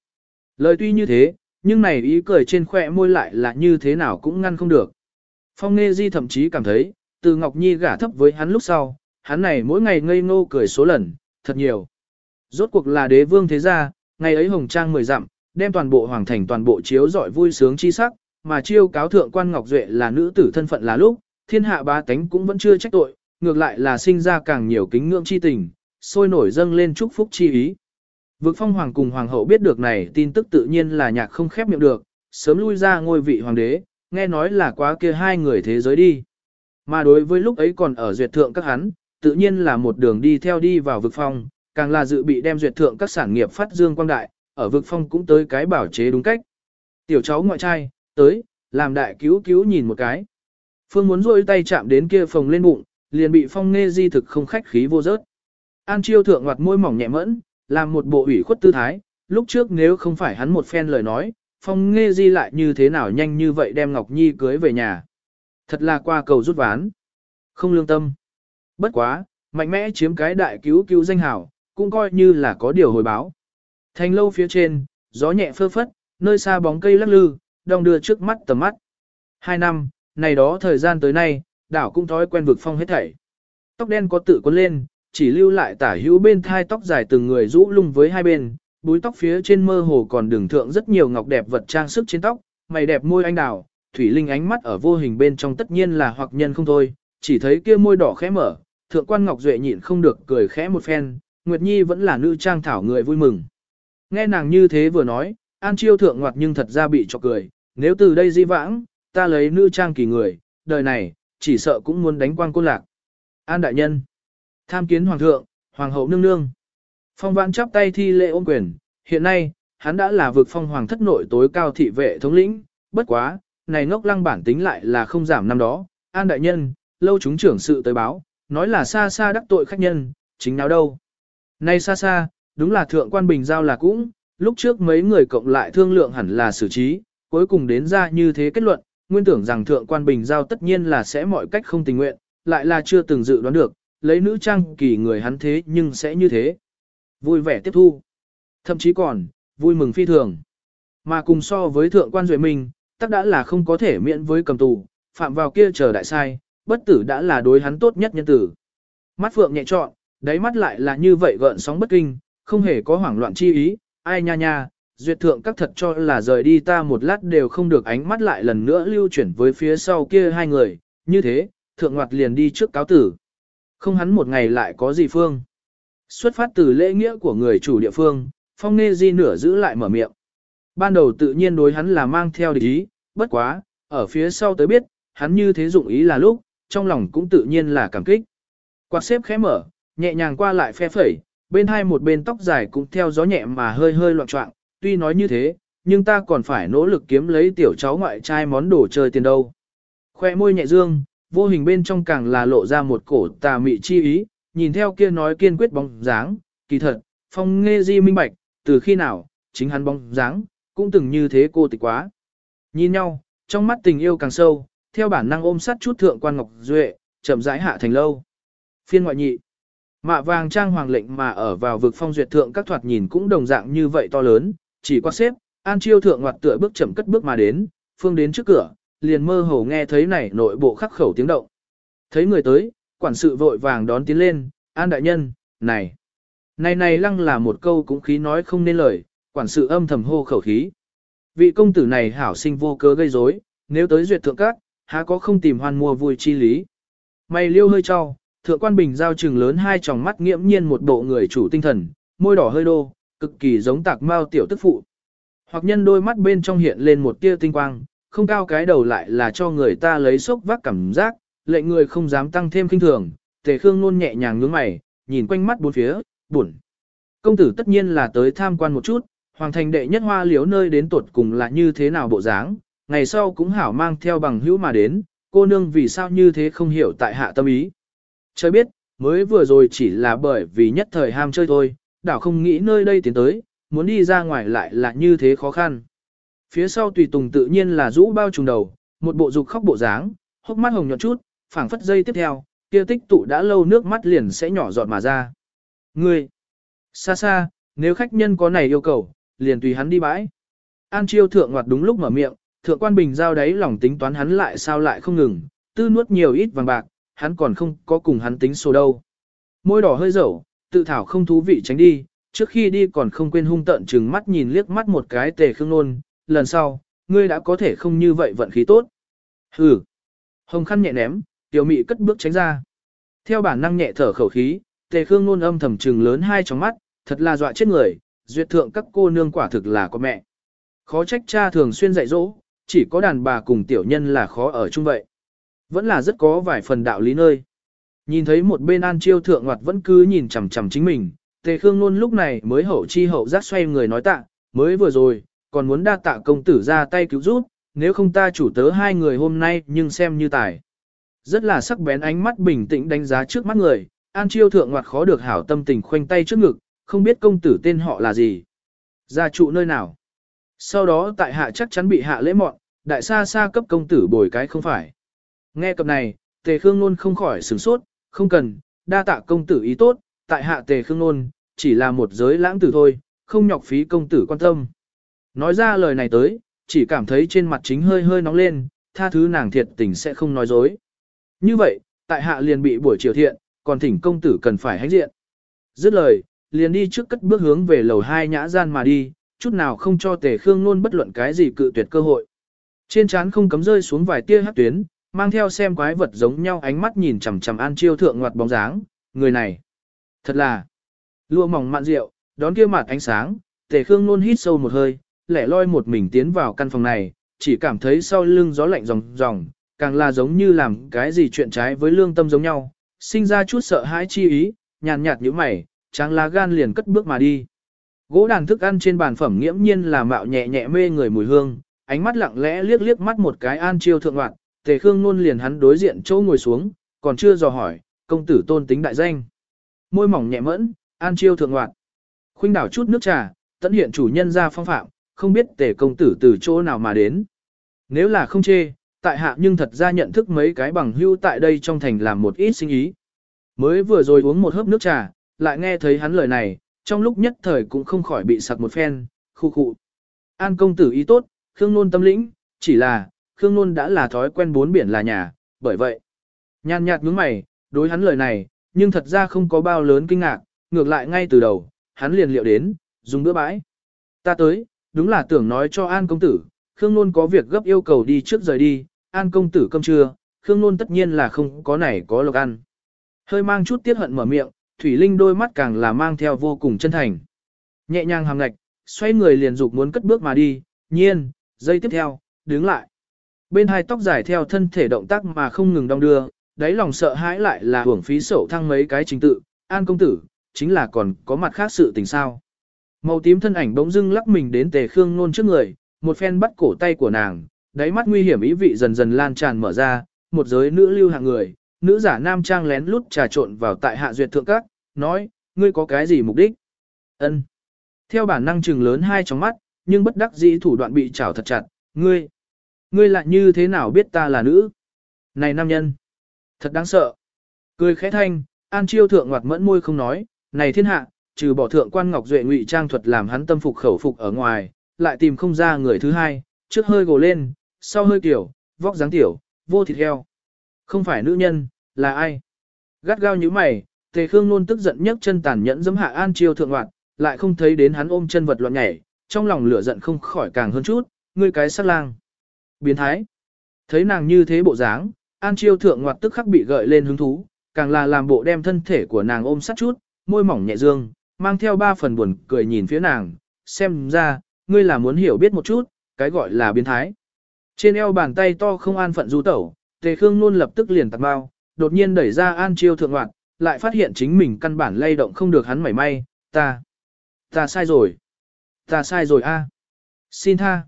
Lời tuy như thế, nhưng này ý cười trên khỏe môi lại là như thế nào cũng ngăn không được. Phong Nghê Di thậm chí cảm thấy, từ Ngọc Nhi gả thấp với hắn lúc sau, hắn này mỗi ngày ngây ngô cười số lần, thật nhiều. Rốt cuộc là đế vương thế gia, ngày ấy hồng trang mười dặm, đem toàn bộ hoàng thành toàn bộ chiếu giỏi vui sướng chi sắc, mà chiêu cáo thượng quan Ngọc Duệ là nữ tử thân phận là lúc, thiên hạ ba tánh cũng vẫn chưa trách tội, ngược lại là sinh ra càng nhiều kính ngưỡng chi tình, sôi nổi dâng lên chúc phúc chi ý. Vực phong hoàng cùng hoàng hậu biết được này tin tức tự nhiên là nhạc không khép miệng được, sớm lui ra ngôi vị hoàng đế, nghe nói là quá kia hai người thế giới đi. Mà đối với lúc ấy còn ở duyệt thượng các hắn, tự nhiên là một đường đi theo đi vào vực phong, càng là dự bị đem duyệt thượng các sản nghiệp phát dương quang đại, ở vực phong cũng tới cái bảo chế đúng cách. Tiểu cháu ngoại trai, tới, làm đại cứu cứu nhìn một cái. Phương muốn rôi tay chạm đến kia phồng lên bụng, liền bị phong nghe di thực không khách khí vô rớt. An chiêu thượng ngoặt môi mỏng nhẹ mẫn, làm một bộ ủy khuất tư thái, lúc trước nếu không phải hắn một phen lời nói, phong nghe di lại như thế nào nhanh như vậy đem Ngọc Nhi cưới về nhà. Thật là qua cầu rút ván. Không lương tâm. Bất quá, mạnh mẽ chiếm cái đại cứu cứu danh hảo, cũng coi như là có điều hồi báo. Thành lâu phía trên, gió nhẹ phơ phất, nơi xa bóng cây lắc lư, đong đưa trước mắt tầm mắt. Hai năm, này đó thời gian tới nay, đảo cũng thói quen vực phong hết thảy. Tóc đen có tự cuốn lên, chỉ lưu lại tả hữu bên thai tóc dài từng người rũ lung với hai bên, búi tóc phía trên mơ hồ còn đường thượng rất nhiều ngọc đẹp vật trang sức trên tóc, mày đẹp môi anh đào, thủy linh ánh mắt ở vô hình bên trong tất nhiên là hoặc nhân không thôi, chỉ thấy kia môi đỏ khẽ mở, thượng quan ngọc duệ nhịn không được cười khẽ một phen, Nguyệt Nhi vẫn là nữ trang thảo người vui mừng. Nghe nàng như thế vừa nói, An Chiêu thượng ngoặt nhưng thật ra bị cho cười, nếu từ đây di vãng, ta lấy nữ trang kỳ người, đời này, chỉ sợ cũng muốn đánh quang côn lạc. An đại nhân, tham kiến hoàng thượng, hoàng hậu nương nương. Phong vãn chắp tay thi lễ ôm quyền, hiện nay, hắn đã là vực phong hoàng thất nội tối cao thị vệ thống lĩnh, bất quá, này ngốc lăng bản tính lại là không giảm năm đó. An đại nhân, lâu chúng trưởng sự tới báo, nói là xa xa đắc tội khách nhân, chính nào đâu. Nay xa xa, đúng là thượng quan bình giao là cũng, lúc trước mấy người cộng lại thương lượng hẳn là xử trí, cuối cùng đến ra như thế kết luận, nguyên tưởng rằng thượng quan bình giao tất nhiên là sẽ mọi cách không tình nguyện, lại là chưa từng dự đoán được, lấy nữ trang kỳ người hắn thế nhưng sẽ như thế. Vui vẻ tiếp thu. Thậm chí còn, vui mừng phi thường. Mà cùng so với thượng quan duệ mình, tắc đã là không có thể miễn với cầm tù, phạm vào kia chờ đại sai, bất tử đã là đối hắn tốt nhất nhân tử. Mắt phượng nhẹ trọn, đáy mắt lại là như vậy gợn sóng bất kinh, không hề có hoảng loạn chi ý, ai nha nha, duyệt thượng các thật cho là rời đi ta một lát đều không được ánh mắt lại lần nữa lưu chuyển với phía sau kia hai người, như thế, thượng ngoặt liền đi trước cáo tử. Không hắn một ngày lại có gì phương. Xuất phát từ lễ nghĩa của người chủ địa phương, phong nê di nửa giữ lại mở miệng. Ban đầu tự nhiên đối hắn là mang theo địch ý, bất quá, ở phía sau tới biết, hắn như thế dụng ý là lúc, trong lòng cũng tự nhiên là cảm kích. Quạt xếp khẽ mở, nhẹ nhàng qua lại phe phẩy, bên hai một bên tóc dài cũng theo gió nhẹ mà hơi hơi loạn trọng, tuy nói như thế, nhưng ta còn phải nỗ lực kiếm lấy tiểu cháu ngoại trai món đồ chơi tiền đâu. Khoe môi nhẹ dương, vô hình bên trong càng là lộ ra một cổ tà mị chi ý, nhìn theo kia nói kiên quyết bóng dáng, kỳ thật, phong nghe di minh bạch, từ khi nào, chính hắn bóng dáng, cũng từng như thế cô tịch quá. Nhìn nhau, trong mắt tình yêu càng sâu, theo bản năng ôm sát chút thượng quan ngọc duệ, chậm rãi hạ thành lâu. Phiên ngoại nhị. Mạ vàng trang hoàng lệnh mà ở vào vực phong duyệt thượng các thoạt nhìn cũng đồng dạng như vậy to lớn, chỉ qua xếp, An Chiêu thượng ngoặt tựa bước chậm cất bước mà đến, phương đến trước cửa, liền mơ hồ nghe thấy này nội bộ khắc khẩu tiếng động. Thấy người tới, quản sự vội vàng đón tiến lên, An đại nhân, này. Này này lăng là một câu cũng khí nói không nên lời, quản sự âm thầm hô khẩu khí. Vị công tử này hảo sinh vô cớ gây rối, nếu tới duyệt thượng các, há có không tìm hoan mua vui chi lý. Mày liêu hơi cho, thượng quan bình giao trừng lớn hai tròng mắt nghiễm nhiên một bộ người chủ tinh thần, môi đỏ hơi đô, cực kỳ giống tạc mao tiểu tức phụ. Hoặc nhân đôi mắt bên trong hiện lên một tia tinh quang, không cao cái đầu lại là cho người ta lấy sốc vác cảm giác, lệnh người không dám tăng thêm kinh thường, tề khương nôn nhẹ nhàng nhướng mày, nhìn quanh mắt bốn phía, buồn. Công tử tất nhiên là tới tham quan một chút, hoàng thành đệ nhất hoa liếu nơi đến tuột cùng là như thế nào bộ dáng, ngày sau cũng hảo mang theo bằng hữu mà đến, cô nương vì sao như thế không hiểu tại hạ tâm ý. Chơi biết, mới vừa rồi chỉ là bởi vì nhất thời ham chơi thôi, đảo không nghĩ nơi đây tiến tới, muốn đi ra ngoài lại là như thế khó khăn. Phía sau tùy tùng tự nhiên là rũ bao trùng đầu, một bộ dục khóc bộ dáng, hốc mắt hồng nhọn chút, phảng phất dây tiếp theo, kia tích tụ đã lâu nước mắt liền sẽ nhỏ giọt mà ra. Ngươi, xa xa, nếu khách nhân có này yêu cầu, liền tùy hắn đi bãi. An chiêu thượng ngoặt đúng lúc mở miệng, thượng quan bình giao đấy lòng tính toán hắn lại sao lại không ngừng, tư nuốt nhiều ít vàng bạc, hắn còn không có cùng hắn tính số đâu. Môi đỏ hơi dẩu, tự thảo không thú vị tránh đi, trước khi đi còn không quên hung tận chừng mắt nhìn liếc mắt một cái tề khương nôn, lần sau, ngươi đã có thể không như vậy vận khí tốt. Hừ. Hồng khăn nhẹ ném, tiểu mị cất bước tránh ra. Theo bản năng nhẹ thở khẩu khí, tề khương nôn âm thầm trừng lớn hai tròng mắt, thật là dọa chết người, duyệt thượng các cô nương quả thực là có mẹ. Khó trách cha thường xuyên dạy dỗ, chỉ có đàn bà cùng tiểu nhân là khó ở chung vậy. Vẫn là rất có vài phần đạo lý nơi. Nhìn thấy một bên an chiêu thượng ngoặt vẫn cứ nhìn chằm chằm chính mình, tề khương luôn lúc này mới hậu chi hậu giác xoay người nói tạ, mới vừa rồi, còn muốn đa tạ công tử ra tay cứu giúp, nếu không ta chủ tớ hai người hôm nay nhưng xem như tài. Rất là sắc bén ánh mắt bình tĩnh đánh giá trước mắt người, an chiêu thượng ngoặt khó được hảo tâm tình khoanh tay trước ngực, không biết công tử tên họ là gì. Gia trụ nơi nào. Sau đó tại hạ chắc chắn bị hạ lễ mọn, đại xa xa cấp công tử bồi cái không phải. Nghe cập này, tề khương nôn không khỏi sửng sốt, không cần, đa tạ công tử ý tốt, tại hạ tề khương nôn, chỉ là một giới lãng tử thôi, không nhọc phí công tử quan tâm. Nói ra lời này tới, chỉ cảm thấy trên mặt chính hơi hơi nóng lên, tha thứ nàng thiệt tình sẽ không nói dối. Như vậy, tại hạ liền bị buổi chiều thiện, còn thỉnh công tử cần phải hãnh diện. Dứt lời, liền đi trước cất bước hướng về lầu hai nhã gian mà đi, chút nào không cho tề khương nôn bất luận cái gì cự tuyệt cơ hội. Trên trán không cấm rơi xuống vài tia hát tuyến, mang theo xem quái vật giống nhau ánh mắt nhìn chằm chằm An Chiêu thượng ngoặt bóng dáng, người này. Thật là lụa mỏng mạn rượu, đón kia mặt ánh sáng, Tề Khương luôn hít sâu một hơi, lẻ loi một mình tiến vào căn phòng này, chỉ cảm thấy sau lưng gió lạnh ròng ròng, càng là giống như làm cái gì chuyện trái với lương tâm giống nhau, sinh ra chút sợ hãi chi ý, nhàn nhạt như mày, tráng lá gan liền cất bước mà đi. Gỗ đàn thức ăn trên bàn phẩm nghiễm nhiên là mạo nhẹ nhẹ mê người mùi hương, ánh mắt lặng lẽ liếc liếc mắt một cái an chiêu thượng loạn, tề khương nôn liền hắn đối diện chỗ ngồi xuống, còn chưa dò hỏi, công tử tôn tính đại danh. Môi mỏng nhẹ mẫn, an chiêu thượng loạn. Khuynh đảo chút nước trà, tận hiện chủ nhân ra phong phạm, không biết tề công tử từ chỗ nào mà đến. Nếu là không chê, tại hạ nhưng thật ra nhận thức mấy cái bằng hưu tại đây trong thành làm một ít sinh ý. Mới vừa rồi uống một hớp nước trà, lại nghe thấy hắn lời này, trong lúc nhất thời cũng không khỏi bị sặc một phen, khu khụ. An công tử ý tốt, Khương Nôn tâm lĩnh, chỉ là, Khương Nôn đã là thói quen bốn biển là nhà, bởi vậy. Nhàn nhạt nhướng mày, đối hắn lời này, nhưng thật ra không có bao lớn kinh ngạc, ngược lại ngay từ đầu, hắn liền liệu đến, dùng bữa bãi. Ta tới, đúng là tưởng nói cho An công tử, Khương Nôn có việc gấp yêu cầu đi trước rời đi, An công tử cơm trưa, Khương Nôn tất nhiên là không có này có lộc ăn. Hơi mang chút tiết hận mở miệng, Thủy Linh đôi mắt càng là mang theo vô cùng chân thành. Nhẹ nhàng hàm ngạch, xoay người liền dục muốn cất bước mà đi, nhiên, giây tiếp theo, đứng lại. Bên hai tóc dài theo thân thể động tác mà không ngừng đong đưa, đáy lòng sợ hãi lại là hưởng phí sổ thăng mấy cái trình tự, an công tử, chính là còn có mặt khác sự tình sao. Màu tím thân ảnh bỗng dưng lắc mình đến tề khương nôn trước người, một phen bắt cổ tay của nàng, đáy mắt nguy hiểm ý vị dần dần lan tràn mở ra, một giới nữ lưu hạng người, nữ giả nam trang lén lút trà trộn vào tại hạ duyệt thượng các, nói, ngươi có cái gì mục đích? Ân. Theo bản năng trừng lớn hai trong mắt, nhưng bất đắc dĩ thủ đoạn bị trảo thật chặt, ngươi, ngươi lại như thế nào biết ta là nữ? Này nam nhân, thật đáng sợ. Cười khẽ thanh, An Chiêu thượng ngoặt mẫn môi không nói, này thiên hạ, trừ bỏ thượng quan Ngọc Duệ ngụy trang thuật làm hắn tâm phục khẩu phục ở ngoài, lại tìm không ra người thứ hai, trước hơi gồ lên, sau hơi tiểu, vóc dáng tiểu, vô thịt heo. Không phải nữ nhân, là ai? Gắt gao như mày, Tề Khương luôn tức giận nhấc chân tàn nhẫn giẫm hạ An Chiêu thượng ngoặt, lại không thấy đến hắn ôm chân vật loạn nhảy, trong lòng lửa giận không khỏi càng hơn chút, ngươi cái sát lang. Biến thái. Thấy nàng như thế bộ dáng, An Chiêu thượng ngoặt tức khắc bị gợi lên hứng thú, càng là làm bộ đem thân thể của nàng ôm sát chút, môi mỏng nhẹ dương, mang theo ba phần buồn cười nhìn phía nàng, xem ra, ngươi là muốn hiểu biết một chút, cái gọi là biến thái. Trên eo bàn tay to không an phận du tẩu, Tề Khương luôn lập tức liền tạt bao, đột nhiên đẩy ra An Chiêu thượng ngoặt, lại phát hiện chính mình căn bản lay động không được hắn mảy may, ta, ta sai rồi, ta sai rồi a, xin tha.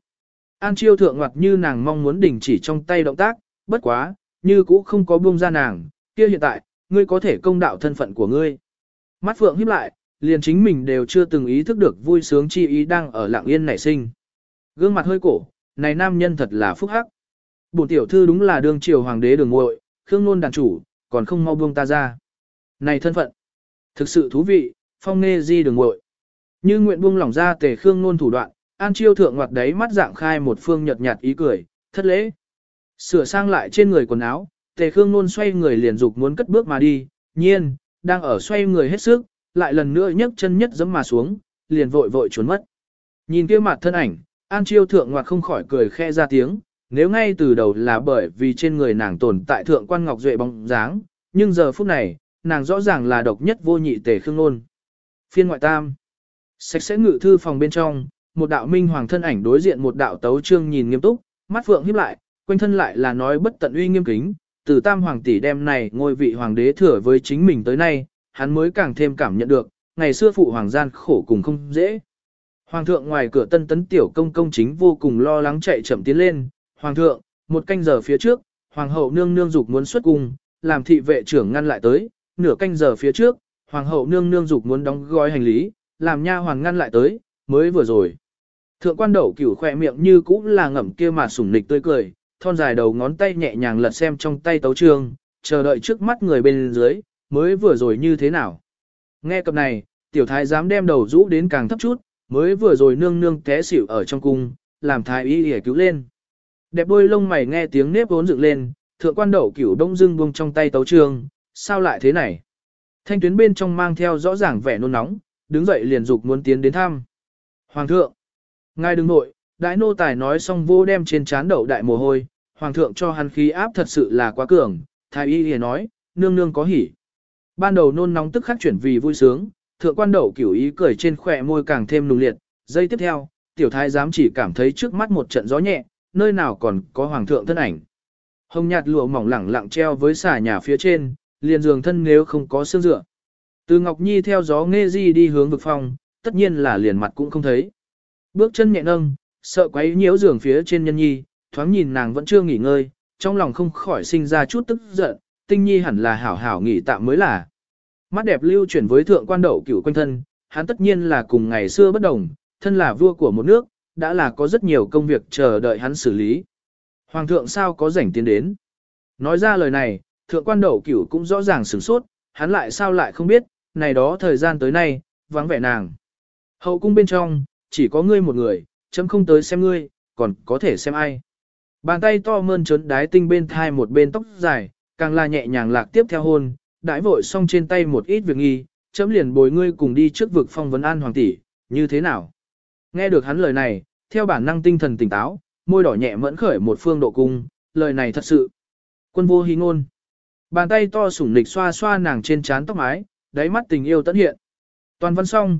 An Chiêu thượng ngoặt như nàng mong muốn đình chỉ trong tay động tác, bất quá, như cũ không có buông ra nàng, kia hiện tại, ngươi có thể công đạo thân phận của ngươi. Mắt phượng híp lại, liền chính mình đều chưa từng ý thức được vui sướng chi ý đang ở lặng yên nảy sinh. Gương mặt hơi cổ, này nam nhân thật là phúc hắc. Bổn tiểu thư đúng là đương triều hoàng đế đường ngội, khương nôn đàn chủ, còn không mau buông ta ra. Này thân phận, thực sự thú vị, phong nghe di đường ngội. Như nguyện buông lỏng ra tề khương nôn thủ đoạn, an chiêu thượng ngoặt đấy mắt dạng khai một phương nhợt nhạt ý cười, thất lễ. Sửa sang lại trên người quần áo, tề khương nôn xoay người liền dục muốn cất bước mà đi, nhiên, đang ở xoay người hết sức, lại lần nữa nhấc chân nhất giẫm mà xuống, liền vội vội trốn mất. Nhìn kia mặt thân ảnh, An Chiêu thượng ngoặt không khỏi cười khe ra tiếng, nếu ngay từ đầu là bởi vì trên người nàng tồn tại thượng quan ngọc duệ bóng dáng, nhưng giờ phút này, nàng rõ ràng là độc nhất vô nhị tề khương nôn. Phiên ngoại tam, sạch sẽ ngự thư phòng bên trong, một đạo minh hoàng thân ảnh đối diện một đạo tấu trương nhìn nghiêm túc, mắt phượng híp lại, quanh thân lại là nói bất tận uy nghiêm kính, từ tam hoàng tỷ đem này ngôi vị hoàng đế thừa với chính mình tới nay, hắn mới càng thêm cảm nhận được, ngày xưa phụ hoàng gian khổ cùng không dễ. Hoàng thượng ngoài cửa tân tấn tiểu công công chính vô cùng lo lắng chạy chậm tiến lên, hoàng thượng, một canh giờ phía trước, hoàng hậu nương nương dục muốn xuất cung, làm thị vệ trưởng ngăn lại tới, nửa canh giờ phía trước, hoàng hậu nương nương dục muốn đóng gói hành lý, làm nha hoàng ngăn lại tới, mới vừa rồi. Thượng quan đậu cửu khỏe miệng như cũ là ngậm kia mà sủng nịch tươi cười, thon dài đầu ngón tay nhẹ nhàng lật xem trong tay tấu trương, chờ đợi trước mắt người bên dưới, mới vừa rồi như thế nào. Nghe cập này, tiểu thái dám đem đầu rũ đến càng thấp chút, mới vừa rồi nương nương té xỉu ở trong cung, làm thái y để cứu lên. Đẹp đôi lông mày nghe tiếng nếp vốn dựng lên, thượng quan đậu cửu đông dưng buông trong tay tấu trương, sao lại thế này? Thanh tuyến bên trong mang theo rõ ràng vẻ nôn nóng, đứng dậy liền dục muốn tiến đến thăm. Hoàng thượng, ngài đừng nội, đại nô tài nói xong vô đem trên chán đậu đại mồ hôi, hoàng thượng cho hắn khí áp thật sự là quá cường, thái y liền nói, nương nương có hỉ. Ban đầu nôn nóng tức khắc chuyển vì vui sướng, thượng quan đậu kiểu ý cười trên khỏe môi càng thêm nùng liệt, giây tiếp theo, tiểu thái giám chỉ cảm thấy trước mắt một trận gió nhẹ, nơi nào còn có hoàng thượng thân ảnh. Hồng nhạt lụa mỏng lẳng lặng treo với xà nhà phía trên, liền giường thân nếu không có xương dựa. Từ Ngọc Nhi theo gió nghe di đi hướng vực phòng, tất nhiên là liền mặt cũng không thấy. Bước chân nhẹ nâng, sợ quấy nhiễu giường phía trên nhân nhi, thoáng nhìn nàng vẫn chưa nghỉ ngơi, trong lòng không khỏi sinh ra chút tức giận, tinh nhi hẳn là hảo hảo nghỉ tạm mới là. Mắt đẹp lưu chuyển với thượng quan đậu cửu quanh thân, hắn tất nhiên là cùng ngày xưa bất đồng, thân là vua của một nước, đã là có rất nhiều công việc chờ đợi hắn xử lý. Hoàng thượng sao có rảnh tiến đến? Nói ra lời này, thượng quan đậu cửu cũng rõ ràng sửng sốt, hắn lại sao lại không biết, này đó thời gian tới nay, vắng vẻ nàng. Hậu cung bên trong, chỉ có ngươi một người, chấm không tới xem ngươi, còn có thể xem ai. Bàn tay to mơn trớn đái tinh bên thai một bên tóc dài, càng là nhẹ nhàng lạc tiếp theo hôn, đãi vội xong trên tay một ít việc nghi, chấm liền bồi ngươi cùng đi trước vực phong vấn an hoàng tỷ, như thế nào? Nghe được hắn lời này, theo bản năng tinh thần tỉnh táo, môi đỏ nhẹ mẫn khởi một phương độ cung, lời này thật sự. Quân vô hí ngôn. Bàn tay to sủng nịch xoa xoa nàng trên trán tóc mái, đáy mắt tình yêu tận hiện. Toàn văn xong,